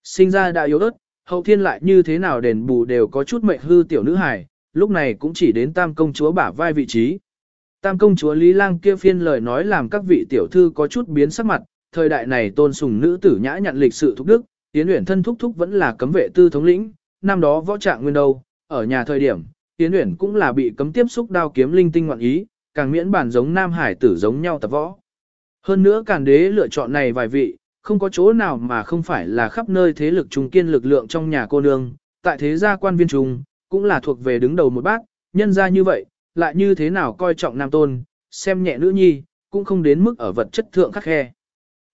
Sinh ra đã yếu ớt, hậu thiên lại như thế nào đền bù đều có chút mệnh hư tiểu nữ hài, lúc này cũng chỉ đến tam công chúa bả vai vị trí. Tam công chúa Lý Lang kia phiên lời nói làm các vị tiểu thư có chút biến sắc mặt, thời đại này tôn sùng nữ tử nhã nhặn lịch sự thúc đức, Yến Uyển thân thúc thúc vẫn là cấm vệ tư thống lĩnh, năm đó võ trạng nguyên đâu, ở nhà thời điểm, Yến Uyển cũng là bị cấm tiếp xúc đao kiếm linh tinh ngoạn ý, càng miễn bản giống nam hải tử giống nhau tập võ. Hơn nữa càn đế lựa chọn này vài vị, không có chỗ nào mà không phải là khắp nơi thế lực trung kiên lực lượng trong nhà cô nương, tại thế gia quan viên trung, cũng là thuộc về đứng đầu một bác, nhân ra như vậy, lại như thế nào coi trọng nam tôn, xem nhẹ nữ nhi, cũng không đến mức ở vật chất thượng khắc khe.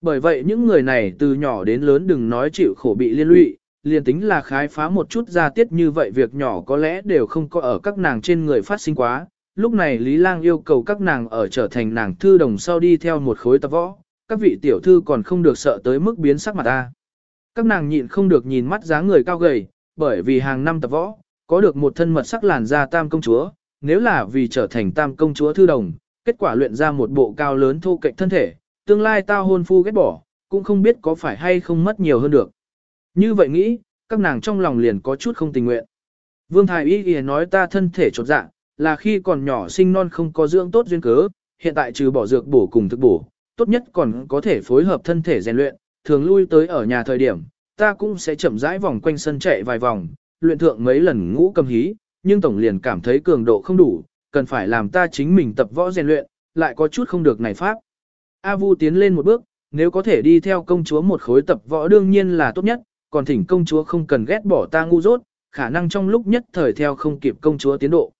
Bởi vậy những người này từ nhỏ đến lớn đừng nói chịu khổ bị liên lụy, liền tính là khái phá một chút ra tiết như vậy việc nhỏ có lẽ đều không có ở các nàng trên người phát sinh quá. Lúc này Lý Lang yêu cầu các nàng ở trở thành nàng thư đồng sau đi theo một khối tập võ, các vị tiểu thư còn không được sợ tới mức biến sắc mặt ta. Các nàng nhịn không được nhìn mắt dáng người cao gầy, bởi vì hàng năm tập võ, có được một thân mật sắc làn da tam công chúa, nếu là vì trở thành tam công chúa thư đồng, kết quả luyện ra một bộ cao lớn thô kệch thân thể, tương lai tao hôn phu ghét bỏ, cũng không biết có phải hay không mất nhiều hơn được. Như vậy nghĩ, các nàng trong lòng liền có chút không tình nguyện. Vương Thái Y Y nói ta thân thể trột dạ, là khi còn nhỏ sinh non không có dưỡng tốt duyên cớ, hiện tại trừ bỏ dược bổ cùng thức bổ, tốt nhất còn có thể phối hợp thân thể rèn luyện, thường lui tới ở nhà thời điểm, ta cũng sẽ chậm rãi vòng quanh sân chạy vài vòng, luyện thượng mấy lần ngũ cầm hí, nhưng tổng liền cảm thấy cường độ không đủ, cần phải làm ta chính mình tập võ rèn luyện, lại có chút không được này pháp. A Vu tiến lên một bước, nếu có thể đi theo công chúa một khối tập võ đương nhiên là tốt nhất, còn thỉnh công chúa không cần ghét bỏ ta ngu dốt, khả năng trong lúc nhất thời theo không kịp công chúa tiến độ.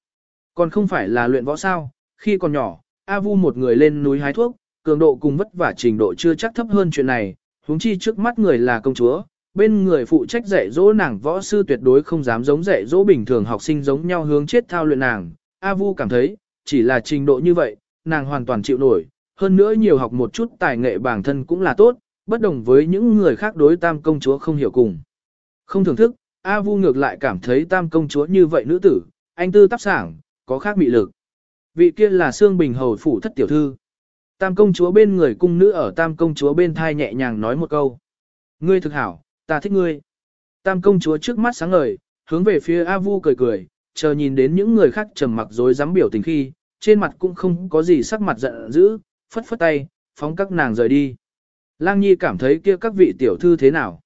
Còn không phải là luyện võ sao, khi còn nhỏ, A Vu một người lên núi hái thuốc, cường độ cùng vất vả trình độ chưa chắc thấp hơn chuyện này, huống chi trước mắt người là công chúa, bên người phụ trách dạy dỗ nàng võ sư tuyệt đối không dám giống dạy dỗ bình thường học sinh giống nhau hướng chết thao luyện nàng. A Vu cảm thấy, chỉ là trình độ như vậy, nàng hoàn toàn chịu nổi, hơn nữa nhiều học một chút tài nghệ bản thân cũng là tốt, bất đồng với những người khác đối tam công chúa không hiểu cùng. Không thưởng thức, A Vu ngược lại cảm thấy tam công chúa như vậy nữ tử, anh tư tác sảng, có khác mị lực. Vị kia là Sương Bình Hầu phủ thất tiểu thư. Tam công chúa bên người cung nữ ở tam công chúa bên thai nhẹ nhàng nói một câu. Ngươi thực hảo, ta thích ngươi. Tam công chúa trước mắt sáng ngời, hướng về phía A Vu cười cười, chờ nhìn đến những người khác trầm mặc dối dám biểu tình khi, trên mặt cũng không có gì sắc mặt giận dữ, phất phất tay, phóng các nàng rời đi. Lang Nhi cảm thấy kia các vị tiểu thư thế nào.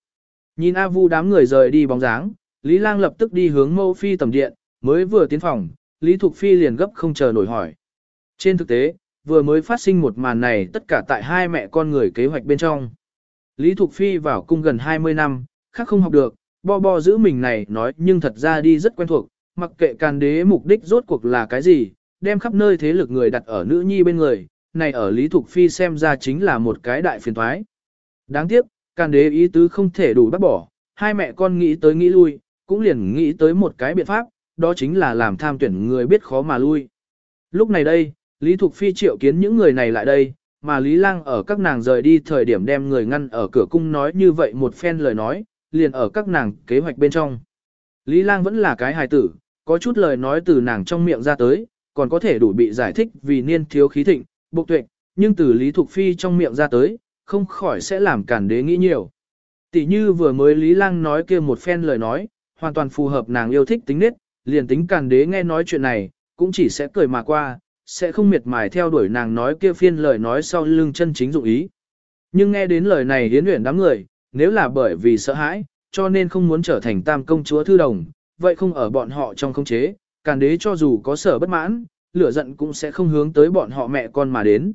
Nhìn A Vu đám người rời đi bóng dáng, Lý Lang lập tức đi hướng mâu phi tầm điện, mới vừa tiến phòng, Lý Thục Phi liền gấp không chờ nổi hỏi. Trên thực tế, vừa mới phát sinh một màn này tất cả tại hai mẹ con người kế hoạch bên trong. Lý Thục Phi vào cung gần 20 năm, khác không học được, bo bo giữ mình này nói nhưng thật ra đi rất quen thuộc, mặc kệ càn đế mục đích rốt cuộc là cái gì, đem khắp nơi thế lực người đặt ở nữ nhi bên người, này ở Lý Thục Phi xem ra chính là một cái đại phiền thoái. Đáng tiếc, càn đế ý tứ không thể đủ bắt bỏ, hai mẹ con nghĩ tới nghĩ lui, cũng liền nghĩ tới một cái biện pháp, đó chính là làm tham tuyển người biết khó mà lui. Lúc này đây, Lý Thục Phi triệu kiến những người này lại đây, mà Lý Lang ở các nàng rời đi thời điểm đem người ngăn ở cửa cung nói như vậy một phen lời nói, liền ở các nàng kế hoạch bên trong. Lý Lang vẫn là cái hài tử, có chút lời nói từ nàng trong miệng ra tới, còn có thể đủ bị giải thích vì niên thiếu khí thịnh, bộc tuệ, nhưng từ Lý Thục Phi trong miệng ra tới, không khỏi sẽ làm cản đế nghĩ nhiều. Tỷ như vừa mới Lý Lang nói kia một phen lời nói, hoàn toàn phù hợp nàng yêu thích tính nết, liền tính cản đế nghe nói chuyện này, cũng chỉ sẽ cười mà qua, sẽ không miệt mài theo đuổi nàng nói kia phiên lời nói sau lưng chân chính dụng ý. Nhưng nghe đến lời này hiến luyện đám người, nếu là bởi vì sợ hãi, cho nên không muốn trở thành tam công chúa thư đồng, vậy không ở bọn họ trong không chế, càn đế cho dù có sở bất mãn, lửa giận cũng sẽ không hướng tới bọn họ mẹ con mà đến.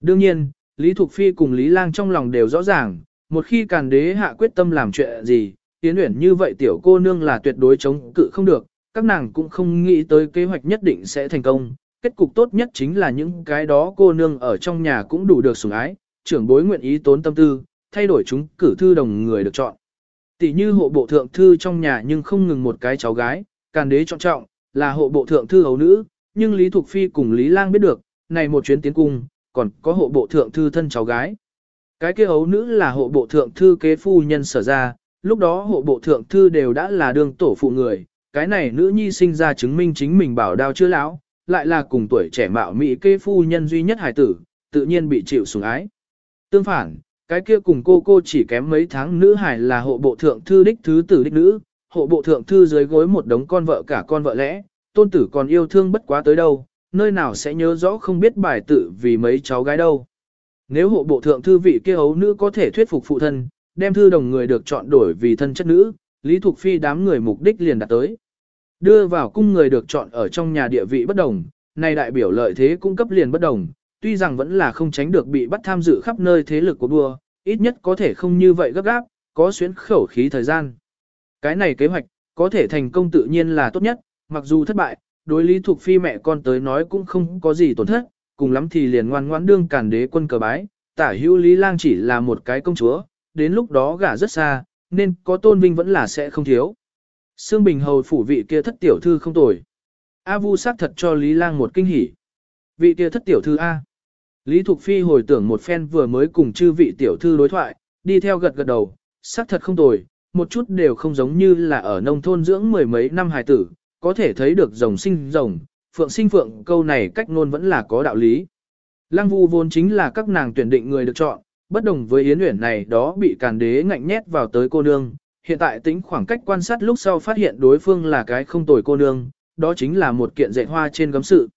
Đương nhiên, Lý Thục Phi cùng Lý Lang trong lòng đều rõ ràng, một khi càn đế hạ quyết tâm làm chuyện gì, tiến uyển như vậy tiểu cô nương là tuyệt đối chống cự không được, các nàng cũng không nghĩ tới kế hoạch nhất định sẽ thành công. Kết cục tốt nhất chính là những cái đó cô nương ở trong nhà cũng đủ được sủng ái, trưởng bối nguyện ý tốn tâm tư, thay đổi chúng cử thư đồng người được chọn. Tỷ như hộ bộ thượng thư trong nhà nhưng không ngừng một cái cháu gái, càn đế chọn trọng, là hộ bộ thượng thư hầu nữ, nhưng Lý Thục Phi cùng Lý Lang biết được, này một chuyến tiến cung, còn có hộ bộ thượng thư thân cháu gái. Cái kia ấu nữ là hộ bộ thượng thư kế phu nhân sở ra, lúc đó hộ bộ thượng thư đều đã là đương tổ phụ người, cái này nữ nhi sinh ra chứng minh chính mình bảo đao chưa lão, lại là cùng tuổi trẻ mạo mỹ kế phu nhân duy nhất hài tử, tự nhiên bị chịu sủng ái. Tương phản, cái kia cùng cô cô chỉ kém mấy tháng nữ hài là hộ bộ thượng thư đích thứ tử đích nữ, hộ bộ thượng thư dưới gối một đống con vợ cả con vợ lẽ, tôn tử còn yêu thương bất quá tới đâu, nơi nào sẽ nhớ rõ không biết bài tự vì mấy cháu gái đâu. Nếu hộ bộ thượng thư vị kia ấu nữ có thể thuyết phục phụ thân, đem thư đồng người được chọn đổi vì thân chất nữ, Lý Thục Phi đám người mục đích liền đạt tới. Đưa vào cung người được chọn ở trong nhà địa vị bất đồng, này đại biểu lợi thế cung cấp liền bất đồng, tuy rằng vẫn là không tránh được bị bắt tham dự khắp nơi thế lực của đua, ít nhất có thể không như vậy gấp gáp, có xuyến khẩu khí thời gian. Cái này kế hoạch, có thể thành công tự nhiên là tốt nhất, mặc dù thất bại, đối lý thuộc phi mẹ con tới nói cũng không có gì tổn thất, cùng lắm thì liền ngoan ngoãn đương cản đế quân cờ bái, tả hữu lý lang chỉ là một cái công chúa, đến lúc đó gả rất xa, nên có tôn vinh vẫn là sẽ không thiếu. Sương Bình hầu phủ vị kia thất tiểu thư không tồi. A Vu xác thật cho Lý Lang một kinh hỉ. Vị kia thất tiểu thư A. Lý Thục Phi hồi tưởng một phen vừa mới cùng chư vị tiểu thư đối thoại, đi theo gật gật đầu, xác thật không tồi, một chút đều không giống như là ở nông thôn dưỡng mười mấy năm hài tử, có thể thấy được rồng sinh rồng, phượng sinh phượng câu này cách ngôn vẫn là có đạo lý. Lăng Vu vốn chính là các nàng tuyển định người được chọn, bất đồng với Yến Uyển này đó bị càn đế ngạnh nhét vào tới cô nương, hiện tại tính khoảng cách quan sát lúc sau phát hiện đối phương là cái không tồi cô nương, đó chính là một kiện dạy hoa trên gấm sự.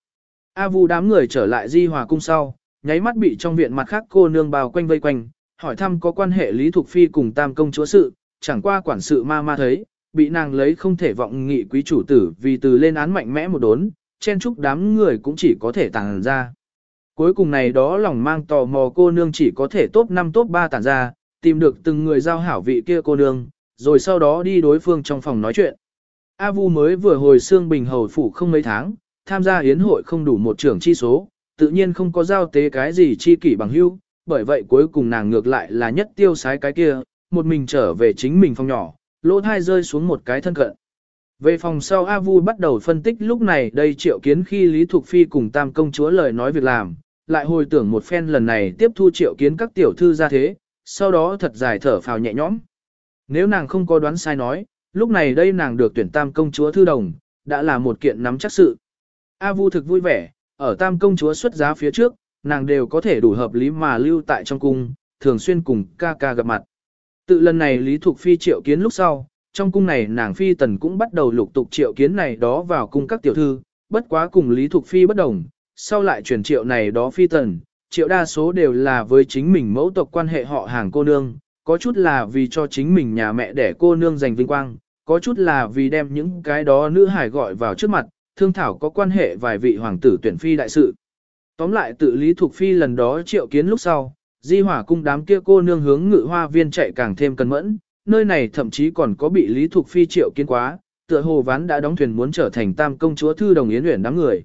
A Vu đám người trở lại Di Hòa cung sau, nháy mắt bị trong viện mặt khác cô nương bao quanh vây quanh, hỏi thăm có quan hệ Lý Thục Phi cùng Tam công chúa sự, chẳng qua quản sự ma ma thấy, bị nàng lấy không thể vọng nghị quý chủ tử vì từ lên án mạnh mẽ một đốn, chen chúc đám người cũng chỉ có thể tàng ra. Cuối cùng này đó lòng mang tò mò cô nương chỉ có thể top 5 top 3 tàn ra, tìm được từng người giao hảo vị kia cô nương, rồi sau đó đi đối phương trong phòng nói chuyện. A Vu mới vừa hồi xương bình hầu phủ không mấy tháng, tham gia yến hội không đủ một trưởng chi số, tự nhiên không có giao tế cái gì chi kỷ bằng hữu, bởi vậy cuối cùng nàng ngược lại là nhất tiêu sái cái kia, một mình trở về chính mình phòng nhỏ, lỗ thai rơi xuống một cái thân cận. Về phòng sau A Vu bắt đầu phân tích lúc này đây triệu kiến khi Lý Thục Phi cùng Tam Công Chúa lời nói việc làm, lại hồi tưởng một phen lần này tiếp thu triệu kiến các tiểu thư ra thế, sau đó thật dài thở phào nhẹ nhõm. Nếu nàng không có đoán sai nói, lúc này đây nàng được tuyển Tam Công Chúa Thư Đồng, đã là một kiện nắm chắc sự. A Vu thực vui vẻ, ở Tam Công Chúa xuất giá phía trước, nàng đều có thể đủ hợp lý mà lưu tại trong cung, thường xuyên cùng ca ca gặp mặt. Tự lần này Lý Thục Phi triệu kiến lúc sau, trong cung này nàng Phi Tần cũng bắt đầu lục tục triệu kiến này đó vào cung các tiểu thư, bất quá cùng Lý Thục Phi bất đồng, sau lại truyền triệu này đó Phi Tần, triệu đa số đều là với chính mình mẫu tộc quan hệ họ hàng cô nương, có chút là vì cho chính mình nhà mẹ để cô nương giành vinh quang, có chút là vì đem những cái đó nữ hải gọi vào trước mặt, thương thảo có quan hệ vài vị hoàng tử tuyển phi đại sự. Tóm lại tự Lý Thục Phi lần đó triệu kiến lúc sau, di hỏa cung đám kia cô nương hướng ngự hoa viên chạy càng thêm cẩn mẫn, nơi này thậm chí còn có bị Lý Thục Phi triệu kiến quá, tựa hồ ván đã đóng thuyền muốn trở thành tam công chúa thư đồng yến luyện đám người.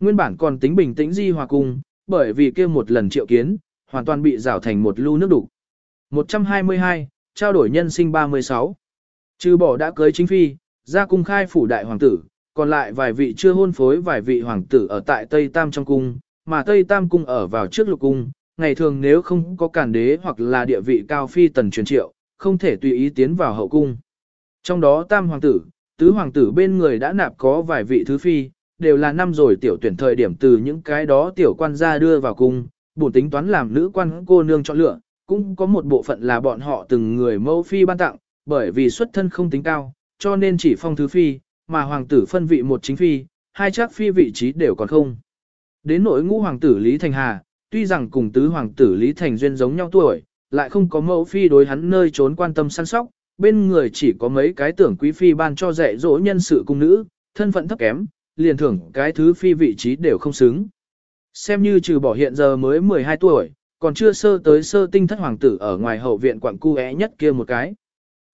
Nguyên bản còn tính bình tĩnh di hòa cung, bởi vì kia một lần triệu kiến, hoàn toàn bị rào thành một lưu nước đủ. 122, trao đổi nhân sinh 36. Trừ bỏ đã cưới chính phi, ra cung khai phủ đại hoàng tử, còn lại vài vị chưa hôn phối vài vị hoàng tử ở tại Tây Tam trong cung, mà Tây Tam cung ở vào trước lục cung, ngày thường nếu không có cản đế hoặc là địa vị cao phi tần truyền triệu, không thể tùy ý tiến vào hậu cung. Trong đó tam hoàng tử, tứ hoàng tử bên người đã nạp có vài vị thứ phi, đều là năm rồi tiểu tuyển thời điểm từ những cái đó tiểu quan gia đưa vào cung, bổn tính toán làm nữ quan cô nương chọn lựa, cũng có một bộ phận là bọn họ từng người mẫu phi ban tặng, bởi vì xuất thân không tính cao, cho nên chỉ phong thứ phi, mà hoàng tử phân vị một chính phi, hai chắc phi vị trí đều còn không. Đến nội ngũ hoàng tử Lý Thành Hà, tuy rằng cùng tứ hoàng tử Lý Thành Duyên giống nhau tuổi, lại không có mẫu phi đối hắn nơi trốn quan tâm săn sóc, bên người chỉ có mấy cái tưởng quý phi ban cho dạy dỗ nhân sự cung nữ, thân phận thấp kém, liền thưởng cái thứ phi vị trí đều không xứng. Xem như trừ bỏ hiện giờ mới 12 tuổi, còn chưa sơ tới sơ tinh thất hoàng tử ở ngoài hậu viện quảng cu é nhất kia một cái.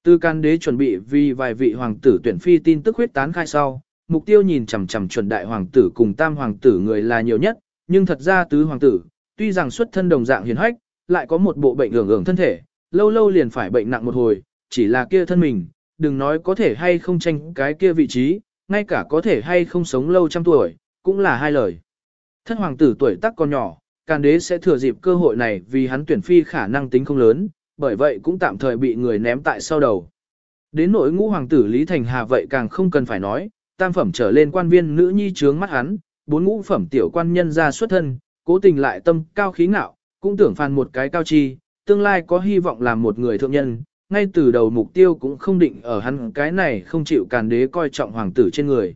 Tư can đế chuẩn bị vì vài vị hoàng tử tuyển phi tin tức huyết tán khai sau, mục tiêu nhìn chằm chằm chuẩn đại hoàng tử cùng tam hoàng tử người là nhiều nhất, nhưng thật ra tứ hoàng tử, tuy rằng xuất thân đồng dạng hiền hách, lại có một bộ bệnh ưởng ưởng thân thể, lâu lâu liền phải bệnh nặng một hồi, chỉ là kia thân mình, đừng nói có thể hay không tranh cái kia vị trí, ngay cả có thể hay không sống lâu trăm tuổi, cũng là hai lời. Thất hoàng tử tuổi tác còn nhỏ, càn đế sẽ thừa dịp cơ hội này vì hắn tuyển phi khả năng tính không lớn, bởi vậy cũng tạm thời bị người ném tại sau đầu. Đến nỗi ngũ hoàng tử Lý Thành Hà vậy càng không cần phải nói, tam phẩm trở lên quan viên nữ nhi trướng mắt hắn, bốn ngũ phẩm tiểu quan nhân ra xuất thân, cố tình lại tâm cao khí ngạo, cũng tưởng phàn một cái cao chi, tương lai có hy vọng làm một người thượng nhân, ngay từ đầu mục tiêu cũng không định ở hắn cái này không chịu càn đế coi trọng hoàng tử trên người.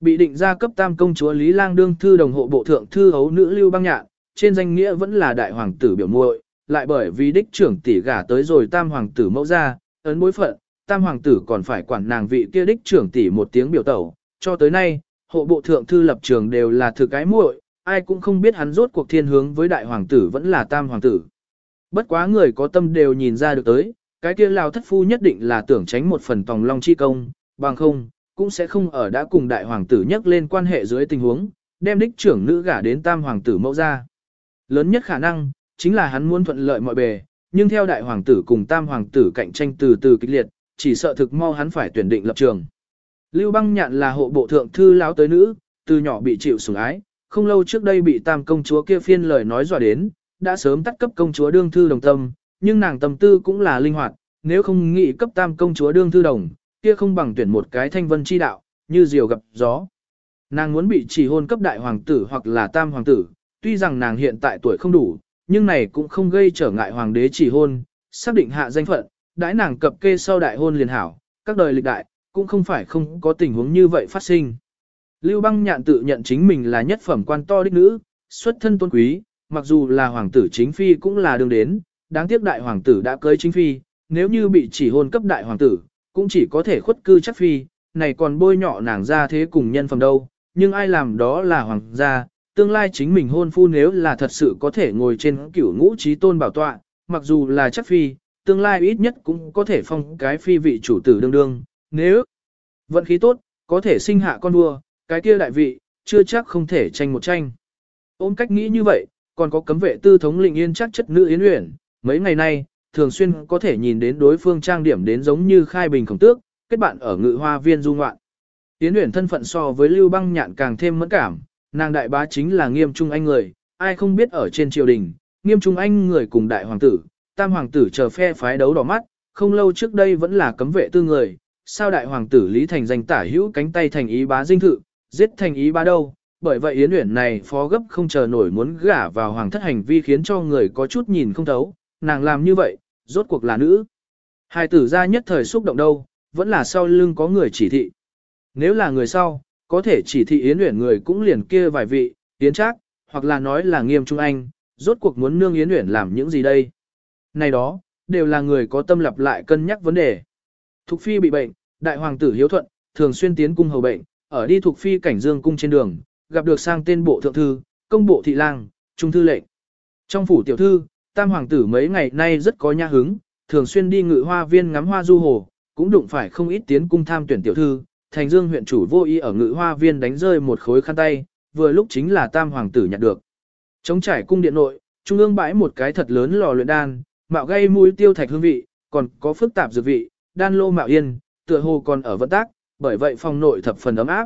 Bị định ra cấp tam công chúa Lý Lang đương thư đồng hộ bộ thượng thư hấu nữ Lưu Băng Nhạn, trên danh nghĩa vẫn là đại hoàng tử biểu muội, lại bởi vì đích trưởng tỷ gả tới rồi tam hoàng tử mẫu ra, ấn bối phận, tam hoàng tử còn phải quản nàng vị kia đích trưởng tỷ một tiếng biểu tẩu, cho tới nay, hộ bộ thượng thư lập trường đều là thực cái muội, ai cũng không biết hắn rốt cuộc thiên hướng với đại hoàng tử vẫn là tam hoàng tử. Bất quá người có tâm đều nhìn ra được tới, cái kia lao thất phu nhất định là tưởng tránh một phần tòng long chi công, bằng không, cũng sẽ không ở đã cùng đại hoàng tử nhắc lên quan hệ dưới tình huống, đem đích trưởng nữ gả đến tam hoàng tử mẫu ra. Lớn nhất khả năng, chính là hắn muốn thuận lợi mọi bề, nhưng theo đại hoàng tử cùng tam hoàng tử cạnh tranh từ từ kịch liệt, chỉ sợ thực mau hắn phải tuyển định lập trường. Lưu băng nhạn là hộ bộ thượng thư lão tới nữ, từ nhỏ bị chịu sủng ái, không lâu trước đây bị tam công chúa kia phiên lời nói dọa đến, đã sớm tắt cấp công chúa đương thư đồng tâm, nhưng nàng tâm tư cũng là linh hoạt, nếu không nghĩ cấp tam công chúa đương thư đồng, kia không bằng tuyển một cái thanh vân chi đạo, như diều gặp gió. Nàng muốn bị chỉ hôn cấp đại hoàng tử hoặc là tam hoàng tử, tuy rằng nàng hiện tại tuổi không đủ, nhưng này cũng không gây trở ngại hoàng đế chỉ hôn, xác định hạ danh phận, đãi nàng cập kê sau đại hôn liền hảo, các đời lịch đại, cũng không phải không có tình huống như vậy phát sinh. Lưu băng nhạn tự nhận chính mình là nhất phẩm quan to đích nữ, xuất thân tôn quý, mặc dù là hoàng tử chính phi cũng là đường đến, đáng tiếc đại hoàng tử đã cưới chính phi, nếu như bị chỉ hôn cấp đại hoàng tử, cũng chỉ có thể khuất cư chắc phi, này còn bôi nhọ nàng ra thế cùng nhân phẩm đâu, nhưng ai làm đó là hoàng gia, tương lai chính mình hôn phu nếu là thật sự có thể ngồi trên cửu ngũ trí tôn bảo tọa, mặc dù là chắc phi, tương lai ít nhất cũng có thể phong cái phi vị chủ tử đương đương, nếu vận khí tốt, có thể sinh hạ con vua, cái kia đại vị, chưa chắc không thể tranh một tranh. Ôm cách nghĩ như vậy, còn có cấm vệ tư thống lĩnh yên chắc chất nữ yến uyển, mấy ngày nay, thường xuyên có thể nhìn đến đối phương trang điểm đến giống như khai bình khổng tước, kết bạn ở ngự hoa viên du ngoạn. Yến uyển thân phận so với lưu băng nhạn càng thêm mẫn cảm, nàng đại bá chính là nghiêm trung anh người, ai không biết ở trên triều đình, nghiêm trung anh người cùng đại hoàng tử, tam hoàng tử chờ phe phái đấu đỏ mắt, không lâu trước đây vẫn là cấm vệ tư người, sao đại hoàng tử Lý Thành danh tả hữu cánh tay thành ý bá dinh thự, giết thành ý ba đâu, bởi vậy Yến Uyển này phó gấp không chờ nổi muốn gả vào hoàng thất hành vi khiến cho người có chút nhìn không thấu, nàng làm như vậy, rốt cuộc là nữ. Hai tử ra nhất thời xúc động đâu, vẫn là sau lưng có người chỉ thị. Nếu là người sau, có thể chỉ thị Yến Uyển người cũng liền kia vài vị, Yến Trác, hoặc là nói là Nghiêm Trung Anh, rốt cuộc muốn nương Yến Uyển làm những gì đây? Này đó, đều là người có tâm lập lại cân nhắc vấn đề. Thục Phi bị bệnh, đại hoàng tử hiếu thuận, thường xuyên tiến cung hầu bệnh, ở đi thuộc Phi cảnh dương cung trên đường, gặp được sang tên bộ thượng thư, công bộ thị lang, trung thư lệnh. Trong phủ tiểu thư, tam hoàng tử mấy ngày nay rất có nha hứng, thường xuyên đi ngự hoa viên ngắm hoa du hồ, cũng đụng phải không ít tiến cung tham tuyển tiểu thư, thành dương huyện chủ vô ý ở ngự hoa viên đánh rơi một khối khăn tay, vừa lúc chính là tam hoàng tử nhặt được. Chống trải cung điện nội, trung ương bãi một cái thật lớn lò luyện đan, mạo gây mũi tiêu thạch hương vị, còn có phức tạp dược vị, đan lô mạo yên, tựa hồ còn ở vận tác, bởi vậy phòng nội thập phần ấm áp.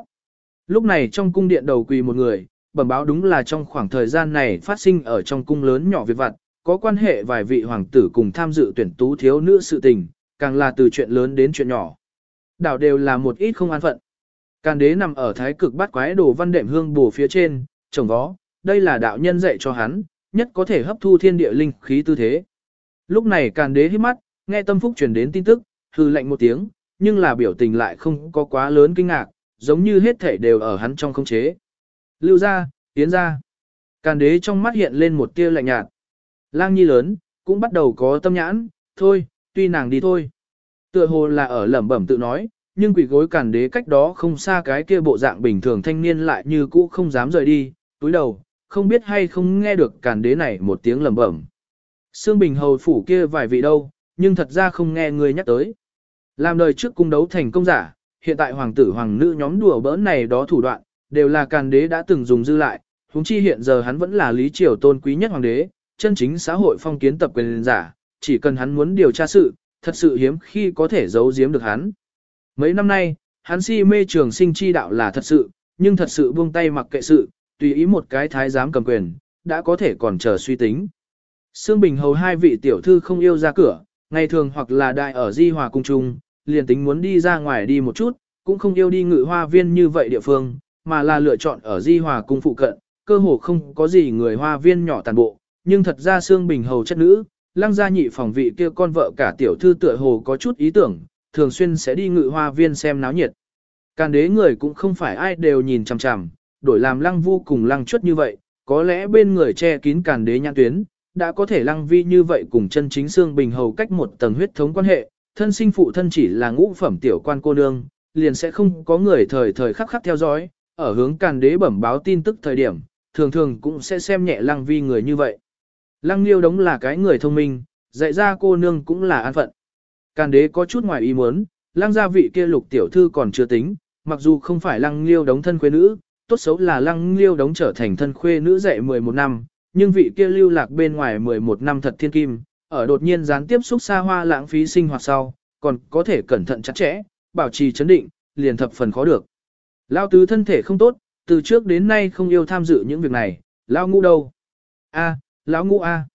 Lúc này trong cung điện đầu quỳ một người, bẩm báo đúng là trong khoảng thời gian này phát sinh ở trong cung lớn nhỏ việc vặt, có quan hệ vài vị hoàng tử cùng tham dự tuyển tú thiếu nữ sự tình, càng là từ chuyện lớn đến chuyện nhỏ. Đảo đều là một ít không an phận. Càn đế nằm ở thái cực bát quái đồ văn đệm hương bổ phía trên, trồng vó, đây là đạo nhân dạy cho hắn, nhất có thể hấp thu thiên địa linh khí tư thế. Lúc này càn đế hít mắt, nghe tâm phúc truyền đến tin tức, hư lệnh một tiếng, nhưng là biểu tình lại không có quá lớn kinh ngạc, giống như hết thể đều ở hắn trong không chế. Lưu ra, tiến ra. Càn đế trong mắt hiện lên một tia lạnh nhạt. Lang nhi lớn, cũng bắt đầu có tâm nhãn, thôi, tuy nàng đi thôi. Tựa hồ là ở lẩm bẩm tự nói, nhưng quỷ gối càn đế cách đó không xa cái kia bộ dạng bình thường thanh niên lại như cũ không dám rời đi, túi đầu, không biết hay không nghe được càn đế này một tiếng lẩm bẩm. Sương Bình hầu phủ kia vài vị đâu, nhưng thật ra không nghe người nhắc tới. Làm đời trước cung đấu thành công giả, hiện tại hoàng tử hoàng nữ nhóm đùa bỡn này đó thủ đoạn, đều là càn đế đã từng dùng dư lại, huống chi hiện giờ hắn vẫn là lý triều tôn quý nhất hoàng đế, chân chính xã hội phong kiến tập quyền giả, chỉ cần hắn muốn điều tra sự, thật sự hiếm khi có thể giấu giếm được hắn. Mấy năm nay, hắn si mê trường sinh chi đạo là thật sự, nhưng thật sự buông tay mặc kệ sự, tùy ý một cái thái giám cầm quyền, đã có thể còn chờ suy tính. Sương Bình hầu hai vị tiểu thư không yêu ra cửa, ngày thường hoặc là đại ở di hòa cung trung, liền tính muốn đi ra ngoài đi một chút, cũng không yêu đi ngự hoa viên như vậy địa phương, mà là lựa chọn ở di hòa cung phụ cận, cơ hồ không có gì người hoa viên nhỏ tàn bộ, nhưng thật ra xương Bình hầu chất nữ, lăng gia nhị phòng vị kia con vợ cả tiểu thư tựa hồ có chút ý tưởng, thường xuyên sẽ đi ngự hoa viên xem náo nhiệt. Càn đế người cũng không phải ai đều nhìn chằm chằm, đổi làm lăng vu cùng lăng chuất như vậy, có lẽ bên người che kín càn đế nhãn tuyến, đã có thể lăng vi như vậy cùng chân chính xương bình hầu cách một tầng huyết thống quan hệ, thân sinh phụ thân chỉ là ngũ phẩm tiểu quan cô nương, liền sẽ không có người thời thời khắc khắc theo dõi, ở hướng càn đế bẩm báo tin tức thời điểm, thường thường cũng sẽ xem nhẹ lăng vi người như vậy. Lăng liêu đống là cái người thông minh, dạy ra cô nương cũng là an phận. Càn đế có chút ngoài ý muốn, lăng gia vị kia lục tiểu thư còn chưa tính, mặc dù không phải lăng liêu đống thân khuê nữ, tốt xấu là lăng liêu đống trở thành thân khuê nữ dạy 11 năm, nhưng vị kia lưu lạc bên ngoài 11 năm thật thiên kim, ở đột nhiên gián tiếp xúc xa hoa lãng phí sinh hoạt sau, còn có thể cẩn thận chặt chẽ, bảo trì chấn định, liền thập phần khó được. Lao tứ thân thể không tốt, từ trước đến nay không yêu tham dự những việc này, lao ngu đâu? A, lão ngu A.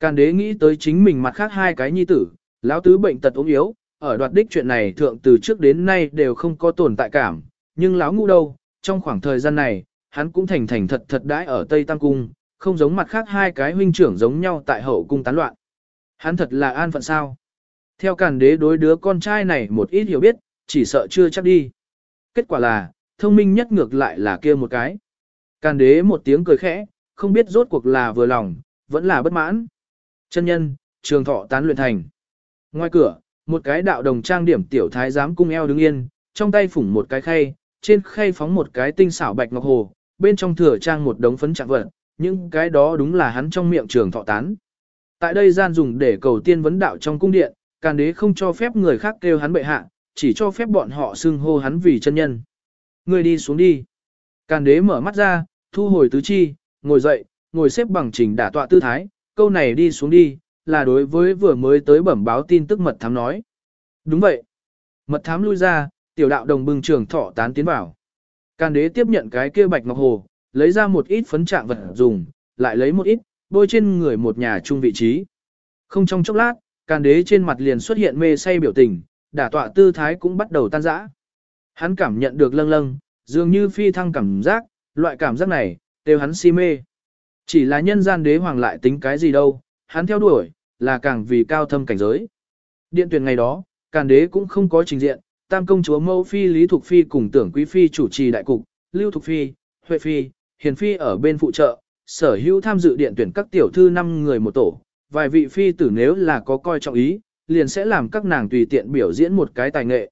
Càn đế nghĩ tới chính mình mặt khác hai cái nhi tử, lão tứ bệnh tật ốm yếu, ở đoạt đích chuyện này thượng từ trước đến nay đều không có tồn tại cảm, nhưng lão ngu đâu, trong khoảng thời gian này, hắn cũng thành thành thật thật đãi ở Tây Tam Cung, không giống mặt khác hai cái huynh trưởng giống nhau tại hậu cung tán loạn. Hắn thật là an phận sao. Theo càn đế đối đứa con trai này một ít hiểu biết, chỉ sợ chưa chắc đi. Kết quả là, thông minh nhất ngược lại là kia một cái. Càn đế một tiếng cười khẽ, không biết rốt cuộc là vừa lòng, vẫn là bất mãn. Chân nhân, trường thọ tán luyện thành. Ngoài cửa, một cái đạo đồng trang điểm tiểu thái giám cung eo đứng yên, trong tay phủng một cái khay, trên khay phóng một cái tinh xảo bạch ngọc hồ, bên trong thừa trang một đống phấn trạng vật, nhưng cái đó đúng là hắn trong miệng trường thọ tán. Tại đây gian dùng để cầu tiên vấn đạo trong cung điện, càn đế không cho phép người khác kêu hắn bệ hạ, chỉ cho phép bọn họ xưng hô hắn vì chân nhân. Người đi xuống đi. Càn đế mở mắt ra, thu hồi tứ chi, ngồi dậy, ngồi xếp bằng trình đả tọa tư thái, câu này đi xuống đi, là đối với vừa mới tới bẩm báo tin tức mật thám nói. Đúng vậy. Mật thám lui ra, tiểu đạo đồng bừng trường thọ tán tiến vào. Càn đế tiếp nhận cái kia bạch ngọc hồ, lấy ra một ít phấn trạng vật dùng, lại lấy một ít, bôi trên người một nhà chung vị trí. Không trong chốc lát, càn đế trên mặt liền xuất hiện mê say biểu tình, đả tọa tư thái cũng bắt đầu tan rã. Hắn cảm nhận được lâng lâng, dường như phi thăng cảm giác, loại cảm giác này, đều hắn si mê. Chỉ là nhân gian đế hoàng lại tính cái gì đâu, hắn theo đuổi, là càng vì cao thâm cảnh giới. Điện tuyển ngày đó, càn đế cũng không có trình diện, tam công chúa mẫu phi Lý Thục Phi cùng tưởng quý phi chủ trì đại cục, Lưu Thục Phi, Huệ Phi, Hiền Phi ở bên phụ trợ, sở hữu tham dự điện tuyển các tiểu thư 5 người một tổ, vài vị phi tử nếu là có coi trọng ý, liền sẽ làm các nàng tùy tiện biểu diễn một cái tài nghệ.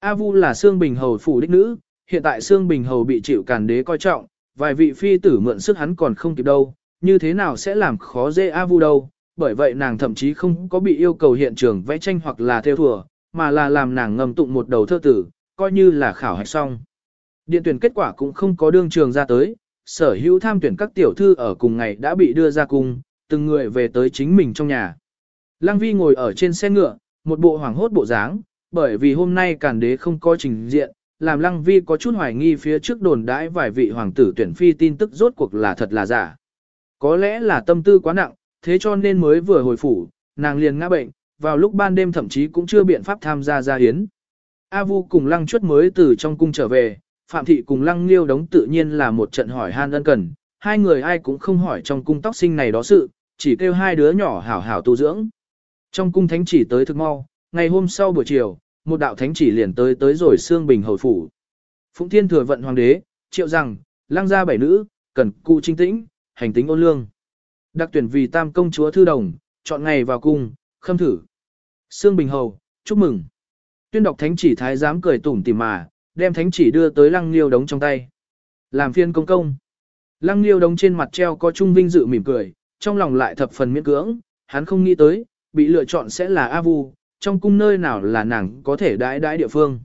A Vu là Sương Bình Hầu phủ đích nữ, hiện tại Sương Bình Hầu bị chịu càn đế coi trọng, vài vị phi tử mượn sức hắn còn không kịp đâu, như thế nào sẽ làm khó dễ A Vu đâu, bởi vậy nàng thậm chí không có bị yêu cầu hiện trường vẽ tranh hoặc là theo thùa, mà là làm nàng ngầm tụng một đầu thơ tử, coi như là khảo hạch xong. Điện tuyển kết quả cũng không có đương trường ra tới, sở hữu tham tuyển các tiểu thư ở cùng ngày đã bị đưa ra cung, từng người về tới chính mình trong nhà. Lăng Vi ngồi ở trên xe ngựa, một bộ hoảng hốt bộ dáng, bởi vì hôm nay càn đế không có trình diện, làm Lăng Vi có chút hoài nghi phía trước đồn đãi vài vị hoàng tử tuyển phi tin tức rốt cuộc là thật là giả. Có lẽ là tâm tư quá nặng, thế cho nên mới vừa hồi phủ, nàng liền ngã bệnh, vào lúc ban đêm thậm chí cũng chưa biện pháp tham gia gia hiến. A Vu cùng Lăng Chuất mới từ trong cung trở về, Phạm Thị cùng Lăng Liêu đống tự nhiên là một trận hỏi han ân cần, hai người ai cũng không hỏi trong cung tóc sinh này đó sự, chỉ kêu hai đứa nhỏ hảo hảo tu dưỡng. Trong cung thánh chỉ tới thực mau, ngày hôm sau buổi chiều, một đạo thánh chỉ liền tới tới rồi xương bình hồi phủ. Phụng Thiên thừa vận hoàng đế, triệu rằng, Lăng gia bảy nữ, cần cụ trinh tĩnh, hành tính ôn lương. Đặc tuyển vì tam công chúa thư đồng, chọn ngày vào cung, khâm thử. Sương Bình Hầu, chúc mừng. Tuyên đọc thánh chỉ thái giám cười tủm tỉm mà, đem thánh chỉ đưa tới lăng liêu đống trong tay. Làm phiên công công. Lăng liêu đống trên mặt treo có trung vinh dự mỉm cười, trong lòng lại thập phần miễn cưỡng, hắn không nghĩ tới, bị lựa chọn sẽ là A Vu, trong cung nơi nào là nàng có thể đãi đãi địa phương.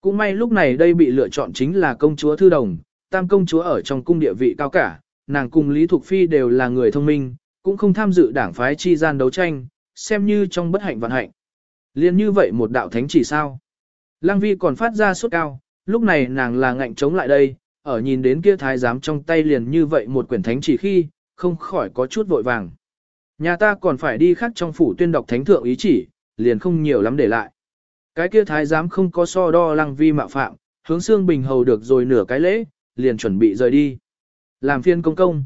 Cũng may lúc này đây bị lựa chọn chính là công chúa Thư Đồng, tam công chúa ở trong cung địa vị cao cả, nàng cùng Lý Thục Phi đều là người thông minh, cũng không tham dự đảng phái chi gian đấu tranh, xem như trong bất hạnh vận hạnh. Liên như vậy một đạo thánh chỉ sao. Lăng vi còn phát ra suốt cao, lúc này nàng là ngạnh chống lại đây, ở nhìn đến kia thái giám trong tay liền như vậy một quyển thánh chỉ khi, không khỏi có chút vội vàng. Nhà ta còn phải đi khác trong phủ tuyên đọc thánh thượng ý chỉ, liền không nhiều lắm để lại. Cái kia thái giám không có so đo lăng vi mạo phạm, hướng xương bình hầu được rồi nửa cái lễ, liền chuẩn bị rời đi. Làm phiên công công.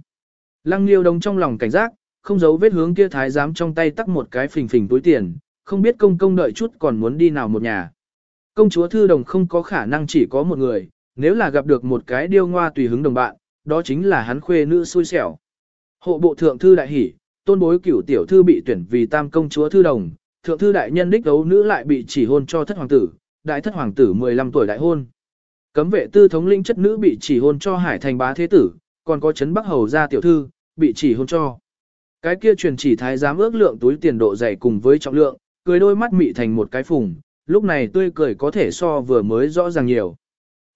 Lăng liêu đông trong lòng cảnh giác, không giấu vết hướng kia thái giám trong tay tắt một cái phình phình túi tiền, không biết công công đợi chút còn muốn đi nào một nhà. Công chúa thư đồng không có khả năng chỉ có một người, nếu là gặp được một cái điêu ngoa tùy hứng đồng bạn, đó chính là hắn khuê nữ xui xẻo. Hộ bộ thượng thư đại hỉ, tôn bối cửu tiểu thư bị tuyển vì tam công chúa thư đồng, thượng thư đại nhân đích đấu nữ lại bị chỉ hôn cho thất hoàng tử, đại thất hoàng tử 15 tuổi đại hôn. Cấm vệ tư thống lĩnh chất nữ bị chỉ hôn cho hải thành bá thế tử, còn có chấn bắc hầu gia tiểu thư, bị chỉ hôn cho. Cái kia truyền chỉ thái giám ước lượng túi tiền độ dày cùng với trọng lượng, cười đôi mắt mị thành một cái phùng, lúc này tươi cười có thể so vừa mới rõ ràng nhiều.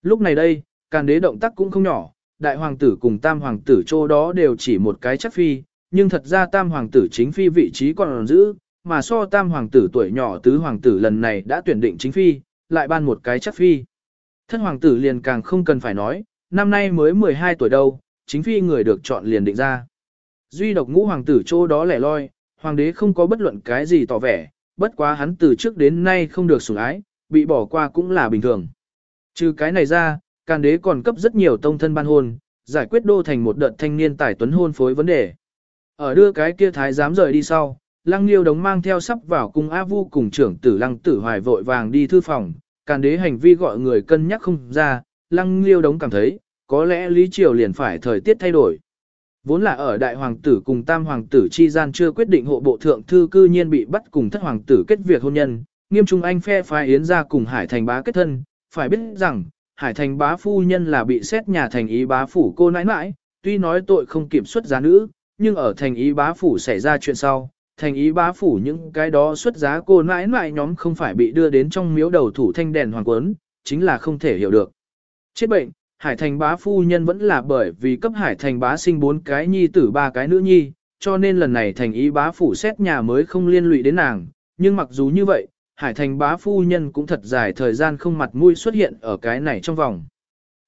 Lúc này đây, càn đế động tác cũng không nhỏ, đại hoàng tử cùng tam hoàng tử chỗ đó đều chỉ một cái chắc phi, nhưng thật ra tam hoàng tử chính phi vị trí còn giữ, mà so tam hoàng tử tuổi nhỏ tứ hoàng tử lần này đã tuyển định chính phi, lại ban một cái chắc phi. Thân hoàng tử liền càng không cần phải nói, năm nay mới 12 tuổi đâu, chính phi người được chọn liền định ra. Duy độc ngũ hoàng tử chỗ đó lẻ loi, hoàng đế không có bất luận cái gì tỏ vẻ, bất quá hắn từ trước đến nay không được sủng ái, bị bỏ qua cũng là bình thường. Trừ cái này ra, càn đế còn cấp rất nhiều tông thân ban hôn, giải quyết đô thành một đợt thanh niên tài tuấn hôn phối vấn đề. Ở đưa cái kia thái giám rời đi sau, lăng liêu đống mang theo sắp vào cung A Vu cùng trưởng tử lăng tử hoài vội vàng đi thư phòng, càn đế hành vi gọi người cân nhắc không ra, lăng liêu đống cảm thấy, có lẽ Lý Triều liền phải thời tiết thay đổi. Vốn là ở đại hoàng tử cùng tam hoàng tử chi gian chưa quyết định hộ bộ thượng thư cư nhiên bị bắt cùng thất hoàng tử kết việc hôn nhân, nghiêm trung anh phe phái yến ra cùng hải thành bá kết thân, phải biết rằng, hải thành bá phu nhân là bị xét nhà thành ý bá phủ cô nãi nãi, tuy nói tội không kiểm xuất giá nữ, nhưng ở thành ý bá phủ xảy ra chuyện sau, thành ý bá phủ những cái đó xuất giá cô nãi nãi nhóm không phải bị đưa đến trong miếu đầu thủ thanh đèn hoàng quấn, chính là không thể hiểu được. Chết bệnh, hải thành bá phu nhân vẫn là bởi vì cấp hải thành bá sinh bốn cái nhi tử ba cái nữ nhi, cho nên lần này thành ý bá phủ xét nhà mới không liên lụy đến nàng, nhưng mặc dù như vậy, hải thành bá phu nhân cũng thật dài thời gian không mặt mũi xuất hiện ở cái này trong vòng.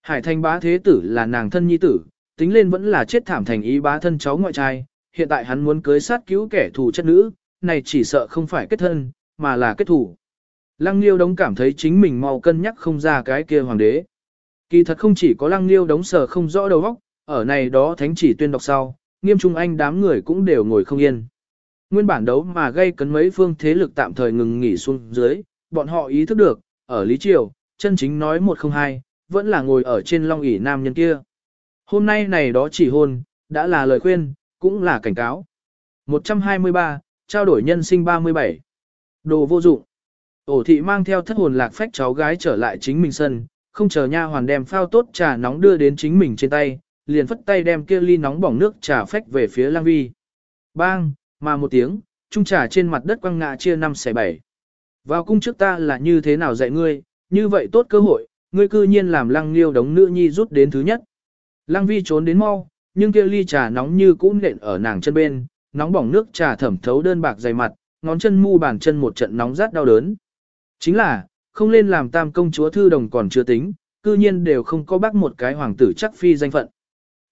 Hải thành bá thế tử là nàng thân nhi tử, tính lên vẫn là chết thảm thành ý bá thân cháu ngoại trai, hiện tại hắn muốn cưới sát cứu kẻ thù chất nữ, này chỉ sợ không phải kết thân, mà là kết thủ. Lăng Liêu đống cảm thấy chính mình mau cân nhắc không ra cái kia hoàng đế. Kỳ thật không chỉ có Lăng Liêu đống sở không rõ đầu óc, ở này đó thánh chỉ tuyên đọc sau, nghiêm trung anh đám người cũng đều ngồi không yên. Nguyên bản đấu mà gây cấn mấy phương thế lực tạm thời ngừng nghỉ xuống dưới, bọn họ ý thức được, ở Lý Triều, chân chính nói một không hai, vẫn là ngồi ở trên long ỷ nam nhân kia. Hôm nay này đó chỉ hôn, đã là lời khuyên, cũng là cảnh cáo. 123, trao đổi nhân sinh 37. Đồ vô dụng. Ổ thị mang theo thất hồn lạc phách cháu gái trở lại chính mình sân, không chờ nha hoàn đem phao tốt trà nóng đưa đến chính mình trên tay, liền phất tay đem kia ly nóng bỏng nước trà phách về phía lang vi. Bang, mà một tiếng, trung trà trên mặt đất quăng ngã chia năm xẻ bảy. Vào cung trước ta là như thế nào dạy ngươi, như vậy tốt cơ hội, ngươi cư nhiên làm lăng liêu đống nữ nhi rút đến thứ nhất. Lăng vi trốn đến mau, nhưng kia ly trà nóng như cũ nện ở nàng chân bên, nóng bỏng nước trà thẩm thấu đơn bạc dày mặt, ngón chân mu bàn chân một trận nóng rát đau đớn. Chính là, không lên làm tam công chúa thư đồng còn chưa tính, cư nhiên đều không có bác một cái hoàng tử chắc phi danh phận.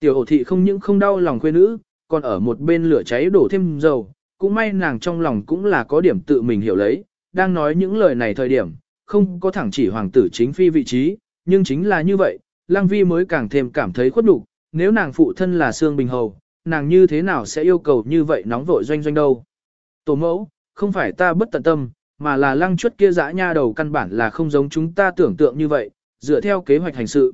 Tiểu ổ thị không những không đau lòng khuê nữ, còn ở một bên lửa cháy đổ thêm dầu, cũng may nàng trong lòng cũng là có điểm tự mình hiểu lấy, đang nói những lời này thời điểm, không có thẳng chỉ hoàng tử chính phi vị trí, nhưng chính là như vậy, Lăng Vi mới càng thêm cảm thấy khuất nhục, nếu nàng phụ thân là Sương Bình Hầu, nàng như thế nào sẽ yêu cầu như vậy nóng vội doanh doanh đâu. Tổ mẫu, không phải ta bất tận tâm, mà là lăng chuất kia dã nha đầu căn bản là không giống chúng ta tưởng tượng như vậy, dựa theo kế hoạch hành sự.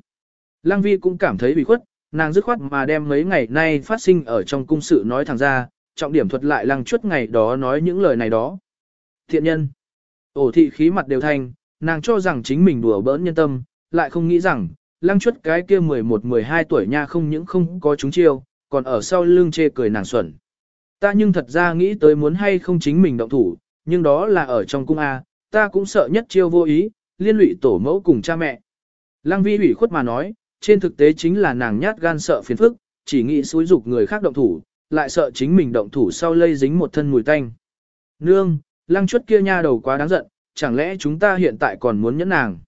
Lăng Vi cũng cảm thấy bị khuất, nàng dứt khoát mà đem mấy ngày nay phát sinh ở trong cung sự nói thẳng ra, trọng điểm thuật lại lăng chuất ngày đó nói những lời này đó. Thiện nhân, ổ thị khí mặt đều thanh, nàng cho rằng chính mình đùa bỡn nhân tâm, lại không nghĩ rằng, lăng chuất cái kia 11-12 tuổi nha không những không có chúng chiêu, còn ở sau lưng chê cười nàng xuẩn. Ta nhưng thật ra nghĩ tới muốn hay không chính mình động thủ, nhưng đó là ở trong cung A, ta cũng sợ nhất chiêu vô ý, liên lụy tổ mẫu cùng cha mẹ. Lăng vi ủy khuất mà nói, trên thực tế chính là nàng nhát gan sợ phiền phức, chỉ nghĩ xúi dục người khác động thủ, lại sợ chính mình động thủ sau lây dính một thân mùi tanh. Nương, lăng chuất kia nha đầu quá đáng giận, chẳng lẽ chúng ta hiện tại còn muốn nhẫn nàng.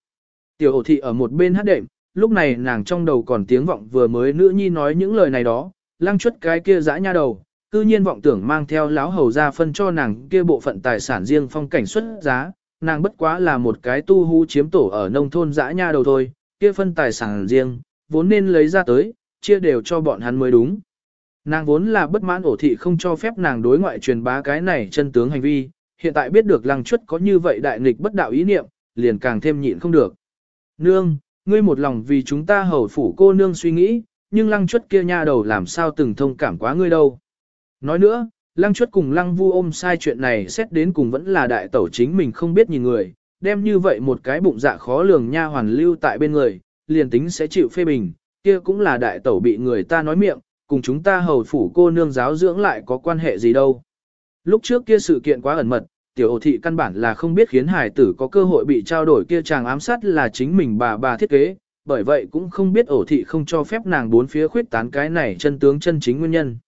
Tiểu ổ thị ở một bên hát đệm, lúc này nàng trong đầu còn tiếng vọng vừa mới nữ nhi nói những lời này đó, lăng chuất cái kia dã nha đầu, cư nhiên vọng tưởng mang theo láo hầu ra phân cho nàng kia bộ phận tài sản riêng phong cảnh xuất giá, nàng bất quá là một cái tu hú chiếm tổ ở nông thôn dã nha đầu thôi, kia phân tài sản riêng, vốn nên lấy ra tới, chia đều cho bọn hắn mới đúng. Nàng vốn là bất mãn ổ thị không cho phép nàng đối ngoại truyền bá cái này chân tướng hành vi, hiện tại biết được lăng chuất có như vậy đại nghịch bất đạo ý niệm, liền càng thêm nhịn không được. Nương, ngươi một lòng vì chúng ta hầu phủ cô nương suy nghĩ, nhưng lăng chuất kia nha đầu làm sao từng thông cảm quá ngươi đâu. Nói nữa, lăng chuất cùng lăng vu ôm sai chuyện này xét đến cùng vẫn là đại tẩu chính mình không biết nhìn người, đem như vậy một cái bụng dạ khó lường nha hoàn lưu tại bên người, liền tính sẽ chịu phê bình, kia cũng là đại tẩu bị người ta nói miệng, cùng chúng ta hầu phủ cô nương giáo dưỡng lại có quan hệ gì đâu. Lúc trước kia sự kiện quá ẩn mật, tiểu ổ thị căn bản là không biết khiến hải tử có cơ hội bị trao đổi kia chàng ám sát là chính mình bà bà thiết kế, bởi vậy cũng không biết ổ thị không cho phép nàng bốn phía khuyết tán cái này chân tướng chân chính nguyên nhân.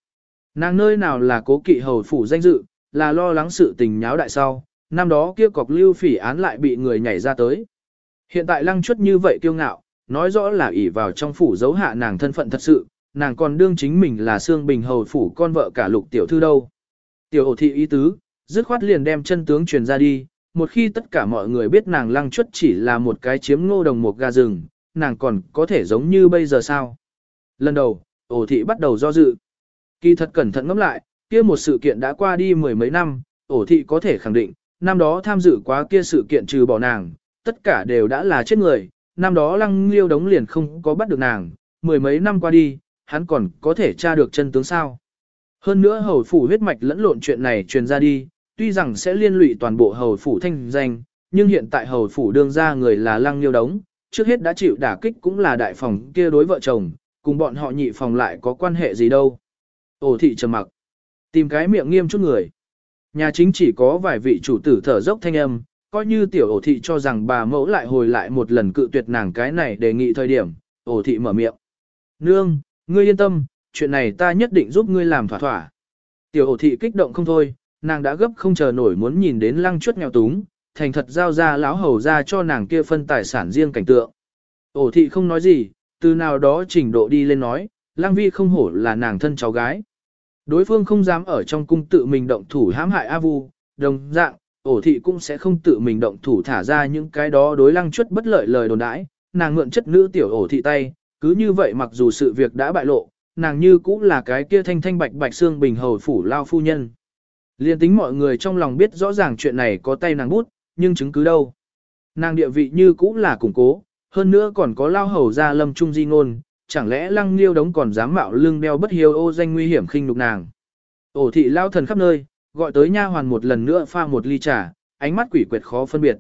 Nàng nơi nào là cố kỵ hầu phủ danh dự, là lo lắng sự tình nháo đại sau, năm đó kia cọc lưu phỉ án lại bị người nhảy ra tới. Hiện tại lăng chuất như vậy kiêu ngạo, nói rõ là ỷ vào trong phủ giấu hạ nàng thân phận thật sự, nàng còn đương chính mình là xương bình hầu phủ con vợ cả lục tiểu thư đâu. Tiểu ổ thị ý tứ, dứt khoát liền đem chân tướng truyền ra đi, một khi tất cả mọi người biết nàng lăng chuất chỉ là một cái chiếm ngô đồng một gà rừng, nàng còn có thể giống như bây giờ sao. Lần đầu, ổ thị bắt đầu do dự. Kỳ thật cẩn thận ngẫm lại, kia một sự kiện đã qua đi mười mấy năm, ổ thị có thể khẳng định, năm đó tham dự quá kia sự kiện trừ bỏ nàng, tất cả đều đã là chết người, năm đó lăng liêu đống liền không có bắt được nàng, mười mấy năm qua đi, hắn còn có thể tra được chân tướng sao. Hơn nữa hầu phủ huyết mạch lẫn lộn chuyện này truyền ra đi, tuy rằng sẽ liên lụy toàn bộ hầu phủ thanh danh, nhưng hiện tại hầu phủ đương ra người là lăng liêu đống, trước hết đã chịu đả kích cũng là đại phòng kia đối vợ chồng, cùng bọn họ nhị phòng lại có quan hệ gì đâu. Ổ thị trầm mặc, tìm cái miệng nghiêm chút người. Nhà chính chỉ có vài vị chủ tử thở dốc thanh âm, coi như tiểu ổ thị cho rằng bà mẫu lại hồi lại một lần cự tuyệt nàng cái này đề nghị thời điểm, ổ thị mở miệng. Nương, ngươi yên tâm, chuyện này ta nhất định giúp ngươi làm thỏa thỏa. Tiểu ổ thị kích động không thôi, nàng đã gấp không chờ nổi muốn nhìn đến lăng chuất nghèo túng, thành thật giao ra lão hầu ra cho nàng kia phân tài sản riêng cảnh tượng. Ổ thị không nói gì, từ nào đó trình độ đi lên nói, lăng vi không hổ là nàng thân cháu gái. Đối phương không dám ở trong cung tự mình động thủ hãm hại A Vu, đồng dạng, ổ thị cũng sẽ không tự mình động thủ thả ra những cái đó đối lăng chuất bất lợi lời đồn đãi, nàng mượn chất nữ tiểu ổ thị tay, cứ như vậy mặc dù sự việc đã bại lộ, nàng như cũng là cái kia thanh thanh bạch bạch xương bình hầu phủ lao phu nhân. Liên tính mọi người trong lòng biết rõ ràng chuyện này có tay nàng bút, nhưng chứng cứ đâu. Nàng địa vị như cũng là củng cố, hơn nữa còn có lao hầu ra lâm trung di ngôn, chẳng lẽ lăng liêu đống còn dám mạo lưng đeo bất hiếu ô danh nguy hiểm khinh nhục nàng. Ổ thị lao thần khắp nơi, gọi tới nha hoàn một lần nữa pha một ly trà, ánh mắt quỷ quyệt khó phân biệt.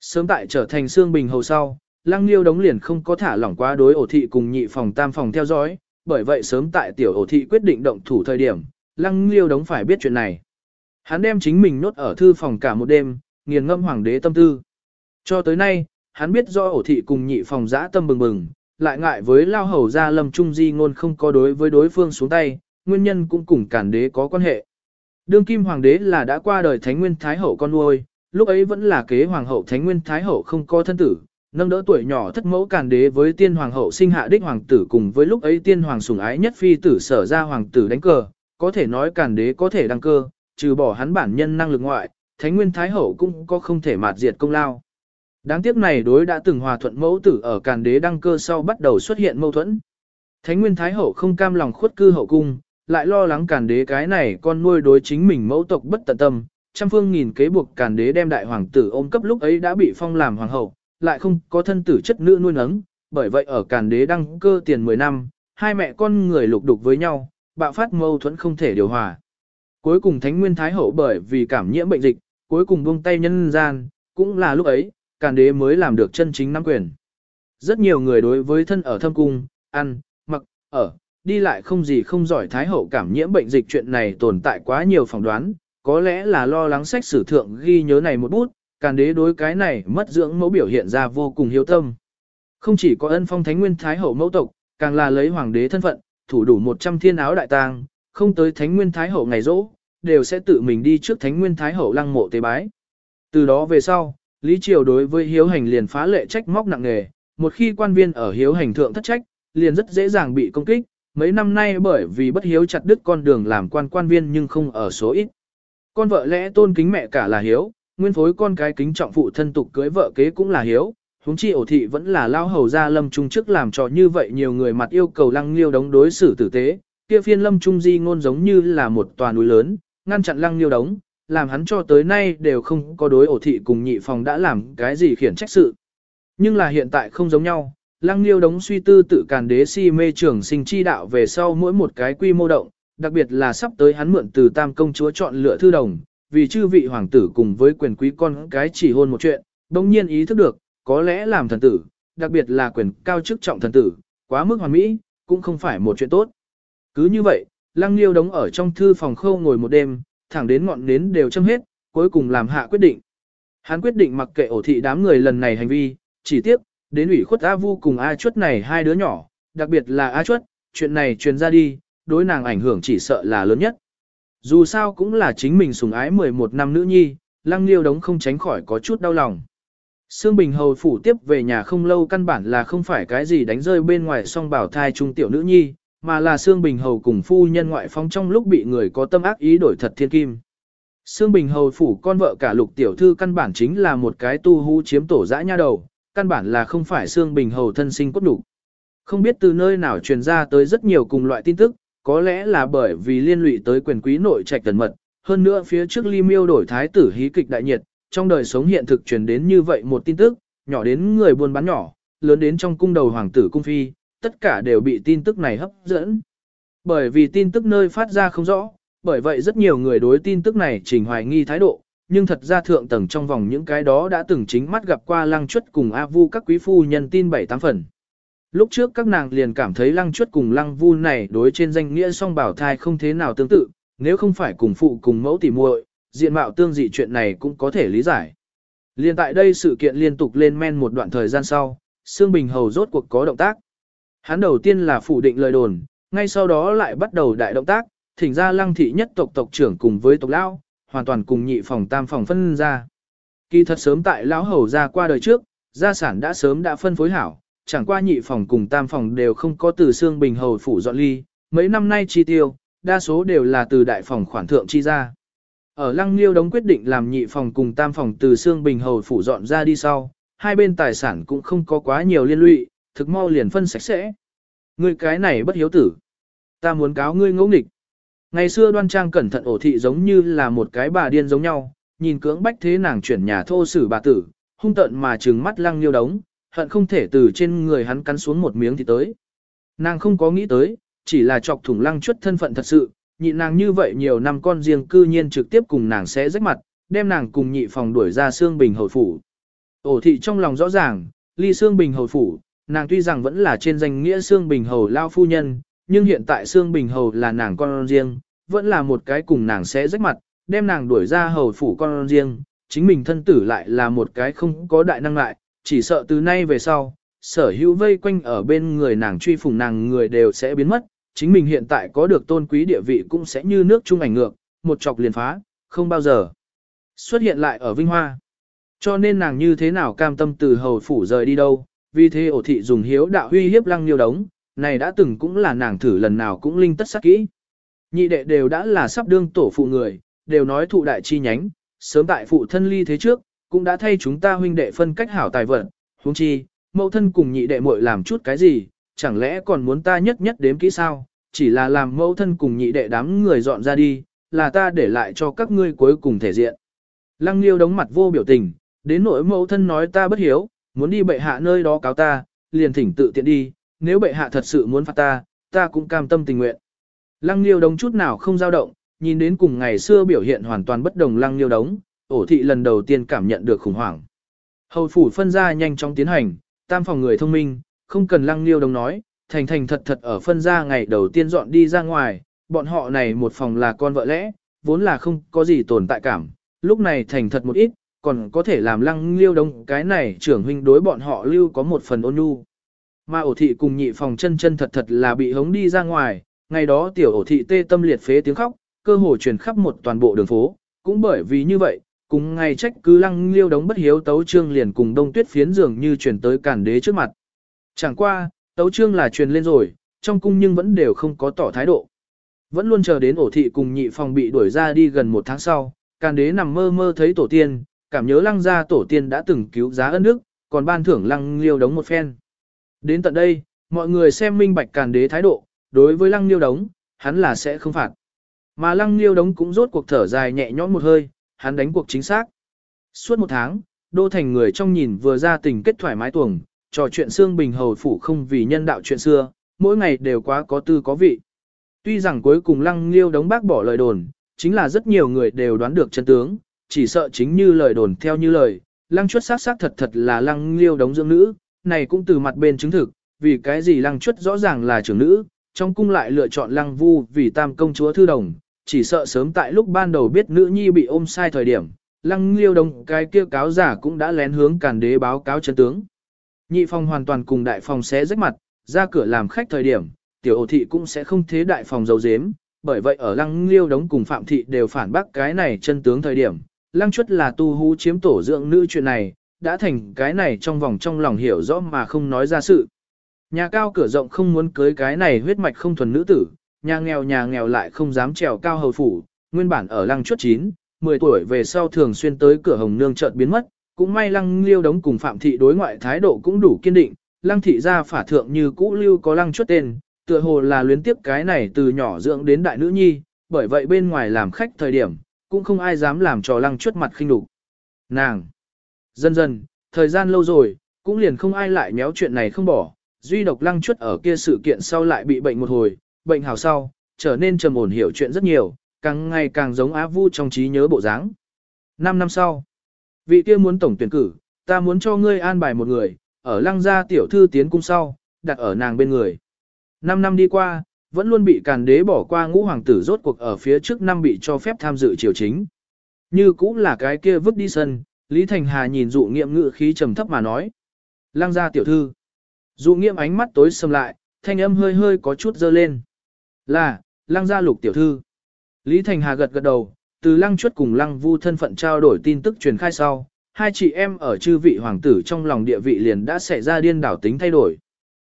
Sớm tại trở thành xương bình hầu sau, lăng liêu đống liền không có thả lỏng quá đối ổ thị cùng nhị phòng tam phòng theo dõi, bởi vậy sớm tại tiểu ổ thị quyết định động thủ thời điểm, lăng liêu đống phải biết chuyện này. Hắn đem chính mình nốt ở thư phòng cả một đêm, nghiền ngâm hoàng đế tâm tư. Cho tới nay, hắn biết do ổ thị cùng nhị phòng giã tâm bừng bừng, lại ngại với lao hầu ra lâm trung di ngôn không có đối với đối phương xuống tay, nguyên nhân cũng cùng cản đế có quan hệ. Đương kim hoàng đế là đã qua đời thánh nguyên thái hậu con nuôi, lúc ấy vẫn là kế hoàng hậu thánh nguyên thái hậu không có thân tử, nâng đỡ tuổi nhỏ thất mẫu càn đế với tiên hoàng hậu sinh hạ đích hoàng tử cùng với lúc ấy tiên hoàng sủng ái nhất phi tử sở ra hoàng tử đánh cờ, có thể nói càn đế có thể đăng cơ, trừ bỏ hắn bản nhân năng lực ngoại, thánh nguyên thái hậu cũng có không thể mạt diệt công lao. Đáng tiếc này đối đã từng hòa thuận mẫu tử ở càn đế đăng cơ sau bắt đầu xuất hiện mâu thuẫn. Thánh nguyên thái hậu không cam lòng khuất cư hậu cung, lại lo lắng càn đế cái này con nuôi đối chính mình mẫu tộc bất tận tâm, trăm phương nghìn kế buộc càn đế đem đại hoàng tử ôm cấp lúc ấy đã bị phong làm hoàng hậu, lại không có thân tử chất nữ nuôi nấng, bởi vậy ở càn đế đăng cơ tiền 10 năm, hai mẹ con người lục đục với nhau, bạo phát mâu thuẫn không thể điều hòa. Cuối cùng Thánh Nguyên Thái Hậu bởi vì cảm nhiễm bệnh dịch, cuối cùng buông tay nhân gian, cũng là lúc ấy, càn đế mới làm được chân chính nắm quyền. Rất nhiều người đối với thân ở thâm cung, ăn, mặc, ở, đi lại không gì không giỏi thái hậu cảm nhiễm bệnh dịch chuyện này tồn tại quá nhiều phỏng đoán, có lẽ là lo lắng sách sử thượng ghi nhớ này một bút, càn đế đối cái này mất dưỡng mẫu biểu hiện ra vô cùng hiếu tâm. Không chỉ có ân phong thánh nguyên thái hậu mẫu tộc, càng là lấy hoàng đế thân phận, thủ đủ 100 thiên áo đại tang, không tới thánh nguyên thái hậu ngày rỗ, đều sẽ tự mình đi trước thánh nguyên thái hậu lăng mộ tế bái. Từ đó về sau, Lý Triều đối với hiếu hành liền phá lệ trách móc nặng nề, một khi quan viên ở hiếu hành thượng thất trách, liền rất dễ dàng bị công kích, mấy năm nay bởi vì bất hiếu chặt đứt con đường làm quan quan viên nhưng không ở số ít. Con vợ lẽ tôn kính mẹ cả là hiếu, nguyên phối con cái kính trọng phụ thân tục cưới vợ kế cũng là hiếu, huống chi ổ thị vẫn là lao hầu gia lâm trung trước làm trò như vậy nhiều người mặt yêu cầu lăng liêu đống đối xử tử tế, kia phiên lâm trung di ngôn giống như là một tòa núi lớn, ngăn chặn lăng liêu đống, làm hắn cho tới nay đều không có đối ổ thị cùng nhị phòng đã làm cái gì khiển trách sự. Nhưng là hiện tại không giống nhau, lăng liêu đống suy tư tự càn đế si mê trưởng sinh chi đạo về sau mỗi một cái quy mô động, đặc biệt là sắp tới hắn mượn từ tam công chúa chọn lựa thư đồng, vì chư vị hoàng tử cùng với quyền quý con cái chỉ hôn một chuyện, đồng nhiên ý thức được, có lẽ làm thần tử, đặc biệt là quyền cao chức trọng thần tử, quá mức hoàn mỹ, cũng không phải một chuyện tốt. Cứ như vậy, lăng liêu đống ở trong thư phòng khâu ngồi một đêm, thẳng đến ngọn nến đều châm hết, cuối cùng làm hạ quyết định. Hắn quyết định mặc kệ ổ thị đám người lần này hành vi, chỉ tiếp, đến ủy khuất A Vu cùng A Chuất này hai đứa nhỏ, đặc biệt là A Chuất, chuyện này truyền ra đi, đối nàng ảnh hưởng chỉ sợ là lớn nhất. Dù sao cũng là chính mình sủng ái 11 năm nữ nhi, lăng liêu đống không tránh khỏi có chút đau lòng. Sương Bình Hầu phủ tiếp về nhà không lâu căn bản là không phải cái gì đánh rơi bên ngoài song bảo thai trung tiểu nữ nhi, mà là Sương Bình Hầu cùng phu nhân ngoại phong trong lúc bị người có tâm ác ý đổi thật thiên kim. Sương Bình Hầu phủ con vợ cả lục tiểu thư căn bản chính là một cái tu hú chiếm tổ dã nha đầu, căn bản là không phải Sương Bình Hầu thân sinh cốt đủ. Không biết từ nơi nào truyền ra tới rất nhiều cùng loại tin tức, có lẽ là bởi vì liên lụy tới quyền quý nội trạch tần mật, hơn nữa phía trước ly miêu đổi thái tử hí kịch đại nhiệt, trong đời sống hiện thực truyền đến như vậy một tin tức, nhỏ đến người buôn bán nhỏ, lớn đến trong cung đầu hoàng tử cung phi, tất cả đều bị tin tức này hấp dẫn. Bởi vì tin tức nơi phát ra không rõ, bởi vậy rất nhiều người đối tin tức này trình hoài nghi thái độ, nhưng thật ra thượng tầng trong vòng những cái đó đã từng chính mắt gặp qua lăng chuất cùng A Vu các quý phu nhân tin bảy tám phần. Lúc trước các nàng liền cảm thấy lăng chuất cùng lăng vu này đối trên danh nghĩa song bảo thai không thế nào tương tự, nếu không phải cùng phụ cùng mẫu tỉ muội, diện mạo tương dị chuyện này cũng có thể lý giải. Liên tại đây sự kiện liên tục lên men một đoạn thời gian sau, Sương Bình Hầu rốt cuộc có động tác. Hắn đầu tiên là phủ định lời đồn, ngay sau đó lại bắt đầu đại động tác, thỉnh ra lăng thị nhất tộc tộc trưởng cùng với tộc lão, hoàn toàn cùng nhị phòng tam phòng phân ra. Kỳ thật sớm tại lão hầu ra qua đời trước, gia sản đã sớm đã phân phối hảo, chẳng qua nhị phòng cùng tam phòng đều không có từ xương bình hầu phủ dọn ly, mấy năm nay chi tiêu, đa số đều là từ đại phòng khoản thượng chi ra. Ở Lăng Liêu đóng quyết định làm nhị phòng cùng tam phòng từ xương bình hầu phủ dọn ra đi sau, hai bên tài sản cũng không có quá nhiều liên lụy, thực mau liền phân sạch sẽ. Ngươi cái này bất hiếu tử. Ta muốn cáo ngươi ngỗ nghịch. Ngày xưa đoan trang cẩn thận ổ thị giống như là một cái bà điên giống nhau, nhìn cưỡng bách thế nàng chuyển nhà thô sử bà tử, hung tận mà trừng mắt lăng liêu đống, hận không thể từ trên người hắn cắn xuống một miếng thì tới. Nàng không có nghĩ tới, chỉ là chọc thủng lăng chuất thân phận thật sự, nhị nàng như vậy nhiều năm con riêng cư nhiên trực tiếp cùng nàng sẽ rách mặt, đem nàng cùng nhị phòng đuổi ra xương bình hồi phủ. Ổ thị trong lòng rõ ràng, ly xương bình hồi phủ, nàng tuy rằng vẫn là trên danh nghĩa xương bình hầu lao phu nhân, nhưng hiện tại xương bình hầu là nàng con riêng, vẫn là một cái cùng nàng sẽ rách mặt, đem nàng đuổi ra hầu phủ con riêng, chính mình thân tử lại là một cái không có đại năng lại, chỉ sợ từ nay về sau, sở hữu vây quanh ở bên người nàng truy phùng nàng người đều sẽ biến mất, chính mình hiện tại có được tôn quý địa vị cũng sẽ như nước trung ảnh ngược, một chọc liền phá, không bao giờ xuất hiện lại ở Vinh Hoa. Cho nên nàng như thế nào cam tâm từ hầu phủ rời đi đâu, vì thế ổ thị dùng hiếu đạo huy hiếp lăng liêu đống, này đã từng cũng là nàng thử lần nào cũng linh tất sắc kỹ. Nhị đệ đều đã là sắp đương tổ phụ người, đều nói thụ đại chi nhánh, sớm tại phụ thân ly thế trước, cũng đã thay chúng ta huynh đệ phân cách hảo tài vận, huống chi, mẫu thân cùng nhị đệ muội làm chút cái gì, chẳng lẽ còn muốn ta nhất nhất đếm kỹ sao, chỉ là làm mẫu thân cùng nhị đệ đám người dọn ra đi, là ta để lại cho các ngươi cuối cùng thể diện. Lăng Liêu đóng mặt vô biểu tình, đến nỗi mẫu thân nói ta bất hiếu, muốn đi bệ hạ nơi đó cáo ta, liền thỉnh tự tiện đi, nếu bệ hạ thật sự muốn phạt ta, ta cũng cam tâm tình nguyện. Lăng Liêu đống chút nào không dao động, nhìn đến cùng ngày xưa biểu hiện hoàn toàn bất đồng Lăng Liêu đống, ổ thị lần đầu tiên cảm nhận được khủng hoảng. Hầu phủ phân ra nhanh chóng tiến hành, tam phòng người thông minh, không cần lăng liêu đồng nói, thành thành thật thật ở phân ra ngày đầu tiên dọn đi ra ngoài, bọn họ này một phòng là con vợ lẽ, vốn là không có gì tồn tại cảm, lúc này thành thật một ít, còn có thể làm lăng liêu đông cái này trưởng huynh đối bọn họ lưu có một phần ôn nhu. Mà ổ thị cùng nhị phòng chân chân thật thật là bị hống đi ra ngoài, ngày đó tiểu ổ thị tê tâm liệt phế tiếng khóc, cơ hồ truyền khắp một toàn bộ đường phố, cũng bởi vì như vậy, cùng ngày trách cứ lăng liêu đống bất hiếu tấu trương liền cùng đông tuyết phiến dường như truyền tới cản đế trước mặt. Chẳng qua, tấu trương là truyền lên rồi, trong cung nhưng vẫn đều không có tỏ thái độ. Vẫn luôn chờ đến ổ thị cùng nhị phòng bị đuổi ra đi gần một tháng sau, càn đế nằm mơ mơ thấy tổ tiên, cảm nhớ lăng gia tổ tiên đã từng cứu giá ân đức, còn ban thưởng lăng liêu đống một phen. Đến tận đây, mọi người xem minh bạch càn đế thái độ, đối với lăng liêu đống, hắn là sẽ không phạt. Mà lăng liêu đống cũng rốt cuộc thở dài nhẹ nhõm một hơi, hắn đánh cuộc chính xác. Suốt một tháng, đô thành người trong nhìn vừa ra tình kết thoải mái tuồng, trò chuyện xương bình hầu phủ không vì nhân đạo chuyện xưa, mỗi ngày đều quá có tư có vị. Tuy rằng cuối cùng lăng liêu đống bác bỏ lời đồn, chính là rất nhiều người đều đoán được chân tướng, chỉ sợ chính như lời đồn theo như lời, lăng chuất xác xác thật thật là lăng liêu đống dưỡng nữ, này cũng từ mặt bên chứng thực, vì cái gì lăng chuất rõ ràng là trưởng nữ, trong cung lại lựa chọn lăng vu vì tam công chúa thư đồng, chỉ sợ sớm tại lúc ban đầu biết nữ nhi bị ôm sai thời điểm, lăng liêu đống cái kia cáo giả cũng đã lén hướng càn đế báo cáo chân tướng. Nhị phòng hoàn toàn cùng đại phòng xé rách mặt, ra cửa làm khách thời điểm, tiểu ổ thị cũng sẽ không thế đại phòng dấu dếm, bởi vậy ở lăng liêu đống cùng phạm thị đều phản bác cái này chân tướng thời điểm, lăng chuất là tu hú chiếm tổ dưỡng nữ chuyện này, đã thành cái này trong vòng trong lòng hiểu rõ mà không nói ra sự. Nhà cao cửa rộng không muốn cưới cái này huyết mạch không thuần nữ tử, nhà nghèo nhà nghèo lại không dám trèo cao hầu phủ, nguyên bản ở lăng chuất 9, 10 tuổi về sau thường xuyên tới cửa hồng nương chợt biến mất, cũng may lăng liêu đống cùng phạm thị đối ngoại thái độ cũng đủ kiên định, lăng thị ra phả thượng như cũ lưu có lăng chuất tên, tựa hồ là luyến tiếp cái này từ nhỏ dưỡng đến đại nữ nhi, bởi vậy bên ngoài làm khách thời điểm, cũng không ai dám làm trò lăng chuất mặt khinh đục. Nàng! Dần dần, thời gian lâu rồi, cũng liền không ai lại méo chuyện này không bỏ, duy độc lăng chuất ở kia sự kiện sau lại bị bệnh một hồi, bệnh hào sau, trở nên trầm ổn hiểu chuyện rất nhiều, càng ngày càng giống Á Vu trong trí nhớ bộ dáng. Năm năm sau, vị kia muốn tổng tuyển cử, ta muốn cho ngươi an bài một người, ở lăng gia tiểu thư tiến cung sau, đặt ở nàng bên người. Năm năm đi qua, vẫn luôn bị càn đế bỏ qua ngũ hoàng tử rốt cuộc ở phía trước năm bị cho phép tham dự triều chính. Như cũng là cái kia vứt đi sân, Lý Thành Hà nhìn dụ nghiệm ngự khí trầm thấp mà nói. Lăng gia tiểu thư. Dụ nghiệm ánh mắt tối sầm lại, thanh âm hơi hơi có chút dơ lên. Là, lăng gia lục tiểu thư. Lý Thành Hà gật gật đầu, từ lăng chuất cùng lăng vu thân phận trao đổi tin tức truyền khai sau, hai chị em ở chư vị hoàng tử trong lòng địa vị liền đã xảy ra điên đảo tính thay đổi.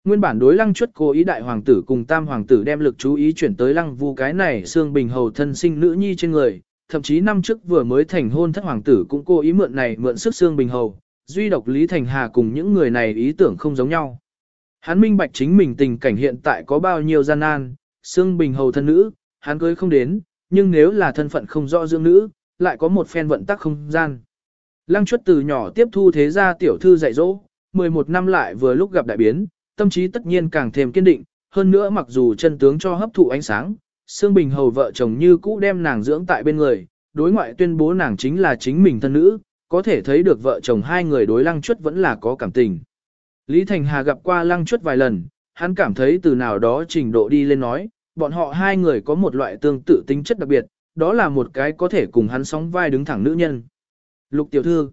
Nguyên bản đối lăng chuất cố ý đại hoàng tử cùng tam hoàng tử đem lực chú ý chuyển tới lăng vu cái này xương bình hầu thân sinh nữ nhi trên người, thậm chí năm trước vừa mới thành hôn thất hoàng tử cũng cố ý mượn này mượn sức xương bình hầu, duy độc Lý Thành Hà cùng những người này ý tưởng không giống nhau. Hắn minh bạch chính mình tình cảnh hiện tại có bao nhiêu gian nan, xương bình hầu thân nữ, hắn cưới không đến, nhưng nếu là thân phận không rõ dưỡng nữ, lại có một phen vận tắc không gian. Lăng chuất từ nhỏ tiếp thu thế gia tiểu thư dạy dỗ, 11 năm lại vừa lúc gặp đại biến, tâm trí tất nhiên càng thêm kiên định, hơn nữa mặc dù chân tướng cho hấp thụ ánh sáng, Sương Bình hầu vợ chồng như cũ đem nàng dưỡng tại bên người, đối ngoại tuyên bố nàng chính là chính mình thân nữ, có thể thấy được vợ chồng hai người đối lăng chuất vẫn là có cảm tình. Lý Thành Hà gặp qua lăng chuất vài lần, hắn cảm thấy từ nào đó trình độ đi lên nói, bọn họ hai người có một loại tương tự tính chất đặc biệt, đó là một cái có thể cùng hắn sóng vai đứng thẳng nữ nhân. Lục tiểu thư,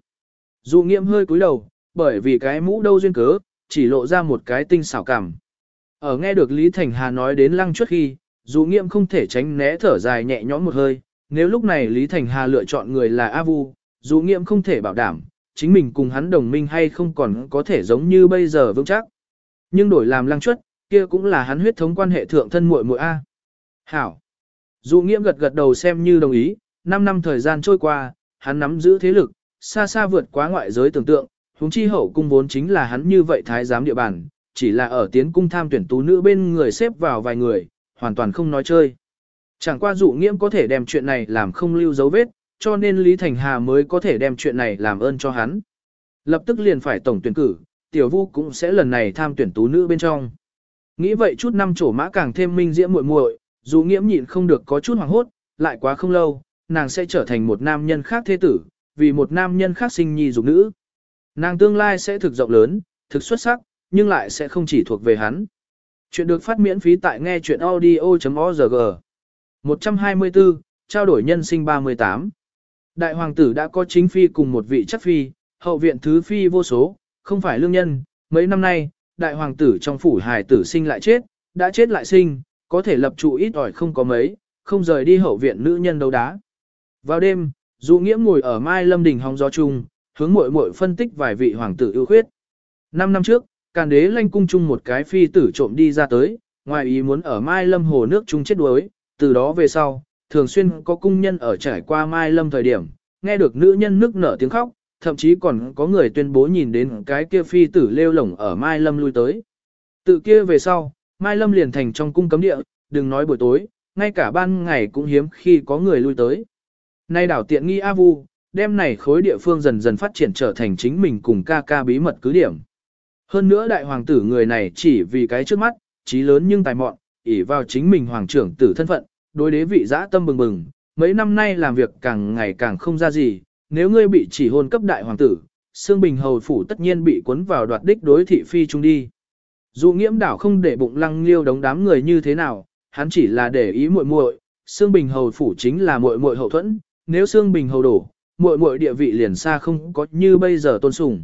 dụ nghiệm hơi cúi đầu, bởi vì cái mũ đâu duyên cớ, chỉ lộ ra một cái tinh xảo cảm. Ở nghe được Lý Thành Hà nói đến lăng chuất khi, dù nghiệm không thể tránh né thở dài nhẹ nhõm một hơi, nếu lúc này Lý Thành Hà lựa chọn người là A Vu, dù nghiệm không thể bảo đảm, chính mình cùng hắn đồng minh hay không còn có thể giống như bây giờ vững chắc. Nhưng đổi làm lăng chuất, kia cũng là hắn huyết thống quan hệ thượng thân muội muội A. Hảo. Dù nghiệm gật gật đầu xem như đồng ý, 5 năm thời gian trôi qua, hắn nắm giữ thế lực, xa xa vượt quá ngoại giới tưởng tượng, huống chi hậu cung vốn chính là hắn như vậy thái giám địa bàn, chỉ là ở tiến cung tham tuyển tú nữ bên người xếp vào vài người, hoàn toàn không nói chơi. Chẳng qua dụ nghiễm có thể đem chuyện này làm không lưu dấu vết, cho nên Lý Thành Hà mới có thể đem chuyện này làm ơn cho hắn. Lập tức liền phải tổng tuyển cử, tiểu vu cũng sẽ lần này tham tuyển tú nữ bên trong. Nghĩ vậy chút năm trổ mã càng thêm minh diễm muội muội, dù nghiễm nhịn không được có chút hoảng hốt, lại quá không lâu, nàng sẽ trở thành một nam nhân khác thế tử, vì một nam nhân khác sinh nhi dục nữ. Nàng tương lai sẽ thực rộng lớn, thực xuất sắc, nhưng lại sẽ không chỉ thuộc về hắn. Chuyện được phát miễn phí tại nghe chuyện audio.org. 124, trao đổi nhân sinh 38. Đại hoàng tử đã có chính phi cùng một vị chất phi, hậu viện thứ phi vô số, không phải lương nhân. Mấy năm nay, đại hoàng tử trong phủ hài tử sinh lại chết, đã chết lại sinh, có thể lập trụ ít ỏi không có mấy, không rời đi hậu viện nữ nhân đấu đá. Vào đêm, dụ nghiễm ngồi ở Mai Lâm Đình hóng gió chung, hướng muội muội phân tích vài vị hoàng tử ưu khuyết. Năm năm trước, càn đế lanh cung chung một cái phi tử trộm đi ra tới, ngoài ý muốn ở Mai Lâm hồ nước chung chết đuối, từ đó về sau, thường xuyên có cung nhân ở trải qua Mai Lâm thời điểm, nghe được nữ nhân nức nở tiếng khóc, thậm chí còn có người tuyên bố nhìn đến cái kia phi tử lêu lổng ở Mai Lâm lui tới. Tự kia về sau, Mai Lâm liền thành trong cung cấm địa, đừng nói buổi tối, ngay cả ban ngày cũng hiếm khi có người lui tới. Nay đảo tiện nghi A Vu, đem này khối địa phương dần dần phát triển trở thành chính mình cùng ca ca bí mật cứ điểm. Hơn nữa đại hoàng tử người này chỉ vì cái trước mắt, trí lớn nhưng tài mọn, ỷ vào chính mình hoàng trưởng tử thân phận, đối đế vị dã tâm bừng bừng, mấy năm nay làm việc càng ngày càng không ra gì, nếu ngươi bị chỉ hôn cấp đại hoàng tử, Sương Bình hầu phủ tất nhiên bị cuốn vào đoạt đích đối thị phi trung đi. Dù nghiễm đảo không để bụng lăng liêu đống đám người như thế nào, hắn chỉ là để ý muội muội, Sương Bình hầu phủ chính là muội muội hậu thuẫn, nếu Sương Bình hầu đổ, muội muội địa vị liền xa không có như bây giờ tôn sùng.